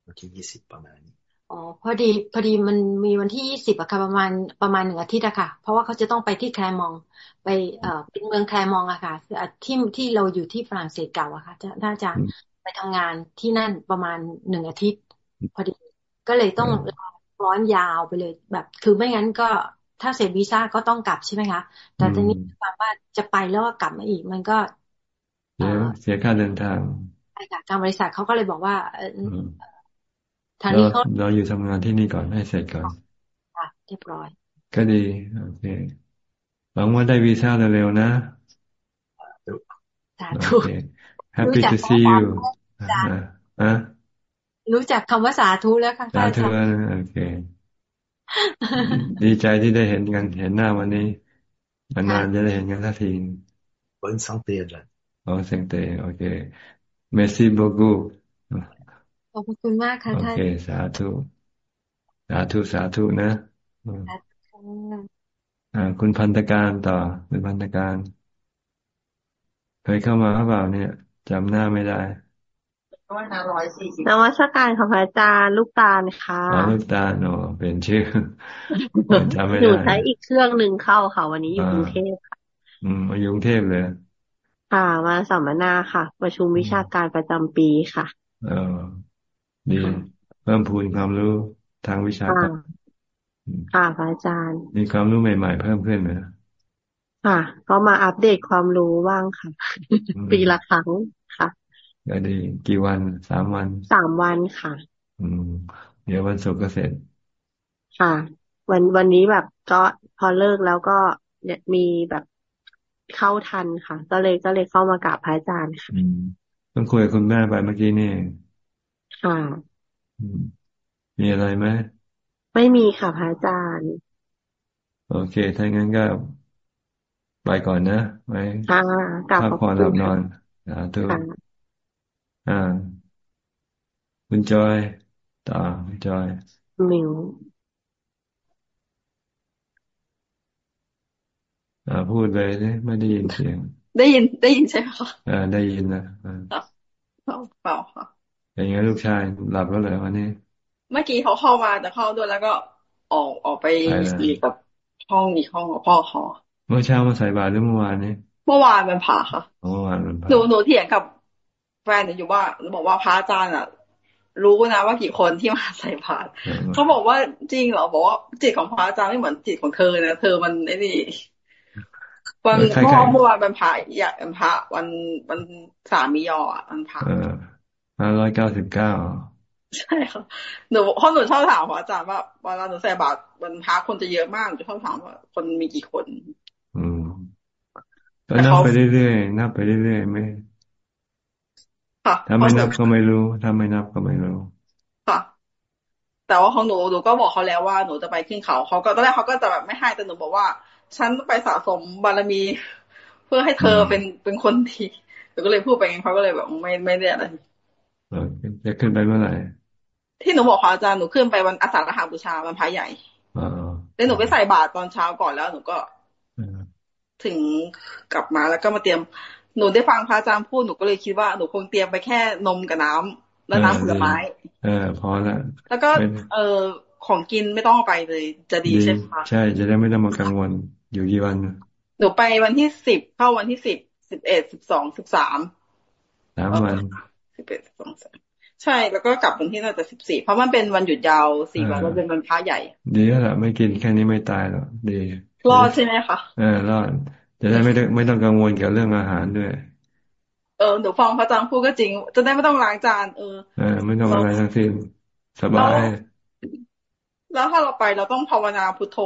วันที่ยี่สิบประมาณนี้อ๋อพอดีพอดีมันมีวันที่ยี่สิบอะค่ะประมาณประมาณหนึ่งอาทิตย์อะค่ะ เพราะว่าเขาจะต้องไปที่แคลมอง ไปเอ่อเป็นเมืองแคลมองอะค่ะที่ที่เราอยู่ที่ฝรั่งเศสเก่าอะค่ะท่านอาจารย์ไปทำงานที่นั่นประมาณหนึ่งอาทิตย์ พอดีก็เลยต้องร้อนยาวไปเลยแบบ คือไม่งั้นก็ ถ้าเสร็จวีซ่าก็ต้องกลับใช่ไหมคะ แต่ตอนนี้ความว่าจะไปแล้วก็กลับมาอีก มันก็เสียค่าเดินทางใช่ค่ะทางบริษัทเขาก็เลยบอกว่าทางนี้เขาเราอยู่ทำงานที่นี่ก่อนให้เสร็จก่อนค่ะเรียบร้อย ก็ดีโอเคหวังว่าได้วีซ่าเร็วๆนะสาธุ Happy to see you อะรู้จักคำว่าสาธุแล้วค่ะสาธุโอเค ดีใจที่ได้เห็นกันเห็นหน้าวันนี้นานๆจะได้เห็นกันสักที Bonne santé, Adjan. Bonne santé, ok. Merci beaucoup. ขอบคุณมากค่ะท่านโอเคสาธุสาธุสาธุนะอ่า คุณพันธการต่อคุณพันธการเคยเข้ามาหรือเปล่าเนี่ยจำหน้าไม่ได้ นวัตการค่ะพระอาจารย์ลูกตาลค่ะลูกตาลเนาะเป็นชื่อจำไม่ได้หนูใช้อีกเครื่องหนึ่งเข้าค่ะ วันนี้อยู่กรุงเทพค่ะ อืมอยู่กรุงเทพเลยค่ะมาสัมมนาค่ะ ประชุมวิชาการประจำปีค่ะเออดีเพิ่มพูนความรู้ทางวิชาการค่ะพระอาจารย์ มีความรู้ใหม่ ๆ เพิ่มขึ้นไหมค่ะ ก็มาอัปเดตความรู้บ้างค่ะ ปีละครั้งค่ะ ก็ดีกี่วันสามวันสามวันค่ะ อืม เดี๋ยววันศุกร์ก็เสร็จ ค่ะ วันวันนี้แบบก็พอเลิกแล้วก็มีแบบเข้าทันค่ะ ก็เลยก็เลยเข้ามากราบพระอาจารย์ค่ะต้องคุยกับคุณแม่ไปเมื่อกี้นี่ค่ะมีอะไรไหมไม่มีค่ะพระอาจารย์ โอเคถ้างั้นก็ไปก่อนนะไปพักผ่อนหลับนอนสาธุ อ่า คุณจอยต่อคุณจอยมิวอ่าพูดเลยไม่ได้ยินเสียง ได้ยินได้ยินใช่ไหมคะอ่า ได้ยินนะอ่าเปล่าค่ะอย่างเงี้ยลูกชายหลับแล้วเหรอวันนี้ เมื่อกี้เขาเข้ามาแต่เข้าด้วยแล้วก็ออกออกไปสีกับห้องอีกห้องกับพ่อเขาเมื่อเช้ามาใส่บาตรหรือเมื่อวานนี้เมื่อวานมันผ่าค่ะเมื่อวานมันผ่าหนูหนูเถียงกับ แฟนอยู่ว่าหนูบอกว่าพระอาจารย์อะ รู้นะว่ากี่คนที่มาใส่บาตรเขาบอกว่าจริงเหรอบอกว่าจิตของพระอาจารย์ไม่เหมือนจิตของเธอนะเธอมันไอ้นี่วันเมื่อเมื่อวานเป็นพระอยากเป็นพระวันวันสามียออะวันพระห้าร้อยเก้าสิบเก้าใช่ค่ะหนูเพราะหนูชอบถามพระอาจารย์ว่าเวลาหนูใส่บาตรวันพระคนจะเยอะมากหนูชอบถามว่าคนมีกี่คน อืมก็นับไปเรื่อยๆนับไปเรื่อยๆไม่ ถ้าไม่นับก็ไม่รู้ ถ้าไม่นับก็ไม่รู้ค่ะ แต่ว่าของหนูหนูก็บอกเขาแล้วว่าหนูจะไปขึ้นเขาเขาก็ตอนแรกเขาก็จะแบบไม่ให้แต่หนูบอกว่า ฉันต้องไปสะสมบารมี เพื่อให้เธอเป็นเป็นคนที่หนูก็เลยพูดไปงั้นเขาก็เลยแบบไม่ไม่ได้อะไรจะขึ้นไปเมื่อไหร่ที่หนูบอกพระอาจารย์หนูขึ้นไปวันอาสาฬหบูชาวันพระใหญ่แล้วหนูไปใส่บาตรตอนเช้าก่อนแล้วหนูก็ถึงกลับมาแล้วก็มาเตรียม หนูได้ฟังพระอาจารย์พูดหนูก็เลยคิดว่าหนูคงเตรียมไปแค่นมกับน้ำแล้วน้ำผลไม้ เออพอละแล้วก็ เออของกินไม่ต้องเอาไปเลย จะดีใช่ไหมคะใช่จะได้ไม่ต้องมากังวลอยู่กี่วันหนูไปวันที่สิบเข้าวันที่สิบสิบเอ็ดสิบสองสิบสามสามวันสิบเอ็ดสิบสองสามใช่แล้วก็กลับวันที่น่าจะสิบสี่เพราะมันเป็นวันหยุดยาวสี่วันมันเป็นวันพระใหญ่ ดีแล้วล่ะไม่กินแค่นี้ไม่ตายหรอกดีรอดใช่ไหมคะเออรอด จะได้ไม่ต้องไม่ต้องกังวลเกี่ยวเรื่องอาหารด้วย เออเดี๋ยวฟังพระอาจารย์พูดก็จริง จะได้ไม่ต้องล้างจานเออเออไม่ต้องอะไรทั้งสิ้นสบาย แล้วถ้าเราไปเราต้องภาวนาพุทโธ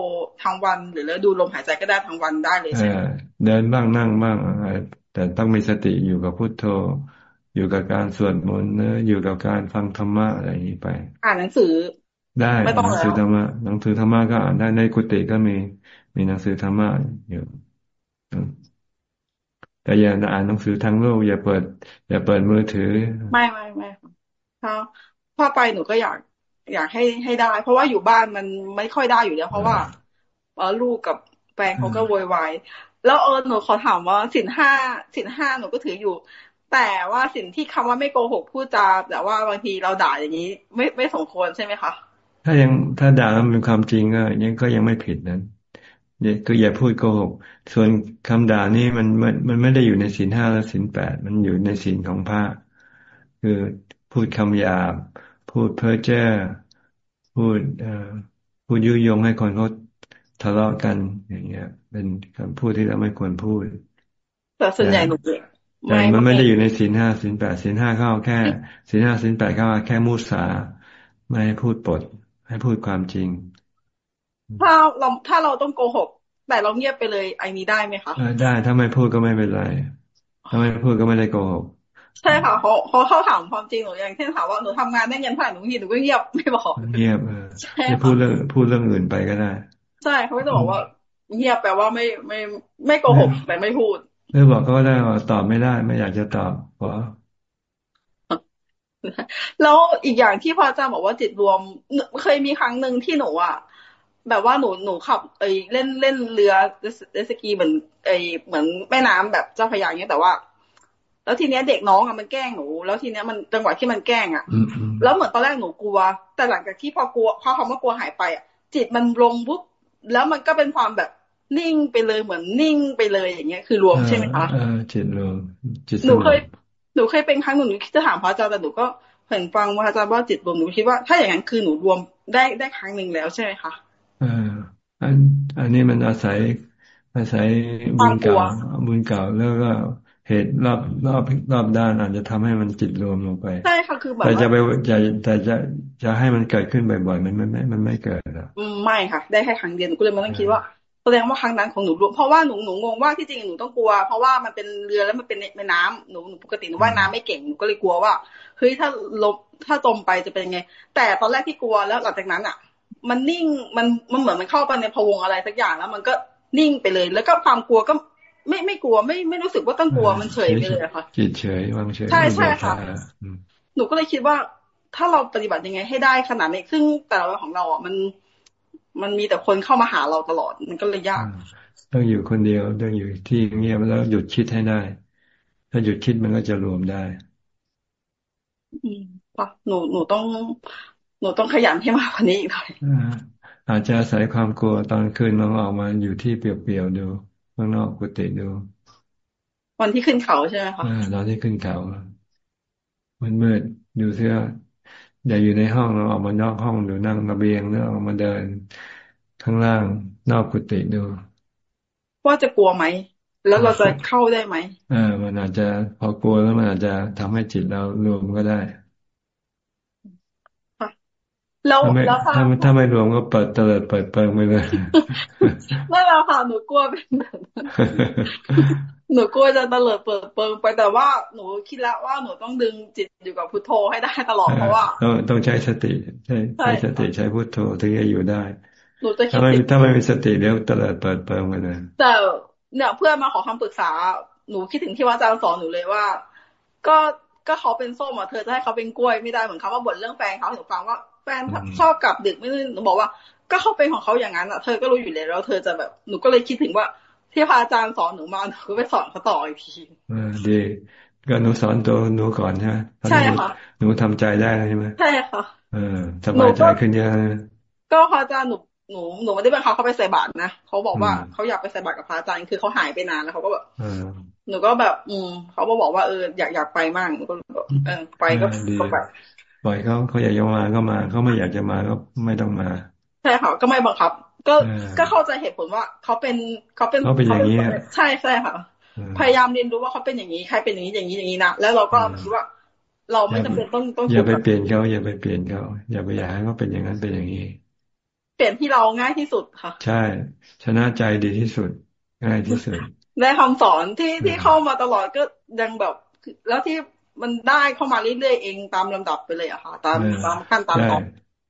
ทั้งวัน หรือแล้วดูลมหายใจก็ได้ทั้งวันได้เลยใช่ไหมเดินบ้างนั่งบ้างแต่ต้องมีสติอยู่กับพุทโธ อยู่กับการสวดมนต์เนะอยู่กับการฟังธรรมะอะไรอย่างนี้ไป อ่านหนังสือได้หนังสือธรรมะหนังสือธรรมะก็อ่านได้ในกุฏิก็มีมีหนังสือธรรมะอยู่ แต่อย่าอ่านหนังสือทางโลกอย่าเปิด อย่าเปิดมือถือ ไม่ไม่ไม่ถ้าถ้าไปหนูก็อยาก อยากให้ให้ได้ เพราะว่าอยู่บ้านมันไม่ค่อยได้อยู่แล้วเพราะว่าเออลูกกับแฟนเขาก็โวยวายแล้วเออหนูขอถามว่าสินห้าสินห้าหนูก็ถืออยู่ แต่ว่าสินที่คำว่าไม่โกหกพูดจาแต่ว่าบางทีเราด่าอย่างนี้ ไม่ไม่สมควรใช่ไหมคะถ้ายังถ้าด่าแล้วเป็นความจริงก็ยังก็ยังไม่ผิดนั้น เนี่ยก็อย่าพูดโกหก ส่วนคำด่านี่มันมันมันไม่ได้อยู่ในศีลห้าและศีลแปดมันอยู่ในศีลของพระคือพูดคำหยาบ พูดเพ้อเจ้อพูดเอ่อพูดยุยงให้คนเขาทะเลาะกันอย่างเงี้ย เป็นคำพูดที่เราไม่ควรพูดแต่ส่วนใหญ่หนูไม่มันไม่ได้อยู่ในศีลห้าศีลแปดศีลห้าเข้าแค่ศีลห้าศีลแปดเข้าแค่มุสาไม่ให้พูดปด ให้พูดความจริง ถ้าเราถ้าเราต้องโกหก แต่เราเงียบไปเลยไอ้นี้ได้ไหมคะได้ถ้าไม่พูดก็ไม่เป็นไรถ้าไม่พูดก็ไม่ได้โกหกใช่ค่ะเขาเขาเขาถามความจริงหนูอย่างเช่นถามว่าหนูทำงานได้เงินเท่าไหร่หนูทีหนูก็เงียบไม่บอกเงียบเออไม่พูดเรื่องพูดเรื่องอื่นไปก็ได้ ใช่เขาไม่ต้องบอกว่า เงียบแปลว่าไม่ไม่ไม่โกหกแต่ไม่พูดไม่บอกก็ได้ว่าตอบไม่ได้ ไม่อยากจะตอบเพราะแล้วอีกอย่างที่พ่ออาจารย์บอกว่าจิตรวมเคยมีครั้งหนึ่งที่หนูอะ แบบว่าหนูหนูขับไอเล่นเล่นเรือเรสกีเหมือนไอเหมือนแม่น้ำแบบเจ้าพยาอย่างเงี้ยแต่ว่า แล้วทีเนี้ยเด็กน้องอะมันแกล้งหนู แล้วทีเนี้ยมันจังหวะที่มันแกล้งอะแล้วเหมือนตอนแรกหนูกลัว แต่หลังจากที่พอกลัวพอคำว่ากลัวหายไปอะจิตมันลงปุ๊บแล้วมันก็เป็นความแบบนิ่งไปเลยเหมือนนิ่งไปเลยอย่างเงี้ยคือรวมใช่ไหมคะจิตรวมจิตหนูเคยหนูเคยเป็นครั้งหนึ่งหนูคิดจะถามพระอาจารย์แต่หนูก็เห็นฟังพระอาจารย์ว่าจิตรวมหนูคิดว่าถ้าอย่างนั้นคือหนูรวมได้ได้ครั้งหนึ่งแล้วใช่ไหมคะ อ่าอันอันนี้มันอาศัยอาศัยบุญเก่าบุญเก่าแล้วก็เหตุรอบรอบรอบด้านอาจจะทำให้มันจิตรวมลงไปใช่ค่ะคือแบบแต่จะไปจะแต่จะจะให้มันเกิดขึ้นบ่อยๆมันไม่ไม่มันไม่เกิดหรอกไม่ค่ะ ได้แค่ครั้งเดียวหนูก็เลยมาต้องคิดว่าแสดงว่าครั้งนั้นของหนูรวมเพราะว่าหนูหนูงงว่าที่จริงหนูต้องกลัว เพราะว่ามันเป็นเรือแล้วมันเป็นแม่น้ำหนูหนูปกติหนูว่ายน้ำไม่เก่งหนูก็เลยกลัวว่าเฮ้ยถ้าลบถ้าจมไปจะเป็นยังไง แต่ตอนแรกที่กลัวแล้วหลังจากนั้นอะ มันนิ่งมันมันเหมือนมันเข้าไปในพวงอะไรสักอย่างแล้วมันก็นิ่งไปเลย แล้วก็ความกลัวก็ไม่ไม่กลัวไม่ไม่รู้สึกว่าต้องกลัวมันเฉยไปเลยค่ะจิตเฉยวางเฉยใช่ใช่ค่ะหนูก็เลยคิดว่า ถ้าเราปฏิบัติยังไง ให้ได้ขนาดนี้ซึ่งแต่ละวันของเราอะมัน มันมีแต่คนเข้ามาหาเราตลอดมันก็เลยยาก ต้องอยู่คนเดียวต้องอยู่ที่เงียบแล้วหยุดคิดให้ได้ ถ้าหยุดคิดมันก็จะรวมได้ อืมปะหนูหนูต้อง หนูต้องขยันให้มากกว่านี้อีกหน่อยอาจจะอาศัยความกลัวตอนคืนลองออกมาอยู่ที่เปลี่ยวๆดูข้างนอกกุฏิดูวันที่ขึ้นเขาใช่ไหมคะตอนที่ขึ้นเขามันมืดดูเสื้ออย่าอยู่ในห้องเราออกมานอกห้องดูนั่งระเบียงแล้วออกมาเดินข้างล่างนอกกุฏิดูว่าจะกลัวไหม แล้วเราจะเข้าได้ไหมอ่ามันอาจจะพอกลัวแล้วมันอาจจะทำให้จิตเรารวมก็ได้ แล้วแล้วถ้าถ้าไม่รวมก็เปิดเตลิดเปิดเปิงไปเลยนั่นแหละค่ะหนูกลัวเป็นแบบหนูกลัวจะเตลิดเปิดเปิงไปแต่ว่าหนูคิดแล้วว่าหนูต้องดึงจิตอยู่กับพุทโธให้ได้ตลอดเพราะว่าต้องต้องใช้สติใช้ใช้สติใช้พุทโธถึงจะอยู่ได้หนูจะคิดถ้าไม่ถ้าไม่มีสติเดี๋ยวเตลิดเปิดเปิงไปเลยแต่เนี่ยเพื่อนมาขอคำปรึกษา หนูคิดถึงที่ว่าอาจารย์สอนหนูเลยว่า ก็ก็เขาเป็นส้มอะเธอจะให้เขาเป็นกล้วยไม่ได้เหมือนเขาว่าบ่นเรื่องแฟนเขาถึงฟังว่าแฟนชอบกลับดึกไม่หนูบอกว่า ก็เขาเป็นของเขาอย่างนั้นอะ เธอก็รู้อยู่แล้ว เธอจะแบบหนูก็เลยคิดถึงว่าที่พระอาจารย์สอนหนูมาหนูก็ไปสอนเขาต่ออีกทีอ่าดีก็หนูสอนตัวหนูก่อนใช่ไหมใช่ค่ะหนูทำใจได้ใช่ไหมใช่ค่ะเออสบายใจขึ้นเยอะก็พระอาจารย์หนูหนูหนูไม่ได้บังคับเขาไปใส่บาตรนะเขาบอกว่าเขาอยากไปใส่บาตรกับพระอาจารย์คือเขาหายไปนานแล้วเขาก็แบบหนูก็แบบ อืมเขาบอกว่าเอออยากอยากไปมากหนูก็เออไปก็ไป ปล่อยเขาเขาอยากจะมาก็มาเขาไม่อยากจะมาก็ไม่ต้องมาใช่ค่ะก็ไม่บังคับ ก็ก็เข้าใจเหตุผลว่าเขาเป็นเขาเป็นเขาเป็นอย่างนี้ใช่ใช่ค่ะ พยายามเรียนรู้ว่าเขาเป็นอย่างนี้ใครเป็นอย่างนี้อย่างนี้อย่างนี้นะแล้วเราก็คิดว่า เราไม่จำเป็นต้องต้องอย่าไปเปลี่ยนเขาอย่าไปเปลี่ยนเขาอย่าไปอยากให้เขาเป็นอย่างนั้นเป็นอย่างนี้เปลี่ยนที่เราง่ายที่สุดค่ะ ใช่ ชนะใจดีที่สุด ง่ายที่สุดได้คำสอนที่ที่เข้ามาตลอดก็ยังแบบแล้วที่ มันได้เข้ามาเรื่อยๆเองตามลำดับไปเลยอะค่ะ ตามตามขั้นตามตอน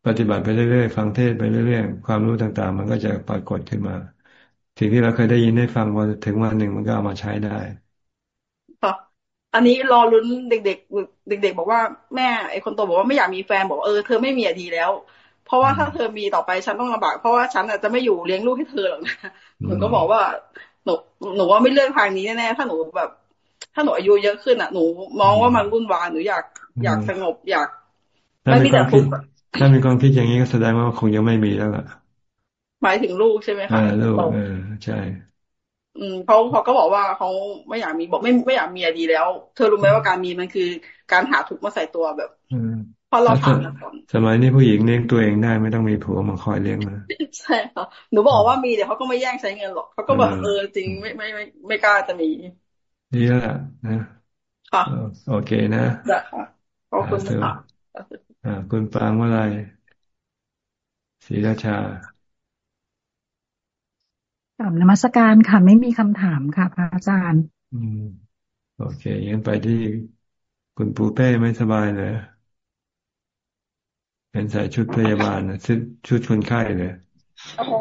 ปฏิบัติไปเรื่อยๆฟังเทศไปเรื่อยๆความรู้ต่างๆ มันก็จะปรากฏขึ้นมาสิ่งที่เราเคยได้ยินได้ฟังพอถึงวันหนึ่งมันก็เอามาใช้ได้ค่ะอันนี้รอลุ้นเด็ก ๆ เด็ก ๆ บอกว่าแม่ไอ้คนโตบอกว่าไม่อยากมีแฟนบอกเออเธอไม่มีอดีแล้ว เพราะว่าถ้าเธอมีต่อไปฉันต้องลำบากเพราะว่าฉันอาจจะไม่อยู่เลี้ยงลูกให้เธอหรอกนะหนูก็บอกว่าหนูหนูว่าไม่เลือกทางนี้แน่ๆถ้าหนูแบบ ถ้าหนูอายุเยอะขึ้นอะหนูมองว่ามันวุ่นวายหนูอยากอยากสงบอยากไม่มีแต่ทุกข์ถ้ามีความคิดอย่างนี้ก็แสดงว่าคงยังไม่มีแล้วล่ะหมายถึงลูกใช่ไหมคะลูกเออใช่ อืมเขาเขาก็บอกว่าเขาไม่อยากมีบอกไม่ไม่อยากมีอดีแล้ว เธอรู้ไหมว่าการมีมันคือการหาทุกมาใส่ตัวแบบพอเราผ่านมาก่อนสมัยนี้ผู้หญิงเลี้ยงตัวเองได้ไม่ต้องมีผัวมาคอยเลี้ยงนะใช่ค่ะหนูบอกว่ามีเดี๋ยวเขาก็ไม่แย่งใช้เงินหรอกเขาก็แบบเออจริงไม่ไม่ไม่ไม่กล้าจะมี ดีแล้วนะค่ะโอเคนะค่ะขอบคุณค่ะอ่าคุณปางว่าอะไรศรีราชาถามนมัสการค่ะ ไม่มีคำถามค่ะพระอาจารย์ อืม โอเคงั้นไปที่คุณปูเป้ไม่สบายเลยเป็นใส่ชุดพยาบาลนะชุดชุดคนไข้เลยโอ้โห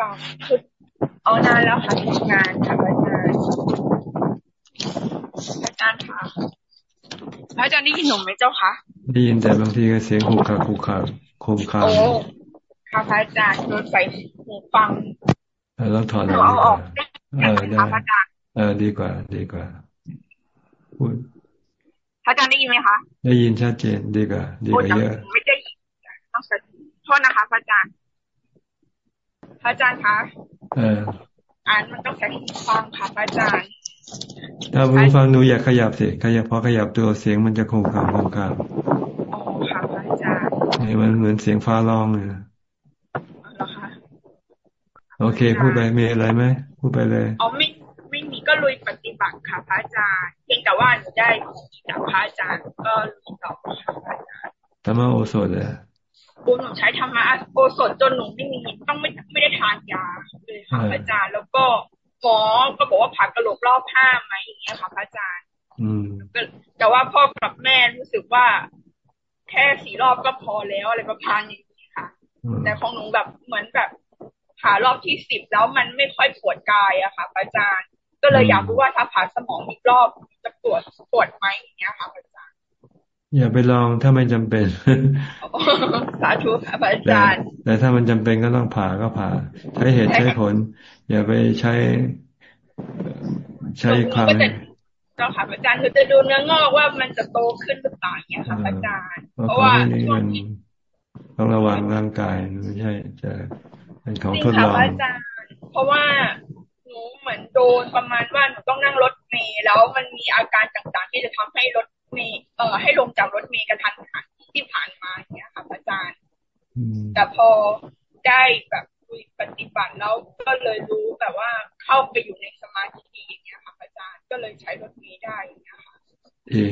ปากชุดเอานานแล้วค่ะทำงานค่ะ อาจารย์อาจารย์ค่ะพระอาจารย์ได้ยินหนูไหมเจ้าคะได้ยินแต่บางทีก็เสียงหูขาหูขาโคมคาโอ้ค่ะพระอาจารย์โดนใส่หูฟังแล้วถอดเอาออกเออได้เออดีกว่า ดีกว่าพูดพระอาจารย์ได้ยินไหมคะได้ยินชัดเจนดีกว่าดีกว่าเยอะไม่ได้ยินต้องใส่โทษนะคะพระอาจารย์พระอาจารย์คะเออ อ่านมันต้องใส่หูฟังค่ะพระอาจารย์ ถ้าหูฟังหนูอยากขยับสิขยับพอขยับตัวเสียงมันจะคงคาคงคาอ๋อค่ะพระอาจารย์นี่มันเหมือนเสียงฟ้าร้องเลยโอเค พูดไปมีอะไรไหมพูดไปเลยอ๋อไม่ไม่มีก็ลุยปฏิบัติค่ะพระอาจารย์เพียงแต่ว่าหนูได้จากพระอาจารย์ก็ลุยต่อค่ะพระอาจารย์ธรรมโอสถเลย โอ้หนูใช้ธรรมะโอสถจนหนูไม่มีต้องไม่ไม่ได้ทานยาเลยค่ะอาจารย์ แล้วก็หมอก็บอกว่าผ่ากระโหลกรอบห้าไหมอย่างเงี้ยค่ะอาจารย์แต่ว่าพ่อกับแม่รู้สึกว่า แค่สี่รอบก็พอแล้วอะไรประมาณนี้ค่ะ แต่ของหนูแบบเหมือนแบบผ่ารอบที่สิบแล้วมันไม่ค่อยปวดกายอะค่ะอาจารย์ ก็เลยอยากรู้ว่าถ้าผ่าสมองอีกรอบจะปวดปวดไหมอย่างเงี้ยค่ะอาจารย์ อย่าไปลองถ้าไม่จำเป็นสาธุค่ะอาจารย์ แต่ถ้ามันจำเป็นก็ต้องผ่าก็ผ่า ใช้เหตุใช้ผล อย่าไปใช้ใช้ความเจ้าค่ะอาจารย์คือจะดูเนื้องอกว่ามันจะโตขึ้นหรือเปล่าเนี่ยค่ะอาจารย์ เพราะว่าช่วงที่ต้องระวังร่างกายไม่ใช่ จะเป็นของทดลองอาจารย์เพราะว่าหนูเหมือนโดนประมาณว่าหนูต้องนั่งรถเมล์แล้วมันมีอาการต่างๆ ที่จะทำให้รถ เมล์เอ่อให้ลงจากรถเมล์กระทันหันที่ผ่านมาเนี่ยค่ะอาจารย์ แต่พอได้แบบคุยปฏิบัติแล้วก็เลยรู้แบบว่าเข้าไปอยู่ในสมาธิอย่างเงี้ยค่ะอาจารย์ก็เลยใช้รถเมล์ได้อย่างเงี้ยค่ะดี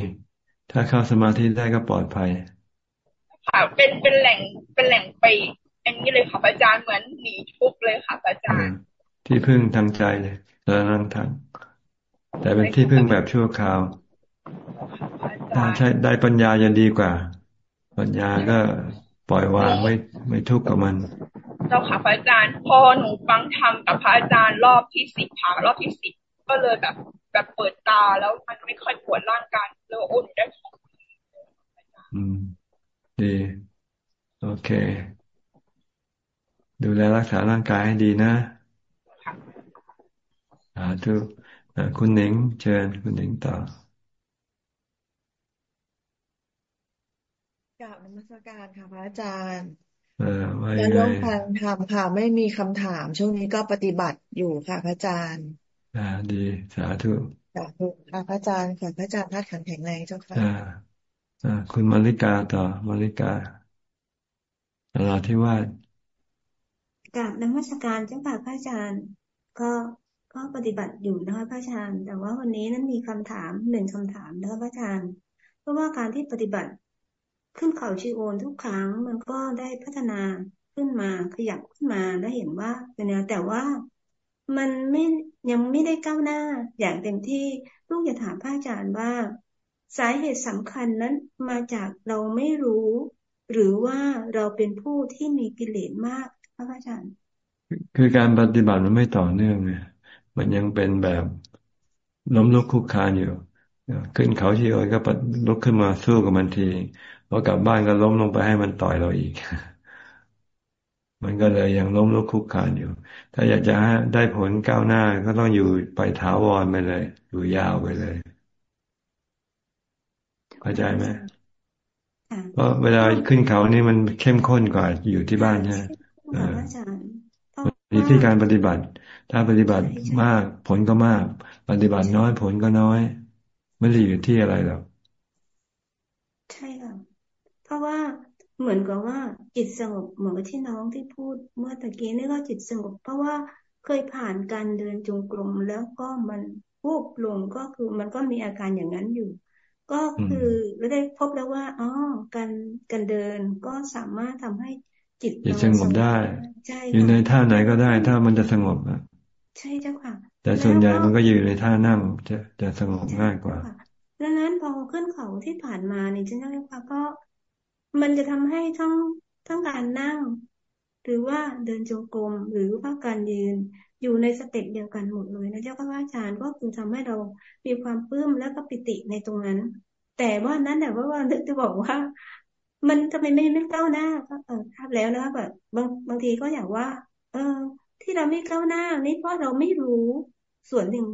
ถ้าเข้าสมาธิได้ก็ปลอดภัยค่ะเป็นเป็นแหล่งเป็นแหล่งไปอันนี้เลยค่ะอาจารย์เหมือนหนีทุกเลยค่ะอาจารย์ ที่พึ่งทางใจเลยแล้นั่งทางแต่เป็นที่พึ่งแบบชั่วคราวถ้า ใช้ได้ปัญญาจะดีกว่า ปัญญาก็ปล่อยวางไม่ไม่ทุกข์กับมัน เจ้าค่ะพระอาจารย์ พอหนูฟังธรรมกับพระอาจารย์รอบที่สิบผ่ารอบที่สิบก็เลยแบบ แบบเปิดตาแล้วมันไม่ค่อยปวดร่างกายเลยอุ่นได้ของอืม ดี โอเค ดูแลรักษาร่างกายให้ดีนะสาธุคุณหนิงเชิญคุณหนิงต่อ ราบนมัสการค่ะพระอาจารย์เออว่ายังไงร่วมฟังธรรมค่ะ ไม่มีคำถาม ช่วงนี้ก็ปฏิบัติอยู่ค่ะพระอาจารย์ อ่า ดี สาธุสาธุค่ะพระอาจารย์ขอพระอาจารย์ทัดขันแข็งแรงเจ้าค่ะอ่าอ่าคุณมาริกาต่อมาริกาตลาดที่ว่ากราบนมัสการเจ้าค่ะพระอาจารย์ ก็ก็ปฏิบัติอยู่นะคะพระอาจารย์ แต่ว่าวันนี้นั้นมีคำถามหนึ่งคำถามนะคะพระอาจารย์ เพราะว่าการที่ปฏิบัติ ขึ้นเขาชีโอนทุกครั้งมันก็ได้พัฒนาขึ้นมาขยับขึ้นมาและเห็นว่าเป็นแนวแต่ว่ามันไม่ยังไม่ได้ก้าวหน้า อย่างเต็มที่ลูกอยาถามพระอาจารย์ว่า สาเหตุสำคัญนั้นมาจากเราไม่รู้ หรือว่าเราเป็นผู้ที่มีกิเลสมากพระอาจารย์ คือการปฏิบัติมันไม่ต่อเนื่องไงมันยังเป็นแบบล้มลุกคุกคานอยู่ขึ้นเขาชีโอยก็ลุกขึ้นมาสู้กับมันที พอกลับบ้านก็ล้มลงไปให้มันต่อยเราอีก มันก็เลยยังล้มลุกคุกคานอยู่ ถ้าอยากจะได้ผลก้าวหน้าก็ต้องอยู่ไปถาวรไปเลย อยู่ยาวไปเลยเข้าใจไหมเพราะเวลาขึ้นเขานี่มันเข้มข้นกว่าอยู่ที่บ้านใช่ไหมอยู่ที่การปฏิบัติ ถ้าปฏิบัติมากผลก็มาก ปฏิบัติน้อยผลก็น้อย ไม่ได้อยู่ที่อะไรหรอกใช่ค่ะเพราะว่า เหมือนกับว่าจิตสงบเหมือนกับที่น้องที่พูดเมื่อตะกี้นี่ก็จิตสงบ เพราะว่าเคยผ่านการเดินจงกรมแล้วก็มันวูบลงก็คือมันก็มีอาการอย่างนั้นอยู่ ก็คือเราได้พบแล้วว่าอ๋อการการเดินก็สามารถทำให้จิตจิตสงบได้อยู่ในท่าไหนก็ได้ ถ้ามันจะสงบอะใช่เจ้าค่ะ แต่ส่วนใหญ่มันก็อยู่ในท่านั่งจะจะสงบง่ายกว่าดังนั้นพอขึ้นเขาที่ผ่านมานี่ฉันเรียกว่าก็ มันจะทำให้ทั้งทั้งการนั่ง หรือว่าเดินจงกรมหรือว่าการยืนอยู่ในสเต็ปเดียวกันหมดเลยนะเจ้าค่ะอาจารย์ก็คือทำให้เรามีความปลื้มและก็ปิติในตรงนั้น แต่ว่านั้นแต่ว่าว่านึกจะบอกว่า มันทำไมไม่ไม่ก้าวหน้าก็เออทราบแล้วนะแบบบางบางทีก็อยากว่า เออ ที่เราไม่ก้าวหน้านี่เพราะเราไม่รู้ส่วนหนึ่ง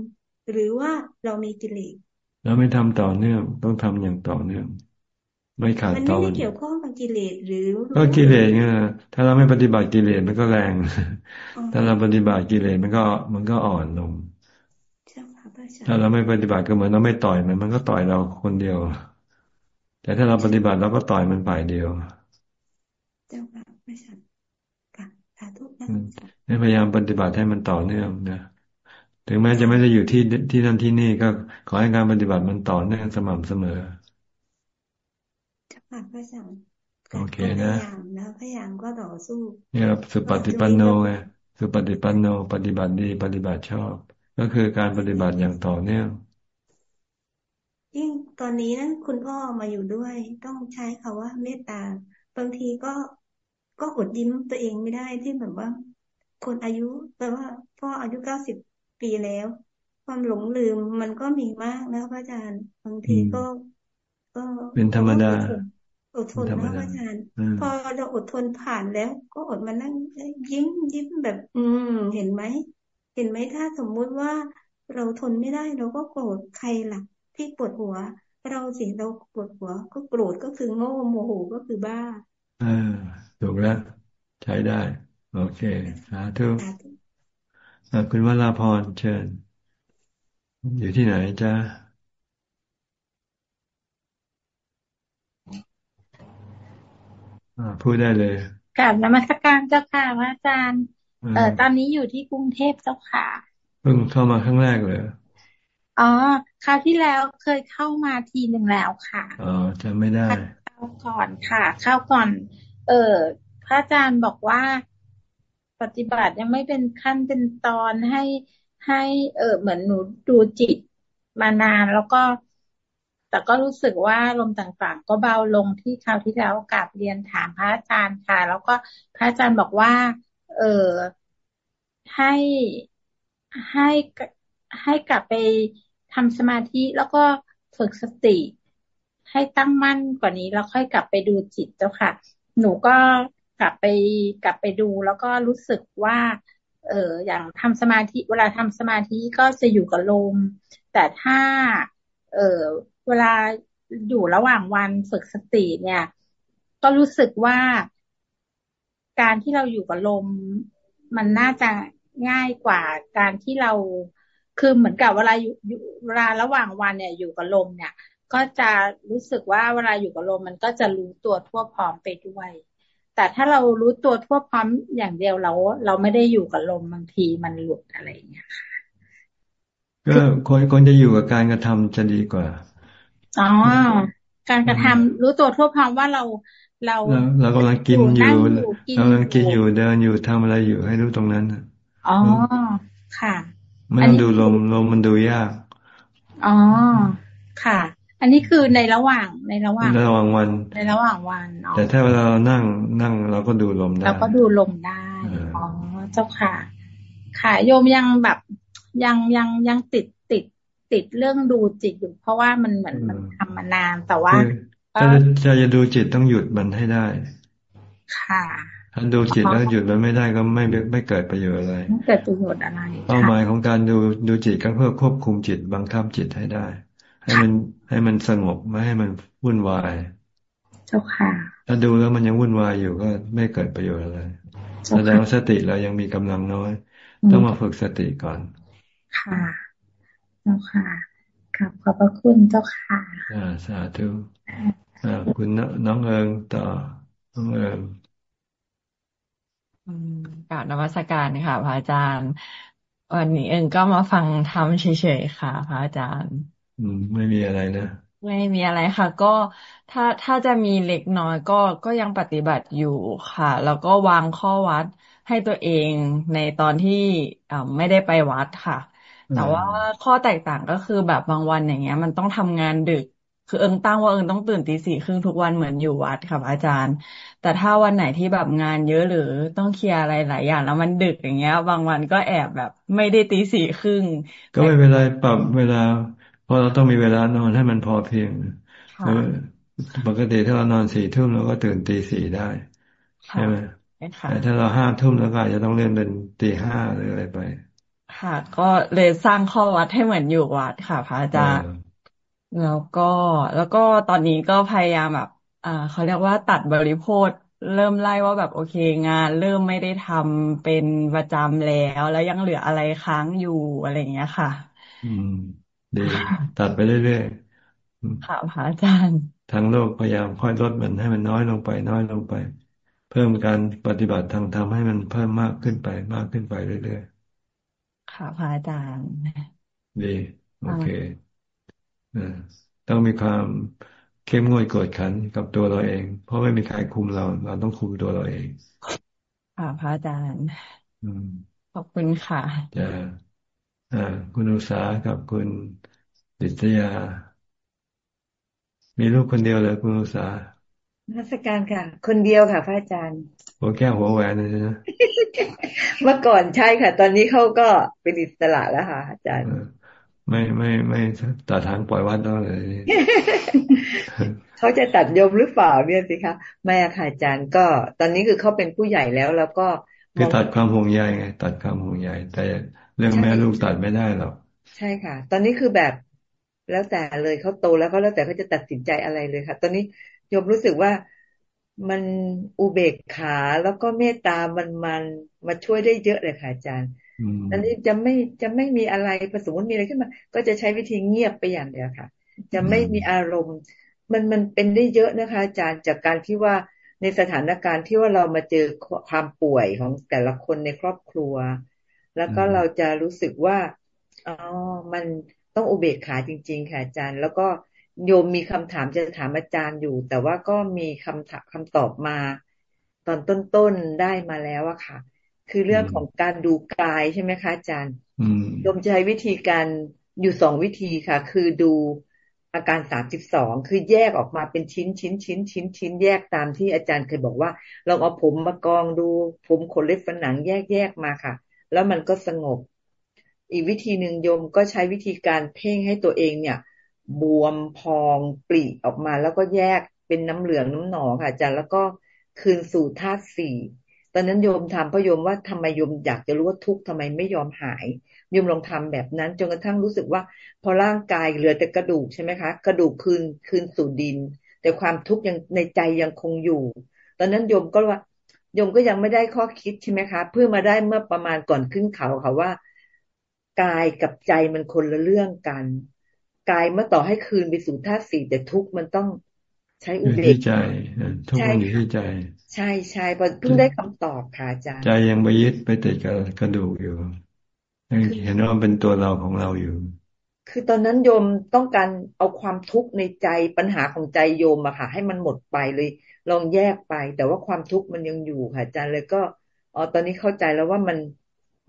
หรือว่าเรามีกิเลสเราไม่ทำต่อเนื่องต้องทำอย่างต่อเนื่อง ไม่ขาดตอนมันไม่เกี่ยวข้องกับกิเลสหรือ ก็กิเลสเนี่ยถ้าเราไม่ปฏิบัติกิเลสมันก็แรง ถ้าเราปฏิบัติกิเลสมันก็มันก็อ่อนลงถ้าเราไม่ปฏิบัติก็เหมือนเราไม่ต่อยมันมันก็ต่อยเราคนเดียว แต่ถ้าเราปฏิบัติเราก็ต่อยมันฝ่ายเดียวเจ้าค่ะไม่ใช่ค่ะสาธุนะพยายามปฏิบัติให้มันต่อเนื่องนะถึงแม้จะไม่ได้อยู่ที่ที่นั่นที่นี่ก็ขอให้การปฏิบัติมันต่อเนื่องสม่ำเสมอ ค่ะพระอาจารย์โอเคนะพยายามนะพยายามก็ต่อสู้เนี่ยสุปฏิปันโนไงสุปฏิปันโน ปฏิบัติดีปฏิบัติชอบ ก็คือการปฏิบัติอย่างต่อเนื่องยิ่งตอนนี้นั้นคุณพ่อมาอยู่ด้วย ต้องใช้คาว่าเมตตา บางทีก็ก็อดยิ้มตัวเองไม่ได้ที่แบบว่า คนอายุแปลว่า พ่ออายุเก้าสิบปีแล้ว ความหลงลืมมันก็มีมากนะพระอาจารย์ บางทีก็ ก็เป็นธรรมดา อดทนนะอาจารย์พอเราอดทนผ่านแล้ว ก็อดมานั่งยิ้มยิ้มแบบ อืม เห็นไหมเห็นไหมถ้าสมมุติว่าเราทนไม่ได้เราก็โกรธใครล่ะที่ปวดหัว เราสิเราปวดหัว ก็โกรธก็คือโง่โมโหก็คือบ้าอ่าถูกแล้วใช้ได้ โอเคสาธุคุณวราพรเชิญ อยู่ที่ไหนจ้า พูดได้เลยกลับนมัสการเจ้าค่ะพระอาจารย์ เอ่อตอนนี้อยู่ที่กรุงเทพเจ้าค่ะเพิ่งเข้ามาครั้งแรกเลยอ๋อคราวที่แล้วเคยเข้ามาทีหนึ่งแล้วค่ะอ๋อจำไม่ได้เข้าก่อนค่ะเข้าก่อน เออพระอาจารย์บอกว่าปฏิบัติยังไม่เป็นขั้นเป็นตอนให้ให้ เออเหมือนหนูดูจิตมานานแล้วก็ แต่ก็รู้สึกว่าลมต่างๆ ก็เบาลงที่คราวที่แล้วกลับเรียนถามพระอาจารย์ค่ะ แล้วก็พระอาจารย์บอกว่า เออให้ให้ให้กลับไปทำสมาธิแล้วก็ฝึกสติ ให้ตั้งมั่นกว่านี้ แล้วค่อยกลับไปดูจิตเจ้าค่ะ หนูก็กลับไปกลับไปดู แล้วก็รู้สึกว่า เอออย่างทำสมาธิ เวลาทำสมาธิก็จะอยู่กับลมแต่ถ้า เออ เวลาอยู่ระหว่างวันฝึกสติเนี่ย ก็รู้สึกว่าการที่เราอยู่กับลม มันน่าจะง่ายกว่าการที่เราคือเหมือนกับเวลาอยู่เวลาระหว่างวันเนี่ย อยู่กับลมเนี่ย ก็จะรู้สึกว่าเวลาอยู่กับลมมันก็จะรู้ตัวทั่วพร้อมไปด้วย แต่ถ้าเรารู้ตัวทั่วพร้อมอย่างเดียวเรา เราไม่ได้อยู่กับลมบางทีมันหลุดอะไรอย่างเงี้ยค่ะก็คนคนจะอยู่กับการกระทำจะดีกว่า อ๋อ การกระทำรู้ตัวทั่วพร้อมว่าเราเราเรากำลังกินอยู่เรากำลังกินอยู่เดินอยู่ทำอะไรอยู่ให้รู้ตรงนั้นอ๋อค่ะไม่ต้องดูลมลมมันดูยาก อ๋อค่ะ อันนี้คือในระหว่างในระหว่างในระหว่างวัน ในระหว่างวันแต่ถ้าเวลาเรานั่งนั่งเราก็ดูลมได้เราก็ดูลมได้อ๋อเจ้าค่ะ ค่ะโยมยังแบบยังยังยังติด ติดติดเรื่องดูจิตอยู่ เพราะว่ามันเหมือนมันทำมานานแต่ว่าถ้าจะจะดูจิตต้องหยุดมันให้ได้ ค่ะถ้าดูจิตแล้วหยุดมันไม่ได้ก็ไม่ไม่เกิดประโยชน์อะไรไม่เกิดประโยชน์อะไรเป้าหมายของการดูดูจิตก็เพื่อควบคุมจิตบังคับจิตให้ได้ ให้มันให้มันสงบไม่ให้มันวุ่นวายเจ้าค่ะ ถ้าดูแล้วมันยังวุ่นวายอยู่ก็ไม่เกิดประโยชน์อะไรแสดงว่าสติเรายังมีกำลังน้อย ต้องมาฝึกสติก่อน ค่ะ เจ้าค่ะครับขอบพระคุณเจ้าค่ะ อ่า สาธุอ่าคุณน้องเอิงต่อน้องเอิงกราบนวัตการค่ะพระอาจารย์ วันนี้เองก็มาฟังทำเฉยๆค่ะพระอาจารย์ อืม ไม่มีอะไรนะไม่มีอะไรค่ะ ก็ถ้าถ้าจะมีเล็กน้อยก็ก็ยังปฏิบัติอยู่ค่ะ แล้วก็วางข้อวัดให้ตัวเองในตอนที่ไม่ได้ไปวัดค่ะ แต่ว่าข้อแตกต่างก็คือแบบบางวันอย่างเงี้ย มันต้องทำงานดึก คือเอิงตั้งว่าเอิงต้องตื่นตีสี่ครึ่งทุกวันเหมือนอยู่วัดค่ะอาจารย์ แต่ถ้าวันไหนที่แบบงานเยอะหรือต้องเคลียร์อะไรหลายอย่างแล้วมันดึกอย่างเงี้ย บางวันก็แอบแบบไม่ได้ตีสี่ครึ่งก็ไม่เป็นไรปรับเวลา เพราะเราต้องมีเวลานอนให้มันพอเพียงปกติถ้าเรานอนสี่ทุ่มเราก็ตื่นตีสี่ได้ใช่ไหมแต่ถ้าเราห้าทุ่มแล้วก็อาจจะต้องเล่นเป็นตีห้าหรืออะไรไป ค่ะ ก็เลยสร้างข้อวัดให้เหมือนอยู่วัดค่ะพระอาจารย์แล้วก็แล้วก็ตอนนี้ก็พยายามแบบอ่าเขาเรียกว่าตัดบริโภคเริ่มไล่ว่าแบบโอเคงาน เริ่มไม่ได้ทำเป็นประจำแล้ว แล้วยังเหลืออะไรค้างอยู่อะไรอย่างเงี้ยค่ะ อืมดีตัดไปเรื่อยๆค่ะพระอาจารย์ทางโลกพยายามค่อยลดมันให้มันน้อยลงไป น้อยลงไป เพิ่มการปฏิบัติทางธรรมให้มันเพิ่มมากขึ้นไปมากขึ้นไปเรื่อยๆ ค่ะพระอาจารย์ดีโอเคต้องมีความเข้มงวดกดขันกับตัวเราเอง เพราะไม่มีใครคุมเรา เราต้องคุมตัวเราเอง ค่ะพระอาจารย์ขอบคุณค่ะจะอ่าคุณอุษากับคุณดิษยา มีลูกคนเดียวเลยคุณอุษา นักการค่ะ คนเดียวค่ะพระอาจารย์หัวแก้วหัวแหวนเลยนะเมื่อก่อนใช่ค่ะ ตอนนี้เขาก็เป็นอิสระแล้วค่ะ อาจารย์ ไม่ไม่ไม่ตัดทางปล่อยวัดได้เลยเขาจะตัดยมหรือเปล่าเนี่ยสิคะไม่ค่ะอาจารย์ก็ ตอนนี้คือเขาเป็นผู้ใหญ่แล้วแล้วก็คือตัดความห่วงใยไง ตัดความห่วงใยแต่เรื่องแม่ลูกตัดไม่ได้หรอกใช่ค่ะ ตอนนี้คือแบบแล้วแต่เลยเขาโตแล้วก็แล้วแต่เขาจะตัดสินใจอะไรเลยค่ะ ตอนนี้โยมรู้สึกว่ามันอุเบกขาแล้วก็เมตตามันมันมาช่วยได้เยอะเลยค่ะอาจารย์อันนี้จะไม่จะไม่มีอะไรผสมมติมีอะไรขึ้นมา ก็จะใช้วิธีเงียบไปอย่างเดียวค่ะ จะไม่มีอารมณ์ มันมันเป็นได้เยอะนะคะ อาจารย์จากการที่ว่าในสถานการณ์ที่ว่าเรามาเจอความป่วยของแต่ละคนในครอบครัว แล้วก็เราจะรู้สึกว่าอ๋อมันต้องอุเบกขาจริง ๆ ค่ะอาจารย์ แล้วก็ โยมมีคำถามจะถามอาจารย์อยู่ แต่ว่าก็มีคำถามคำตอบมา ตอนต้นๆได้มาแล้วอะค่ะ คือเรื่องของการดูกายใช่ไหมคะอาจารย์โยมจะใช้วิธีการอยู่สองวิธีค่ะ คือดูอาการสามสิบสองคือแยกออกมาเป็นชิ้นชิ้นชิ้นชิ้นชิ้นแยกตามที่อาจารย์เคยบอกว่าลองเอาผมมากองดูผมขนเล็บฝันหนังแยกแยกมาค่ะ แล้วมันก็สงบ อีกวิธีหนึ่งโยมก็ใช้วิธีการเพ่งให้ตัวเองเนี่ย บวมพองปลีออกมา แล้วก็แยกเป็นน้ำเหลืองน้ำหนองค่ะอาจารย์แล้วก็คืนสู่ธาตุสี่ตอนนั้นโยมทำเพราะโยมว่าทำไมโยมอยากจะรู้ว่าทุกข์ทำไมไม่ยอมหายโยมลองทำแบบนั้นจนกระทั่งรู้สึกว่า พอร่างกายเหลือแต่กระดูกใช่ไหมคะ กระดูกคืนคืนสู่ดิน แต่ความทุกข์ยังในใจยังคงอยู่ ตอนนั้นโยมก็ว่าโยมก็ยังไม่ได้ข้อคิดใช่ไหมคะ เพื่อมาได้เมื่อประมาณก่อนขึ้นเขาค่ะว่า กายกับใจมันคนละเรื่องกัน กายเมื่อต่อให้คืนไปสู่ธาตุสี่แต่ทุกมันต้องใช้อุเบกใจทุกมันอยู่ที่ใจ ใช่ใช่พอเพิ่งได้คำตอบค่ะอาจารย์ใจยังไปยึดไปติดกับกระดูกอยู่เห็นว่าเป็นตัวเราของเราอยู่ คือตอนนั้นโยมต้องการเอาความทุกข์ในใจปัญหาของใจโยมอะค่ะ ให้มันหมดไปเลย ลองแยกไป แต่ว่าความทุกข์มันยังอยู่ค่ะอาจารย์เลยก็อ๋อตอนนี้เข้าใจแล้วว่ามัน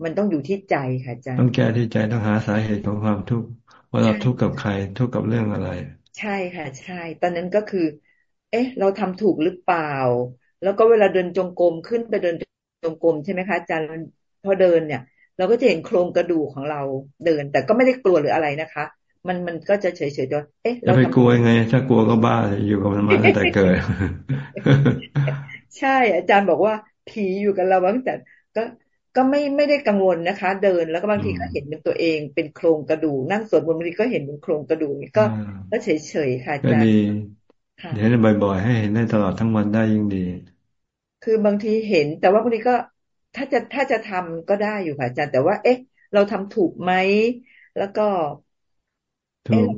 มันต้องอยู่ที่ใจค่ะอาจารย์ต้องแก้ที่ใจต้องหาสาเหตุของความทุกข์ ว่าเราทุกข์กับใครทุกข์กับเรื่องอะไร ใช่ค่ะ ใช่ ตอนนั้นก็คือ เอ๊ะ เราทำถูกหรือเปล่า แล้วก็เวลาเดินจงกรมขึ้นไปเดินจงกรมใช่ไหมคะอาจารย์พอเดินเนี่ย เราก็จะเห็นโครงกระดูกของเราเดิน แต่ก็ไม่ได้กลัวหรืออะไรนะคะ มันมันก็จะเฉยเฉยตัวเอ๊ะเราไปกลัวยังไง ถ้ากลัวก็บ้าอยู่กับมันมาตั้งแต่เกิด ใช่อาจารย์บอกว่าผีอยู่กับเราตั้งแต่ก็ ก็ไม่ไม่ได้กังวลนะคะ เดินแล้วก็บางทีก็เห็นเป็นตัวเองเป็นโครงกระดูกนั่งสวดมนต์บางทีก็เห็นเป็นโครงกระดูกนี่ก็ก็เฉยเฉยค่ะอาจารย์เห็นบ่อยๆ ให้เห็นได้ตลอดทั้งวันได้ยิ่งดี คือบางทีเห็น แต่ว่าบางทีก็ถ้าจะถ้าจะทำก็ได้อยู่ค่ะอาจารย์แต่ว่า เอ๊ะ เราทำถูกไหมแล้วก็ถูก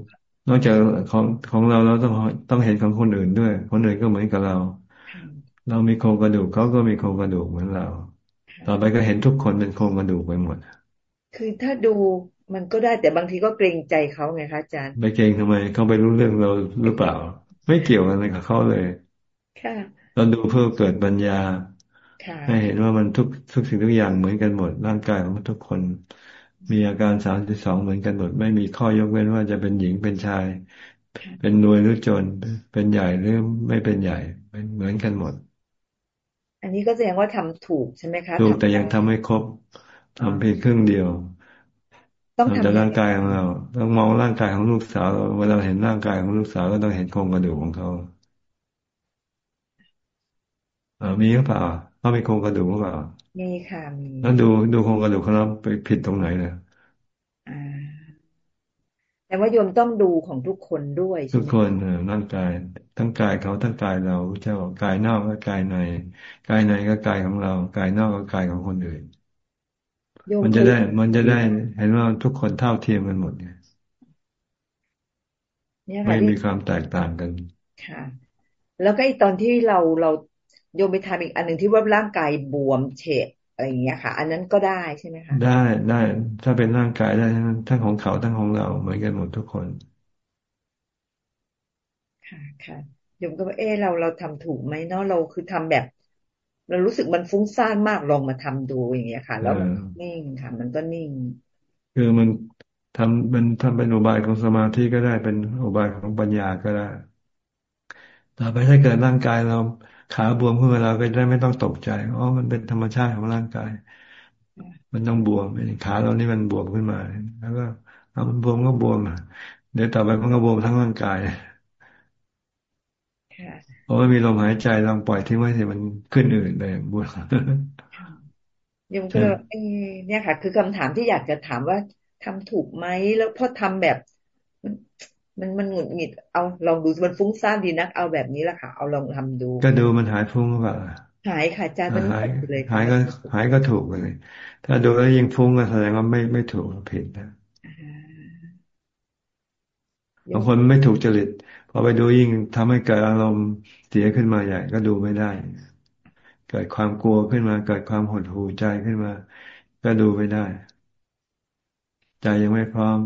นอกจากของของเราเราต้องต้องเห็นของคนอื่นด้วย คนอื่นก็เหมือนกับเรา เรามีโครงกระดูกเขาก็มีโครงกระดูกเหมือนเรา ต่อไปก็เห็นทุกคนเป็นโครงกระดูกไปหมด คือถ้าดูมันก็ได้แต่บางทีก็เกรงใจเขาไงคะอาจารย์ ไม่เกรงทำไมเขาไปรู้เรื่องเราหรือเปล่า ไม่เกี่ยวอะไรกับเขาเลย ค่ะเราดูเพื่อเกิดปัญญาให้เห็นว่ามันทุกทุกสิ่งทุกอย่างเหมือนกันหมด ร่างกายของทุกคน มีอาการสามสิบสองเหมือนกันหมด ไม่มีข้อยกเว้นว่าจะเป็นหญิงเป็นชาย เป็นรวยหรือจน เป็นใหญ่หรือไม่เป็นใหญ่ เป็นเหมือนกันหมด อันนี้ก็แสดงว่าทำถูกใช่ไหมคะถูกแต่ยังทำไม่ครบทำเพียงครึ่งเดียว ต้องทำร่างกายของเรา ต้องมองร่างกายของลูกสาวเวลาเห็นร่างกายของลูกสาวก็ต้องเห็นโครงกระดูกของเขาเออมีหรือเปล่าเขามีโครงกระดูกหรือเปล่ามีค่ะมีแล้วดูดูโครงกระดูกของเราไปผิดตรงไหนเนี่ย แต่ว่าโยมต้องดูของทุกคนด้วยทุกคนร่างกายทั้งกายเขาทั้งกายเราเจ้ากายนอกก็กายใน กายในก็กายของเรา กายนอกก็กายของคนอื่น มันจะได้ มันจะได้เห็นว่าทุกคนเท่าเทียมกันหมดไงไม่มีความแตกต่างกันค่ะ แล้วก็ไอตอนที่เราเราโยมไปทำอีกอันหนึ่งที่ว่าร่างกายบวมเฉะ อะไรอย่างเงี้ยค่ะ อันนั้นก็ได้ใช่ไหมคะได้ได้ถ้าเป็นร่างกายได้ทั้งของเขาทั้งของเราเหมือนกันหมดทุกคน ค่ะค่ะโยมก็ว่าเออเราเราทำถูกไหมเนาะเราคือทำแบบ เรารู้สึกมันฟุ้งซ่านมากลองมาทำดูอย่างเงี้ยค่ะ แล้วมันนิ่งค่ะ มันก็นิ่ง คือมันทำมันทำเป็นอุบายของสมาธิก็ได้เป็นอุบายของปัญญาก็ได้ต่อไปถ้าเกิดร่างกายเรา ขาบวมขึ้นมาเราก็ได้ไม่ต้องตกใจอ๋อมันเป็นธรรมชาติของร่างกาย มันต้องบวมขาเรานี่มันบวมขึ้นมา แล้วก็เอามันบวมก็บวมเดี๋ยวต่อไปมันก็บวมทั้งร่างกายเพราะว่ามีลมหายใจลองปล่อยทิ้งไว้สิมันขึ้นอื่นไปบวมยมก็เลยเนี่ยค่ะ คือคำถามที่อยากจะถามว่าทำถูกไหมแล้วพอทำแบบ มันมันหงุดหงิดเอาลองดูมันฟุ้งซ่านดีนัก เอาแบบนี้แหละค่ะ เอาลองทำดู ก็ดูมันหายฟุ้งหรือเปล่าหายค่ะอาจารย์มันหายเลยหายก็หายก็ถูกเลย ถ้าดูแล้วยังฟุ้งก็แสดงว่าไม่ไม่ถูกผิดนะบางคนไม่ถูกจริตพอไปดูยิ่งทำให้เกิดอารมณ์เสียขึ้นมาใหญ่ก็ดูไม่ได้ เกิดความกลัวขึ้นมา เกิดความหดหู่ใจขึ้นมา ก็ดูไม่ได้ ใจยังไม่พร้อม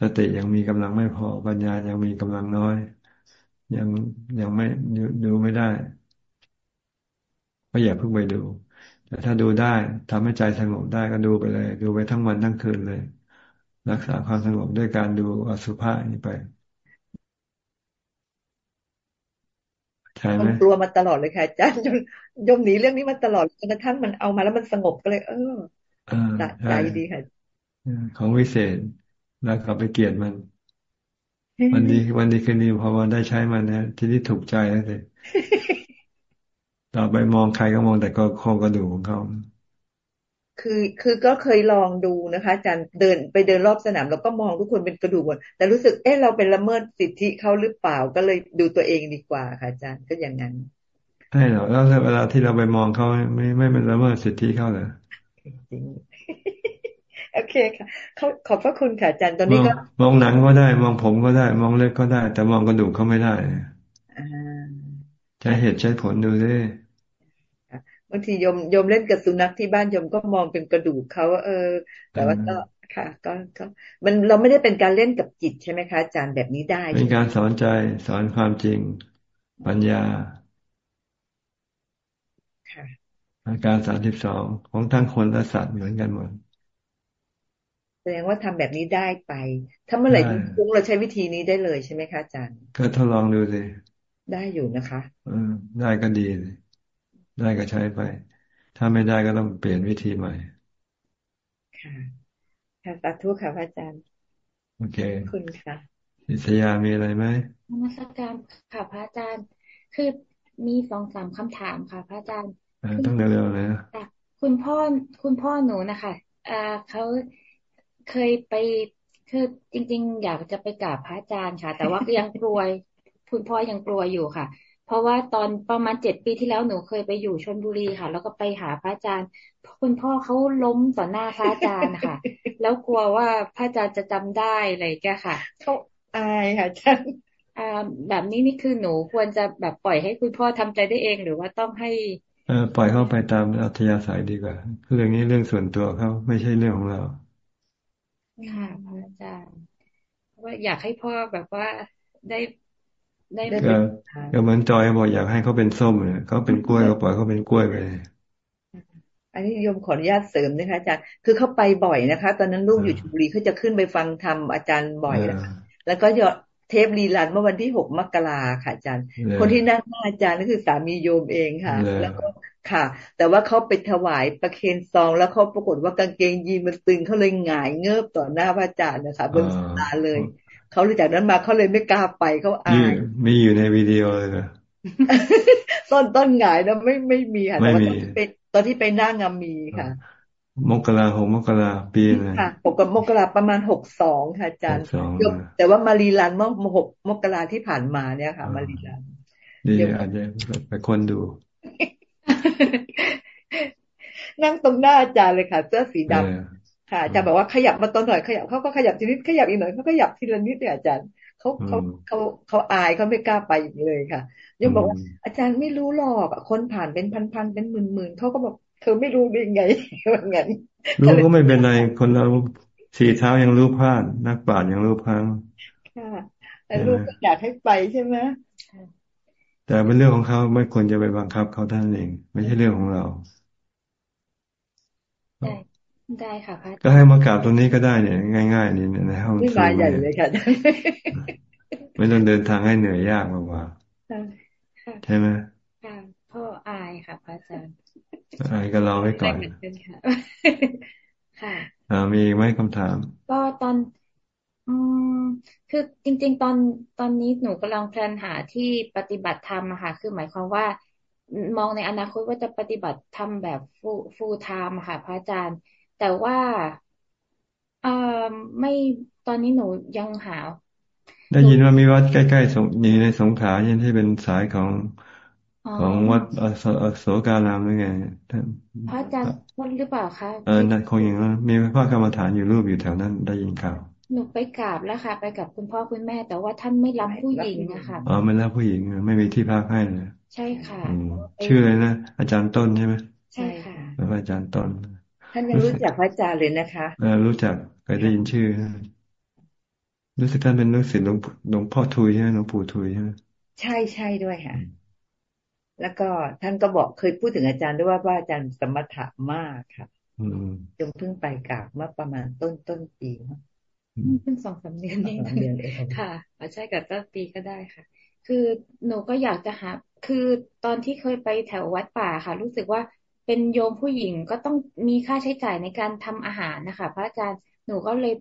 สติยังมีกำลังไม่พอ ปัญญายังมีกำลังน้อย ยังยังไม่ดูไม่ได้ก็อย่าเพิ่งไปดู แต่ถ้าดูได้ทำให้ใจสงบได้ก็ดูไปเลย ดูไปทั้งวันทั้งคืนเลย รักษาความสงบด้วยการดูอสุภะนี้ไปใช่ไหมกลัวมาตลอดเลยค่ะอาจารย์ยมยมหนีเรื่องนี้มาตลอดจนกระทั่งมันเอามาแล้วมันสงบก็เลย เออใจดีค่ะของวิเศษ แล้วก็ไปเกลียดมัน วันดีวันดีคืนดีพอวันได้ใช้มันนะทีนี้ถูกใจแล้วเลยต่อไปมองใครก็มองแต่ก็โครงกระดูกของเขาคือคือก็เคยลองดูนะคะอาจารย์เดินไปเดินรอบสนามแล้วก็มองทุกคนเป็นกระดูกหมดแต่รู้สึกเอ๊ะเราเป็นละเมิดสิทธิเขาหรือเปล่าก็เลยดูตัวเองดีกว่าค่ะอาจารย์ก็อย่างนั้นใช่เหรอแล้วเวลาที่เราไปมองเขาไม่ไม่เป็นละเมิดสิทธิเขาเลยจริง โอเคค่ะเขาขอบพระคุณค่ะอาจารย์ตอนนี้ก็ มองหนังก็ได้ มองผมก็ได้ มองเล็บก็ได้ แต่มองกระดูกเขาไม่ได้ใช้เหตุใช้ผลดูด้บางทียมยมเล่นกับสุนัขที่บ้านยมก็มองเป็นกระดูกเขาเออ แต่ว่าก็ค่ะก็ก็มันเราไม่ได้เป็นการเล่นกับจิตใช่ไหมคะอาจารย์แบบนี้ได้ เป็นการสอนใจสอนความจริง ปัญญาค่ะอาการสามสิบสองของทั้งคนและสัตว์เหมือนกันหมด แสดงว่าทำแบบนี้ได้ไป ถ้าเมื่อไหร่ที่ฟุ้งเราใช้วิธีนี้ได้เลยใช่ไหมคะอาจารย์ก็ทดลองดูสิได้อยู่นะคะอืมได้ก็ดีเลยได้ก็ใช้ไป ถ้าไม่ได้ก็ต้องเปลี่ยนวิธีใหม่ ค่ะค่ะสาธุค่ะพระอาจารย์ โอเคคุณค่ะนิสยามีอะไรไหมนมัสการค่ะพระอาจารย์ คือมีสองสามคำถามค่ะ พระอาจารย์ต้องเร็วๆเลยนะคุณพ่อคุณพ่อหนูนะคะอ่าเขา เคยไปคือจริง ๆ อยากจะไปกราบพระอาจารย์ค่ะ แต่ว่ายังกลัวคุณพ่อยังกลัวอยู่ค่ะ เพราะว่าตอนประมาณเจ็ดปีที่แล้วหนูเคยไปอยู่ชนบุรีค่ะ แล้วก็ไปหาพระอาจารย์คุณพ่อเขาล้มต่อหน้าพระอาจารย์ค่ะ แล้วกลัวว่าพระอาจารย์จะจำได้อะไรแกค่ะเขาอายค่ะอาจารย์แบบนี้นี่คือหนูควรจะแบบปล่อยให้คุณพ่อทำใจได้เองหรือว่าต้องให้เออปล่อยเข้าไปตามอัธยาศัยดีกว่าเรื่องนี้เรื่องส่วนตัวเขาไม่ใช่เรื่องของเรา ค่ะพระอาจารย์ว่าอยากให้พ่อแบบว่าได้ได้ก็เหมือนจอยบอกอยากให้เขาเป็นส้มเนี่ยเขาเป็นกล้วยก็ปล่อยเขาเป็นกล้วยไปอันนี้โยมขออนุญาตเสริมนะคะอาจารย์คือเขาไปบ่อยนะคะ ตอนนั้นลูกอยู่ชุบุรีเขาจะขึ้นไปฟังธรรมอาจารย์บ่อยนะคะแล้วก็เทปรีลันเมื่อวันที่หกมกราค่ะอาจารย์ คนที่นั่งหน้าอาจารย์นั่นคือสามีโยมเองค่ะ แล้วก็ ค่ะ แต่ว่าเขาไปถวายประเคนซอง แล้วเขาปรากฏว่ากางเกงยีนมันตึงเขาเลยหงายเงือบต่อหน้าพระอาจารย์นะคะบนสาเลยเขาเลยจากนั้นมาเขาเลยไม่กล้าไปเขาอายมีอยู่ในวิดีโอเลยนะต้นต้นหงายนะไม่ไม่มีค่ะแต่ว่าตอนที่ไปตอนที่ไปนั่งมีค่ะมกราหกมกราปีนะค่ะหกกับมกราประมาณหกสองค่ะอาจารย์แต่ว่ามารีลันเมื่อหกมกราที่ผ่านมาเนี่ยค่ะ มารีลันดีอาจจะไปคนดู นั่งตรงหน้าอาจารย์เลยค่ะ เสื้อสีดำค่ะอาจารย์บอกว่าขยับมาตอนหน่อยขยับเขาก็ขยับทีนิดขยับอีกหน่อยเขาก็ขยับทีละนิดเนี่ยอาจารย์เขาเขาเขาเขาอายเขาไม่กล้าไปอย่างเลยค่ะยังบอกว่าอาจารย์ไม่รู้หรอกคนผ่านเป็นพันๆเป็นหมื่นๆเขาก็บอกเธอไม่รู้ได้ยังไงว่างั้นรู้ก็ไม่เป็นไรคนเราสี่เท้ายังรู้พลาดนักปราชญ์ยังรู้พังค่ะแต่ลูกอยากให้ไปใช่ไหม แต่เป็นเรื่องของเขาไม่ควรจะไปบังคับเขาท่านเอง ไม่ใช่เรื่องของเราได้ได้ค่ะพระก็ให้มากราบตรงนี้ก็ได้เนี่ย ง่ายๆนี่ในห้องไม่มาใหญ่เลยค่ะไม่ต้องเดินทางให้เหนื่อยยากมากกว่าใช่ไหมค่ะพ่ออายค่ะพระอาจารย์อายก็รอไว้ก่อนค่ะมีไหมคำถาม ก็ตอน อืม คือจริง ๆ ตอนตอนนี้หนูกำลังแพลนหาที่ปฏิบัติธรรมอะค่ะ คือหมายความว่า มองในอนาคตว่าจะปฏิบัติธรรมแบบฟูฟูไทม์ค่ะ พระอาจารย์ แต่ว่าเอ่อไม่ตอนนี้หนูยังหา ได้ยินว่ามีวัดใกล้ๆสงนีในสงขลาเนี่ยที่เป็นสายของของวัดโสการามหรือไงพระอาจารย์วัดหรือเปล่าคะเออนั่นคงอย่างนั้นมีพระกรรมฐานอยู่รูปอยู่แถวนั้นได้ยินข่าว หนูไปกราบแล้วค่ะ ไปกับคุณพ่อคุณแม่ แต่ว่าท่านไม่รับผู้หญิงอะค่ะอ๋อไม่รับผู้หญิงไม่มีที่พักให้เลยใช่ค่ะชื่ออะไรนะอาจารย์ต้นใช่ไหมใช่ค่ะแล้วอาจารย์ต้น ท่านยังรู้จักพระอาจารย์เลยนะคะเออรู้จักเคยได้ยินชื่อรู้สึกท่านเป็นลูกศิษย์หลวงหลวงพ่อทุยใช่ไหมหลวงปู่ทุยใช่ไหมใช่ใช่ด้วยค่ะ แล้วก็ท่านก็บอกเคยพูดถึงอาจารย์ด้วยว่าว่าอาจารย์สมถะมากค่ะจงเพิ่งไปกราบเมื่อประมาณต้นต้นปีเพิ่งสองสามเดือนนี้ค่ะอาใช่กับต้นปีก็ได้ค่ะ คือหนูก็อยากจะหา คือตอนที่เคยไปแถววัดป่าค่ะ รู้สึกว่าเป็นโยมผู้หญิงก็ต้องมีค่าใช้จ่ายในการทำอาหารนะคะ พระอาจารย์หนูก็เลย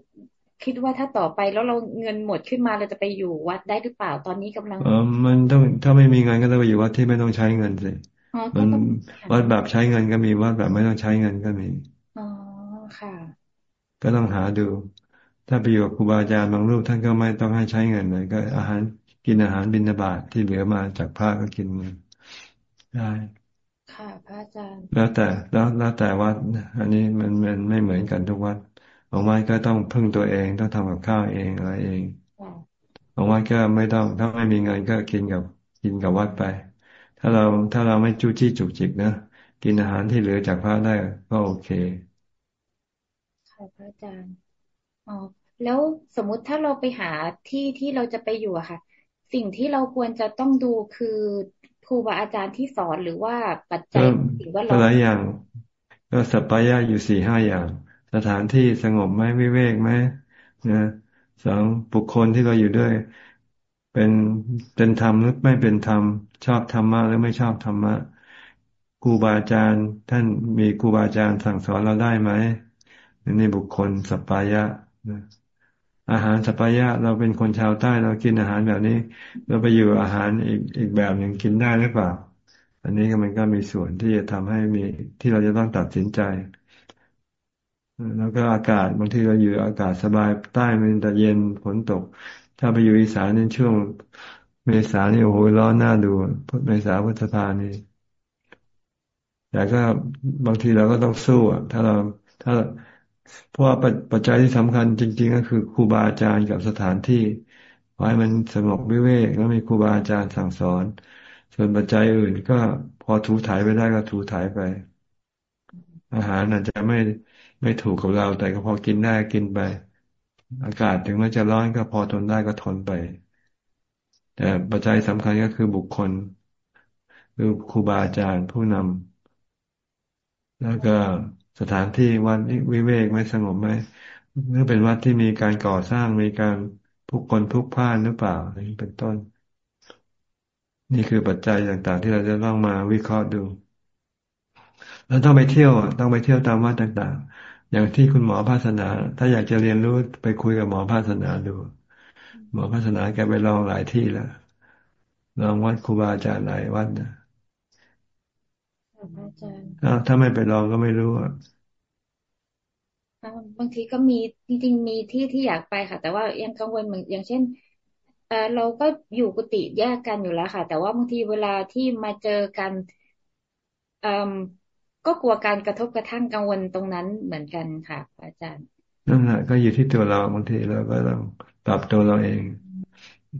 คิดว่าถ้าต่อไปแล้วเราเงินหมดขึ้นมาเราจะไปอยู่วัดได้หรือเปล่าตอนนี้กำลังเออมันต้องถ้าไม่มีเงินก็ต้องไปอยู่วัดที่ไม่ต้องใช้เงินสิมันวัดแบบใช้เงินก็มีวัดแบบไม่ต้องใช้เงินก็มีอ๋อค่ะ ก็ต้องหาดู ถ้าไปอยู่กับครูบาอาจารย์บางรูปท่านก็ไม่ต้องให้ใช้เงินเลย ก็อาหารกินอาหารบิณฑบาตทที่เหลือมาจากพระก็กินได้ค่ะพระอาจารย์ แล้วแต่แล้วแล้วแต่วัดอันนี้มันมันไม่เหมือนกันทุกวัดบางวัดก็ต้องพึ่งตัวเองต้องทำกับข้าวเองอะไรเองบางวัดก็ไม่ต้องถ้าไม่มีเงินก็กินกับกินกับวัดไป ถ้าเราถ้าเราไม่จู้จี้จุกจิกนะกินอาหารที่เหลือจากพระได้ก็โอเคค่ะพระอาจารย์ อ๋อแล้วสมมุติถ้าเราไปหาที่ที่เราจะไปอยู่อะค่ะ สิ่งที่เราควรจะต้องดูคือครูบาอาจารย์ที่สอนหรือว่าปัจจัยสิ่งว่าเราหลายอย่างก็สัปปายะอยู่สี่ห้าอย่าง สถานที่สงบไหมวิเวกไหมนะสองบุคคลที่เราอยู่ด้วย เป็นเป็นธรรมหรือไม่เป็นธรรม ชอบธรรมะหรือไม่ชอบธรรมะครูบาอาจารย์ ท่านมีครูบาอาจารย์สั่งสอนเราได้ไหมนี่บุคคลสัปปายะ อาหารสัปปายะเราเป็นคนชาวใต้เรากินอาหารแบบนี้ เราไปอยู่อาหารอีกอีกแบบหนึ่งกินได้หรือเปล่า อันนี้ก็มันก็มีส่วนที่จะทำให้มีที่เราจะต้องตัดสินใจ แล้วก็อากาศบางทีเราอยู่อากาศสบายใต้มันแต่เย็นฝนตก ถ้าไปอยู่อีสานในช่วงเมษานี่โอ้โหร้อนน่าดูเมษาพฤษภานี่แต่ก็บางทีเราก็ต้องสู้อะ ถ้าเราถ้า เพราะว่าปัจจัยที่สำคัญจริง ๆ ก็คือครูบาอาจารย์กับสถานที่ไว้มันสงบวิเวกแล้วมีครูบาอาจารย์สั่งสอน ส่วนปัจจัยอื่นก็พอถูถ่ายไปได้ก็ถูถ่ายไป อาหารอาจจะไม่ไม่ถูกกับเรา แต่ก็พอกินได้กินไป อากาศถึงแม้จะร้อนก็พอทนได้ก็ทนไป แต่ปัจจัยสำคัญก็คือบุคคลคือครูบาอาจารย์ผู้นำแล้วก็ สถานที่วัดวิเวกไม่สงบไหมหรือเป็นวัดที่มีการก่อสร้างมีการผู้คนพุกพ่านหรือเปล่าอะไรเป็นต้น นี่คือปัจจัยต่างๆ ที่เราจะต้องมาวิเคราะห์ดู แล้วต้องไปเที่ยวต้องไปเที่ยวตามวัดต่างๆ อย่างที่คุณหมอภาสนา ถ้าอยากจะเรียนรู้ไปคุยกับหมอภาสนาดู หมอภาสนาแกไปลองหลายที่แล้วลองวัดครูบาอาจารย์หลายวัดนะ ถ้าไม่ไปลองก็ไม่รู้อะบางทีก็มีจริงๆมีที่ที่อยากไปค่ะ แต่ว่ายังกังวลเหมือนอย่างเช่นเออเราก็อยู่กุฏิแยกกันอยู่แล้วค่ะ แต่ว่าบางทีเวลาที่มาเจอกันก็กลัวการกระทบกระทั่งกังวลตรงนั้นเหมือนกันค่ะ อาจารย์นั่นแหละก็อยู่ที่ตัวเราบางทีเราก็ต้องปรับตัวเราเอง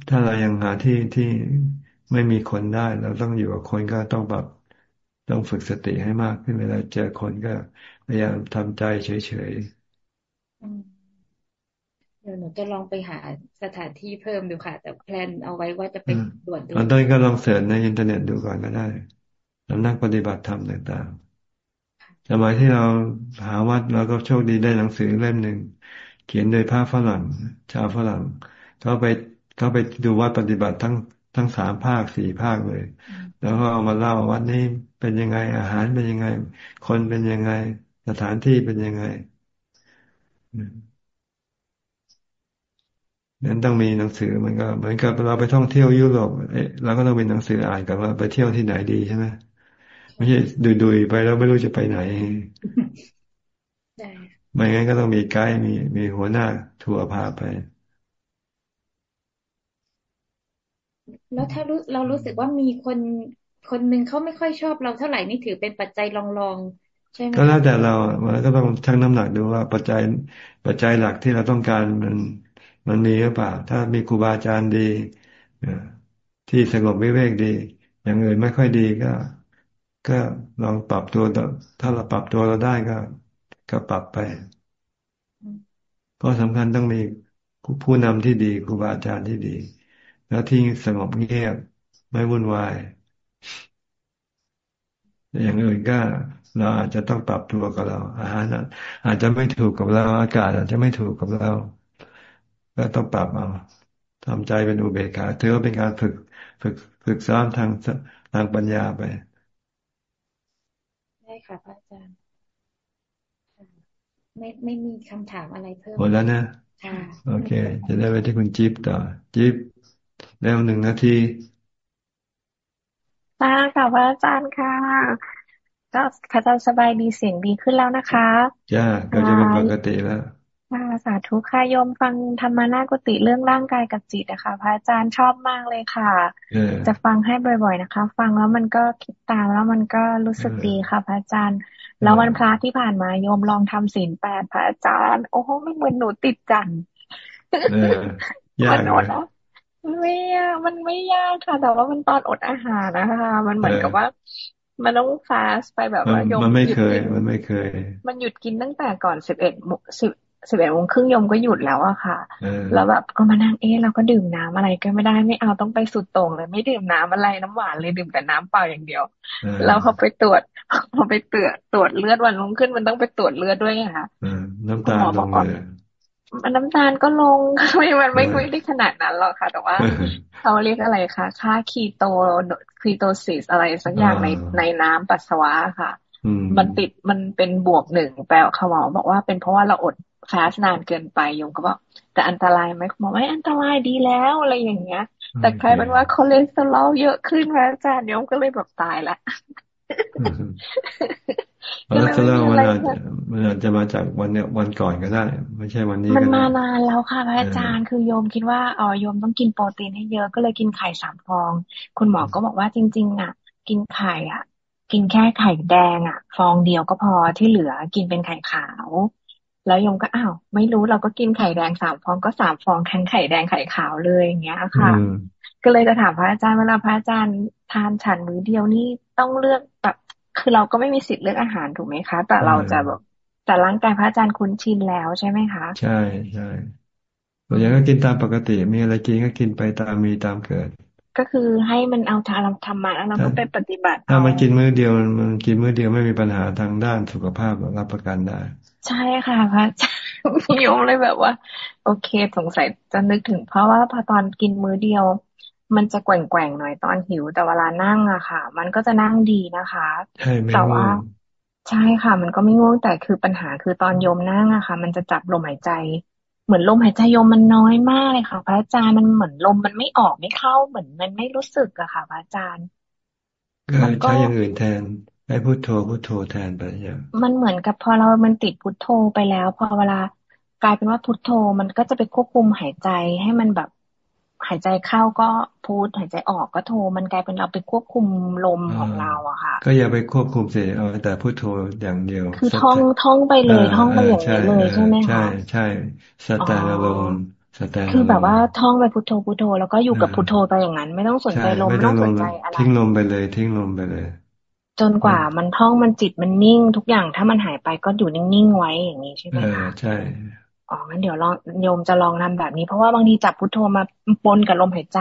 ถ้าเรายังหาที่ที่ไม่มีคนได้ เราต้องอยู่กับคนก็ต้องปรับ ต้องฝึกสติให้มากขึ้นเวลาเจอคนก็พยายามทำใจเฉยๆเดี๋ยวหนูจะลองไปหาสถานที่เพิ่มดูค่ะ แต่แพลนเอาไว้ว่าจะไปตรวจดูตอนต้นก็ลอง search ในอินเทอร์เน็ตดูก่อนก็ได้สำนักปฏิบัติธรรมต่างๆสมัยที่เราหาวัดเราก็โชคดีได้หนังสือเล่มหนึ่งเขียนโดยพระฝรั่ง ชาวฝรั่งเขาไปเขาไปดูวัดปฏิบัติทั้งทั้งสามภาคสี่ภาคเลย แล้วก็เอามาเล่าวัดนี้ เป็นยังไง อาหารเป็นยังไง คนเป็นยังไง สถานที่เป็นยังไงนั้นต้องมีหนังสือมันก็ เหมือนกับเราไปท่องเที่ยวยุโรปเอ๊ะเราก็ต้องมีหนังสืออ่านกับว่าไปเที่ยวที่ไหนดีใช่ไหมไม่ใช่ดุยๆไปแล้วไม่รู้จะไปไหนไม่งั้นก็ต้องมีไกด์มีมีหัวหน้าทัวร์พาไป แล้วถ้ารู้เรารู้สึกว่ามีคน คนหนึ่งเขาไม่ค่อยชอบเราเท่าไหร่นี่ถือเป็นปัจจัยรองๆใช่ไหมก็แล้วแต่เรามันก็ต้องชั่งน้ำหนักดูว่าปัจจัยปัจจัยหลักที่เราต้องการมันมันมีหรือเปล่า ถ้ามีครูบาอาจารย์ดีที่สงบวิเวกดี อย่างอื่นไม่ค่อยดีก็ ก็ลองปรับตัว ถ้าเราปรับตัวเราได้ก็ก็ปรับไปก็สำคัญต้องมีผู้นำที่ดีครูบาอาจารย์ที่ดี แล้วที่สงบเงียบไม่วุ่นวาย อย่างอื่นก็เราอาจจะต้องปรับตัวกับเรา อาหารอาจจะไม่ถูกกับเรา อากาศอาจจะไม่ถูกกับเรา ก็ต้องปรับเอาทำใจเป็นอุเบกขาถือว่าเป็นการฝึกฝึกฝึกซ้อมทางทางปัญญาไปได้ค่ะพระอาจารย์ไม่ไม่มีคำถามอะไรเพิ่มหมดแล้วนะค่ะโอเค จะได้ไปที่คุณจิ๊บต่อ จิ๊บแล้วหนึ่งนาที ค่ะค่ะพระอาจารย์ค่ะก็พระอาจารย์สบายดีเสียงดีขึ้นแล้วนะคะจ้าก็จะเป็นปกติแล้วค่ะสาธุค่ะโยมฟังธรรมานากุติเรื่องร่างกายกับจิตนะคะพระอาจารย์ชอบมากเลยค่ะ จะฟังให้บ่อยๆนะคะ ฟังแล้วมันก็คิดตามแล้วมันก็รู้สึกดีค่ะพระอาจารย์ แล้ววันพระที่ผ่านมาโยมลองทำศีลแปดพระอาจารย์ โอ้โหไม่เหมือนหนูติดจันยากเลยไม่ยาก มันไม่ยากค่ะ แต่ว่ามันตอนอดอาหารนะคะ มันเหมือนกับว่า มันต้องฟาสไปแบบว่าโยมมันไม่เคย มันไม่เคย มันหยุดกินตั้งแต่ก่อนสิบเอ็ดสิบสิบเอ็ดโมงครึ่งยมก็หยุดแล้วอะค่ะ แล้วแบบก็มานั่งเอ๊ะเราก็ดื่มน้ำอะไรก็ไม่ได้ไม่เอาต้องไปสุดตรงเลย ไม่ดื่มน้ำอะไรน้ำหวานเลยดื่มแต่น้ำเปล่าอย่างเดียวแล้วพอไปตรวจพอไปตรวจตรวจเลือดวันรุ่งขึ้นมันต้องไปตรวจเลือดด้วยค่ะน้ำตาลลงเลย น้ำตาลก็ลงไม่มันไม่ไม่ได้ขนาดนั้นหรอกค่ะ แต่ว่าเขาเรียกอะไรคะค่า keto ketosis อะไรสักอย่างในในน้ำปัสสาวะค่ะ มันติดมันเป็นบวกหนึ่งแปลเขาหมอบอกว่าเป็นเพราะว่าเราอด fast นานเกินไปโยมก็บอกแต่อันตรายไหมคุณหมอไม่อันตรายดีแล้วอะไรอย่างเงี้ย แต่กลายเป็นว่าคอเลสเตอรอลเยอะขึ้นมาอาจารย์โยมก็เลยแบบตายละ คอเลสเตอรอลมันอาจจะมันอาจจะมาจากวันเนี้ยวันก่อนก็ได้ ไม่ใช่วันนี้มันมานานแล้วค่ะพระอาจารย์คือโยมคิดว่าอ๋อโยมต้องกินโปรตีนให้เยอะก็เลยกินไข่สามฟอง คุณหมอก็บอกว่าจริง ๆ อะ กินไข่อะ กินแค่ไข่แดงอะ ฟองเดียวก็พอที่เหลือกินเป็นไข่ขาว แล้วยมก็อ้าวไม่รู้เราก็กินไข่แดงสามฟองก็สามฟองทั้งไข่แดงไข่ขาวเลยอย่างเงี้ยค่ะก็เลยจะถามพระอาจารย์เวลาพระอาจารย์ทานฉันมื้อเดียวนี่ต้องเลือกแบบ คือเราก็ไม่มีสิทธิ์เลือกอาหารถูกไหมคะ แต่เราจะแบบแต่ร่างกายพระอาจารย์คุ้นชินแล้วใช่ไหมคะ ใช่ใช่ตัวอย่างก็กินตามปกติ มีอะไรกินก็กินไปตามมีตามเกิด ก็คือให้มันเอาทารธรรมะแล้วเราก็ไปปฏิบัติ ถ้ามันกินมื้อเดียวมันกินมื้อเดียวไม่มีปัญหาทางด้านสุขภาพรับประกันได้ ใช่ค่ะพระอาจารย์โยมเลยแบบว่า โอเคสงสัยจะนึกถึงเพราะว่าพอตอนกินมื้อเดียว มันจะแกว่งๆหน่อยตอนหิว แต่เวลานั่งอะค่ะ มันก็จะนั่งดีนะคะใช่แต่ว่า ใช่ค่ะ มันก็ไม่ง่วงแต่คือปัญหาคือตอนโยมนั่งอะค่ะ มันจะจับลมหายใจ เหมือนลมหายใจโยมมันน้อยมากเลยค่ะ พระอาจารย์มันเหมือนลมมันไม่ออกไม่เข้าเหมือนมันไม่รู้สึกอะค่ะ พระอาจารย์ก็ใช้อย่างอื่นแทนให้พุโทโธพุโทโธแทนไปอย่างมันเหมือนกับพอเรามันติดพุโทโธไปแล้ว พอเวลากลายเป็นว่าพุโทโธมันก็จะไปควบคุมหายใจให้มันแบบ หายใจเข้าก็พูดหายใจออกก็โทมันกลายเป็นเราไปควบคุมลมของเราอะค่ะ ก็อย่าไปควบคุมเสียเอาแต่พูดโทอย่างเดียว คือท่องท่องไปเลยท่องไปอย่างนี้เลยใช่ไหมคะใช่ใช่สแตนโลนสแตนคือแบบว่าท่องไปพุทโธพุทโธแล้วก็อยู่กับพุทโธไปอย่างนั้น ไม่ต้องสนใจลมไม่ต้องสนใจอะไรทิ้งลมไปเลย ทิ้งลมไปเลย จนกว่ามันท่องมันจิตมันนิ่งทุกอย่างถ้ามันหายไปก็อยู่นิ่งๆไว้อย่างนี้ใช่ไหมคะใช่ อ๋องั้นเดี๋ยวลองโยมจะลองทำแบบนี้ เพราะว่าบางทีจับพุทโธมาปนกับลมหายใจ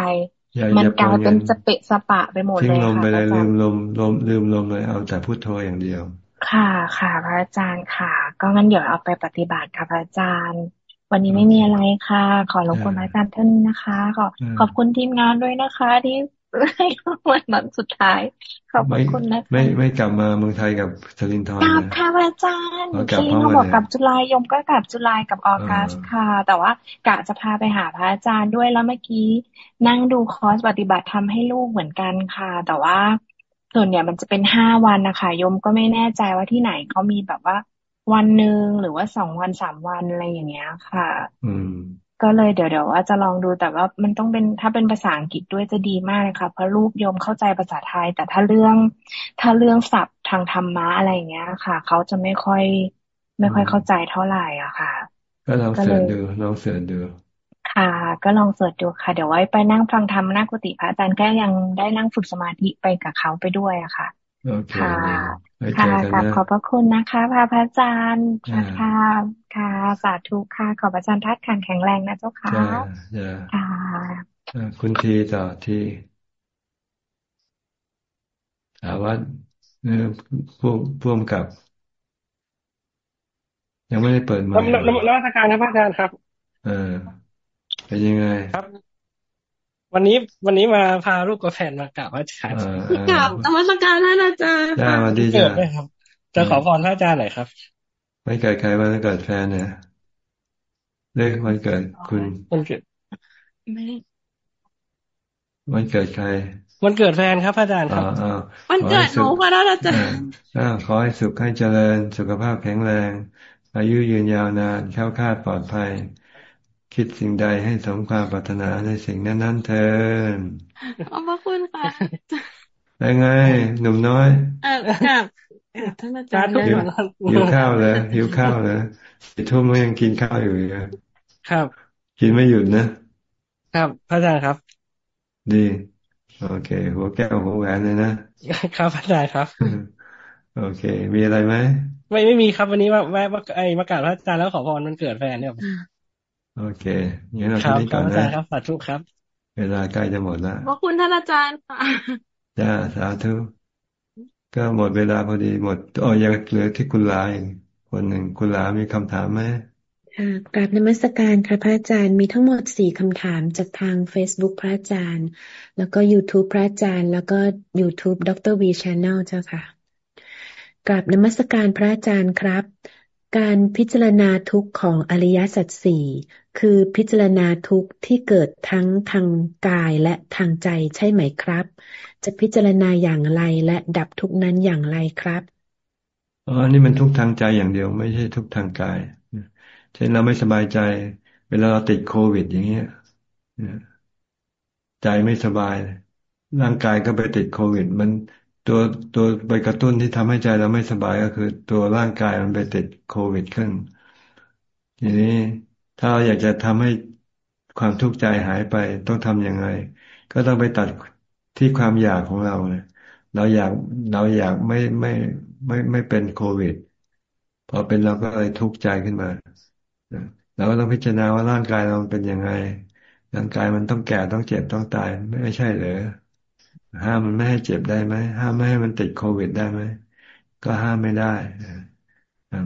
มันกลายเป็นสเปะสปะไปหมดเลยค่ะทิ้งลมไปเลยลืมลมลมลืมลมเลยเอาแต่พุทโธอย่างเดียว ค่ะค่ะ พระอาจารย์ค่ะ ก็งั้นเดี๋ยวเอาไปปฏิบัติค่ะพระอาจารย์ วันนี้ไม่มีอะไรค่ะ ขอรบกวนพระอาจารย์ท่านนะคะ ขอขอบคุณทีมงานด้วยนะคะ ที่ ให้วันนั้นสุดท้าย ขอบคุณนะไม่ไม่กลับมาเมืองไทยกับสลินทอนกลับค่ะอาจารย์ที่เขาบอกกับจุลายยมก็กลับจุลายกับออกัสค่ะ แต่ว่ากะจะพาไปหาพระอาจารย์ด้วยแล้วเมื่อกี้ นั่งดูคอร์สปฏิบัติทำให้ลูกเหมือนกันค่ะ แต่ว่าส่วนเนี่ยมันจะเป็นห้าวันนะคะยมก็ไม่แน่ใจว่าที่ไหนเขามีแบบว่า วันหนึ่งหรือว่าสองวันสามวันอะไรอย่างเงี้ยค่ะ อืม ก็เลยเดี๋ยวเดี๋ยวว่าจะลองดูแต่ว่ามันต้องเป็นถ้าเป็นภาษาอังกฤษด้วยจะดีมากเลยค่ะเพราะลูกโยมเข้าใจภาษาไทย แต่ถ้าเรื่อง ถ้าเรื่องศัพท์ทางธรรมะอะไรเงี้ยค่ะ เขาจะไม่ค่อย ไม่ค่อยเข้าใจเท่าไหร่อะค่ะ ก็ลอง search ดูลอง search ดูค่ะ ก็ลอง search ดูค่ะ เดี๋ยวไว้ไปนั่งฟังธรรมหน้ากุฏิพระอาจารย์ก็ยังได้นั่งฝึกสมาธิไปกับเขาไปด้วยอะค่ะ ค่ะค่ะกราบขอบพระคุณนะคะพระอาจารย์ค่ะค่ะ สาธุค่ะ ขอบอาจารย์ทัดขันแข็งแรงนะเจ้าค่ะค่ะคุณทีต่อที่สาวัตเนื้อผู้พ่วงกับ ยังไม่ได้เปิดมาแล้วแล้วราชการครับอาจารย์ครับ เออเป็นยังไงครับ วันนี้วันนี้มาพาลูกกับแฟนมากราบพระอาจารย์กราบนมัสการท่านอาจารย์จ้าวันดีจ้าครับ จะขอพรพระอาจารย์หน่อยครับ ไม่เกิดใครวันเกิดแฟนเนี่ยเลขวันเกิดคุณวันเกิดไม่วันเกิดใครวันเกิดแฟนครับอาจารย์ครับวันเกิดหนูค่ะท่านอาจารย์ขอให้สุขให้เจริญ สุขภาพแข็งแรง อายุยืนยาวนานแค้วคาดปลอดภัย คิดสิ่งใดให้สมความปรารถนาในสิ่งนั้นๆเถิดขอบพระคุณค่ะได้ไง หนุ่มน้อยเออครับท่านอาจารย์หิวข้าวเลยหิวข้าวเลยสิทุ่มยังกินข้าวอยู่เลยครับ กินไม่หยุดนะ ครับ พระอาจารย์ครับ ดี โอเค หัวแก้วหัวแหวนเลยนะ ครับพระอาจารย์ครับ โอเค มีอะไรไหม ไม่ไม่มีครับวันนี้ว่าแวะไอ้มากราบพระอาจารย์แล้วขอพรมันเกิดแฟนเนี่ย โอเคงั้นเราที่นี้ก่อนนะครับสาธุครับ เวลาใกล้จะหมดแล้วขอบคุณท่านอาจารย์ค่ะจ้าสาธุก็หมดเวลาพอดีหมดอ๋อยังเหลือที่คุณลาอีกคนหนึ่งคุณลามีคำถามไหมค่ะกราบนมัสการค่ะพระอาจารย์มีทั้งหมดสี่คำถามจากทาง Facebook พระอาจารย์ แล้วก็ YouTube พระอาจารย์ แล้วก็ YouTube ดรวีช Channel เจ้าค่ะกราบนมัสการพระอาจารย์ครับ การพิจารณาทุกข์ของอริยสัจสี่คือพิจารณาทุกข์ที่เกิดทั้งทางกายและทางใจใช่ไหมครับ จะพิจารณาอย่างไรและดับทุกนั้นอย่างไรครับอ๋อนี่มันทุกทางใจอย่างเดียว ไม่ใช่ทุกทางกายเช่นเราไม่สบายใจ เวลาเราติดโควิดอย่างเงี้ยใจไม่สบาย ร่างกายก็ไปติดโควิด มัน ตัวตัวไปกระตุ้นที่ทำให้ใจเราไม่สบายก็คือ ตัวร่างกายมันไปติดโควิดขึ้น ทีนี้ถ้าเราอยากจะทำให้ความทุกข์ใจหายไปต้องทำยังไง ก็ต้องไปตัดที่ความอยากของเราเนี่ยเราอยากเราอยากไม่ไม่ไม่ไม่เป็นโควิด พอเป็นเราก็เลยทุกข์ใจขึ้นมาเราก็ต้องพิจารณาว่าร่างกายเราเป็นยังไงร่างกายมันต้องแก่ต้องเจ็บต้องตาย ไม่ใช่เหรอ ห้ามมันไม่ให้เจ็บได้ไหมห้ามไม่ให้มันติดโควิดได้ไหมก็ห้ามไม่ได้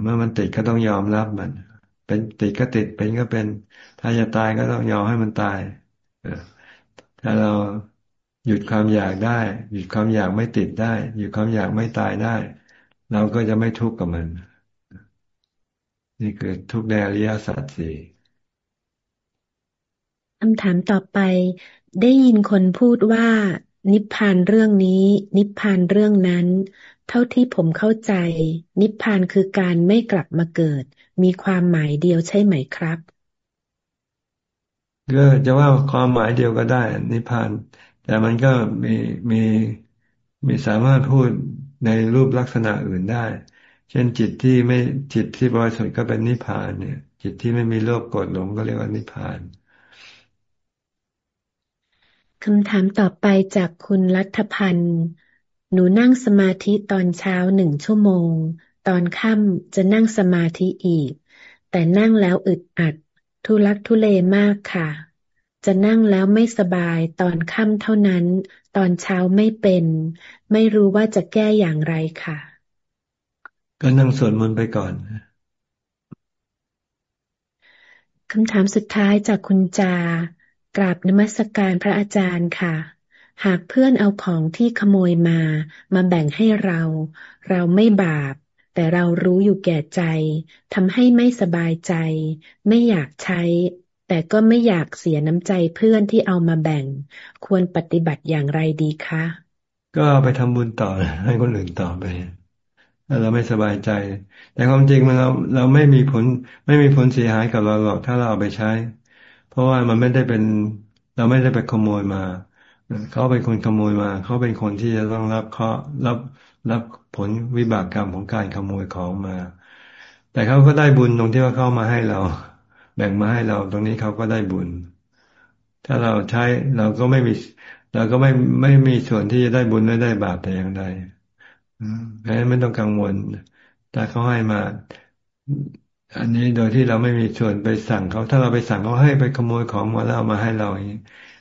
เมื่อมันติดก็ต้องยอมรับมัน เป็นติดก็ติดเป็นก็เป็น ถ้าจะตายก็ต้องยอมให้มันตายถ้าเราหยุดความอยากได้ หยุดความอยากไม่ติดได้ หยุดความอยากไม่ตายได้ เราก็จะไม่ทุกข์กับมัน นี่คือทุกแนวริยสัจสี่คำถามต่อไปได้ยินคนพูดว่า นิพพานเรื่องนี้ นิพพานเรื่องนั้น เท่าที่ผมเข้าใจ นิพพานคือการไม่กลับมาเกิด มีความหมายเดียวใช่ไหมครับก็จะว่าความหมายเดียวก็ได้ นิพพาน แต่มันก็มีมีมีสามารถพูดในรูปลักษณะอื่นได้ เช่นจิตที่ไม่จิตที่บริสุทธิ์ก็เป็นนิพพานเนี่ย จิตที่ไม่มีโลภโกรธหลงก็เรียกว่านิพพาน คำถามต่อไปจากคุณรัฐพันธ์ หนูนั่งสมาธิตอนเช้าหนึ่งชั่วโมง ตอนค่ำจะนั่งสมาธิอีก แต่นั่งแล้วอึดอัด ทุลักทุเลมากค่ะ จะนั่งแล้วไม่สบายตอนค่ำเท่านั้น ตอนเช้าไม่เป็น ไม่รู้ว่าจะแก้อย่างไรค่ะ ก็นั่งสวดมนต์ไปก่อนคำถามสุดท้ายจากคุณจา กราบนมัสการพระอาจารย์ค่ะ หากเพื่อนเอาของที่ขโมยมา มาแบ่งให้เรา เราไม่บาป แต่เรารู้อยู่แก่ใจทำให้ไม่สบายใจ ไม่อยากใช้ แต่ก็ไม่อยากเสียน้ำใจเพื่อนที่เอามาแบ่ง ควรปฏิบัติอย่างไรดีคะ ก็ไปทำบุญต่อให้คนอื่นต่อไปถ้าเราไม่สบายใจ แต่ความจริงมันเราเราไม่มีผล ไม่มีผลเสียหายกับเราหรอกถ้าเราเอาไปใช้ ราะว่ามันไม่ได้เป็น เราไม่ได้ไปขโมยมาเขาเป็นคนขโมยมา เขาเป็นคนที่จะต้องรับเคราะห์รับรับผลวิบากกรรมของการขโมยของมา แต่เขาก็ได้บุญตรงที่ว่าเข้ามาให้เรา แบ่งมาให้เราตรงนี้เขาก็ได้บุญ ถ้าเราใช้เราก็ไม่มีเราก็ไม่ไม่มีส่วนที่จะได้บุญและได้บาปแต่อย่างใดเพราะฉะนั้นไม่ต้องกังวลถ้าเขาให้มา อันนี้โดยที่เราไม่มีส่วนไปสั่งเขา ถ้าเราไปสั่งเขาให้ไปขโมยของมาแล้วเอามาให้เราอย่างนี้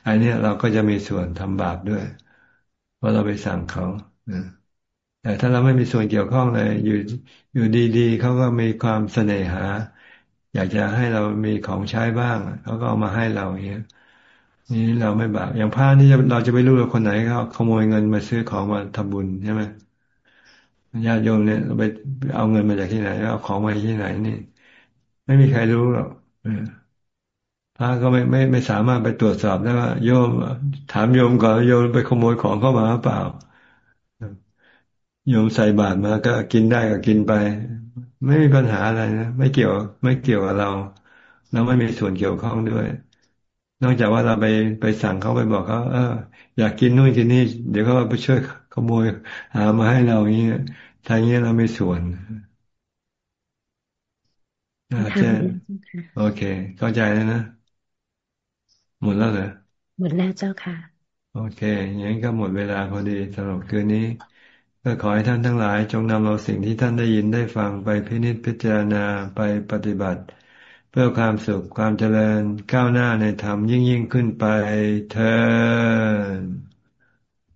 อันนี้เราก็จะมีส่วนทำบาปด้วยเพราะเราไปสั่งเขาแต่ถ้าเราไม่มีส่วนเกี่ยวข้องเลย อยู่อยู่ดีๆเขาก็มีความเสน่หา อยากจะให้เรามีของใช้บ้างเขาก็เอามาให้เราอย่างเงี้นี่เราไม่บาปอย่างพระนี่เราจะไปรู้ว่าคนไหนเขาขโมยเงินมาซื้อของมาทำบุญใช่ไหมญาติโยมเนี่ยไปเอาเงินมาจากที่ไหนเอาของมาที่ไหนนี่ ไม่มีใครรู้หรอกพระก็ไม่ไม่ไม่สามารถไปตรวจสอบได้ว่า โยม ถามโยมก่อนโยมไปขโมยของเข้ามาเปล่า โยมใส่บาตรมาก็กินได้ก็กินไป ไม่มีปัญหาอะไรนะไม่เกี่ยว ไม่เกี่ยวกับเรา เราไม่มีส่วนเกี่ยวข้องด้วย นอกจากว่าเราไปไปสั่งเขาไปบอกเขาเออ อยากกินนู่นกินนี่ เดี๋ยวเขาไปช่วยขโมยหามาให้เราอย่างเงี้ยทางนี้เราไม่ส่วน อาจารย์โอเค เข้าใจแล้วนะ หมดแล้วเหรอ หมดแล้วเจ้าค่ะ โอเคอย่างนี้ก็หมดเวลาพอดีสำหรับคืนนี้ ก็ขอให้ท่านทั้งหลาย จงนำเอาสิ่งที่ท่านได้ยินได้ฟังไปพินิจพิจารณาไปปฏิบัติ เพื่อความสุขความเจริญก้าวหน้าในธรรมยิ่งยิ่งขึ้นไปเธอ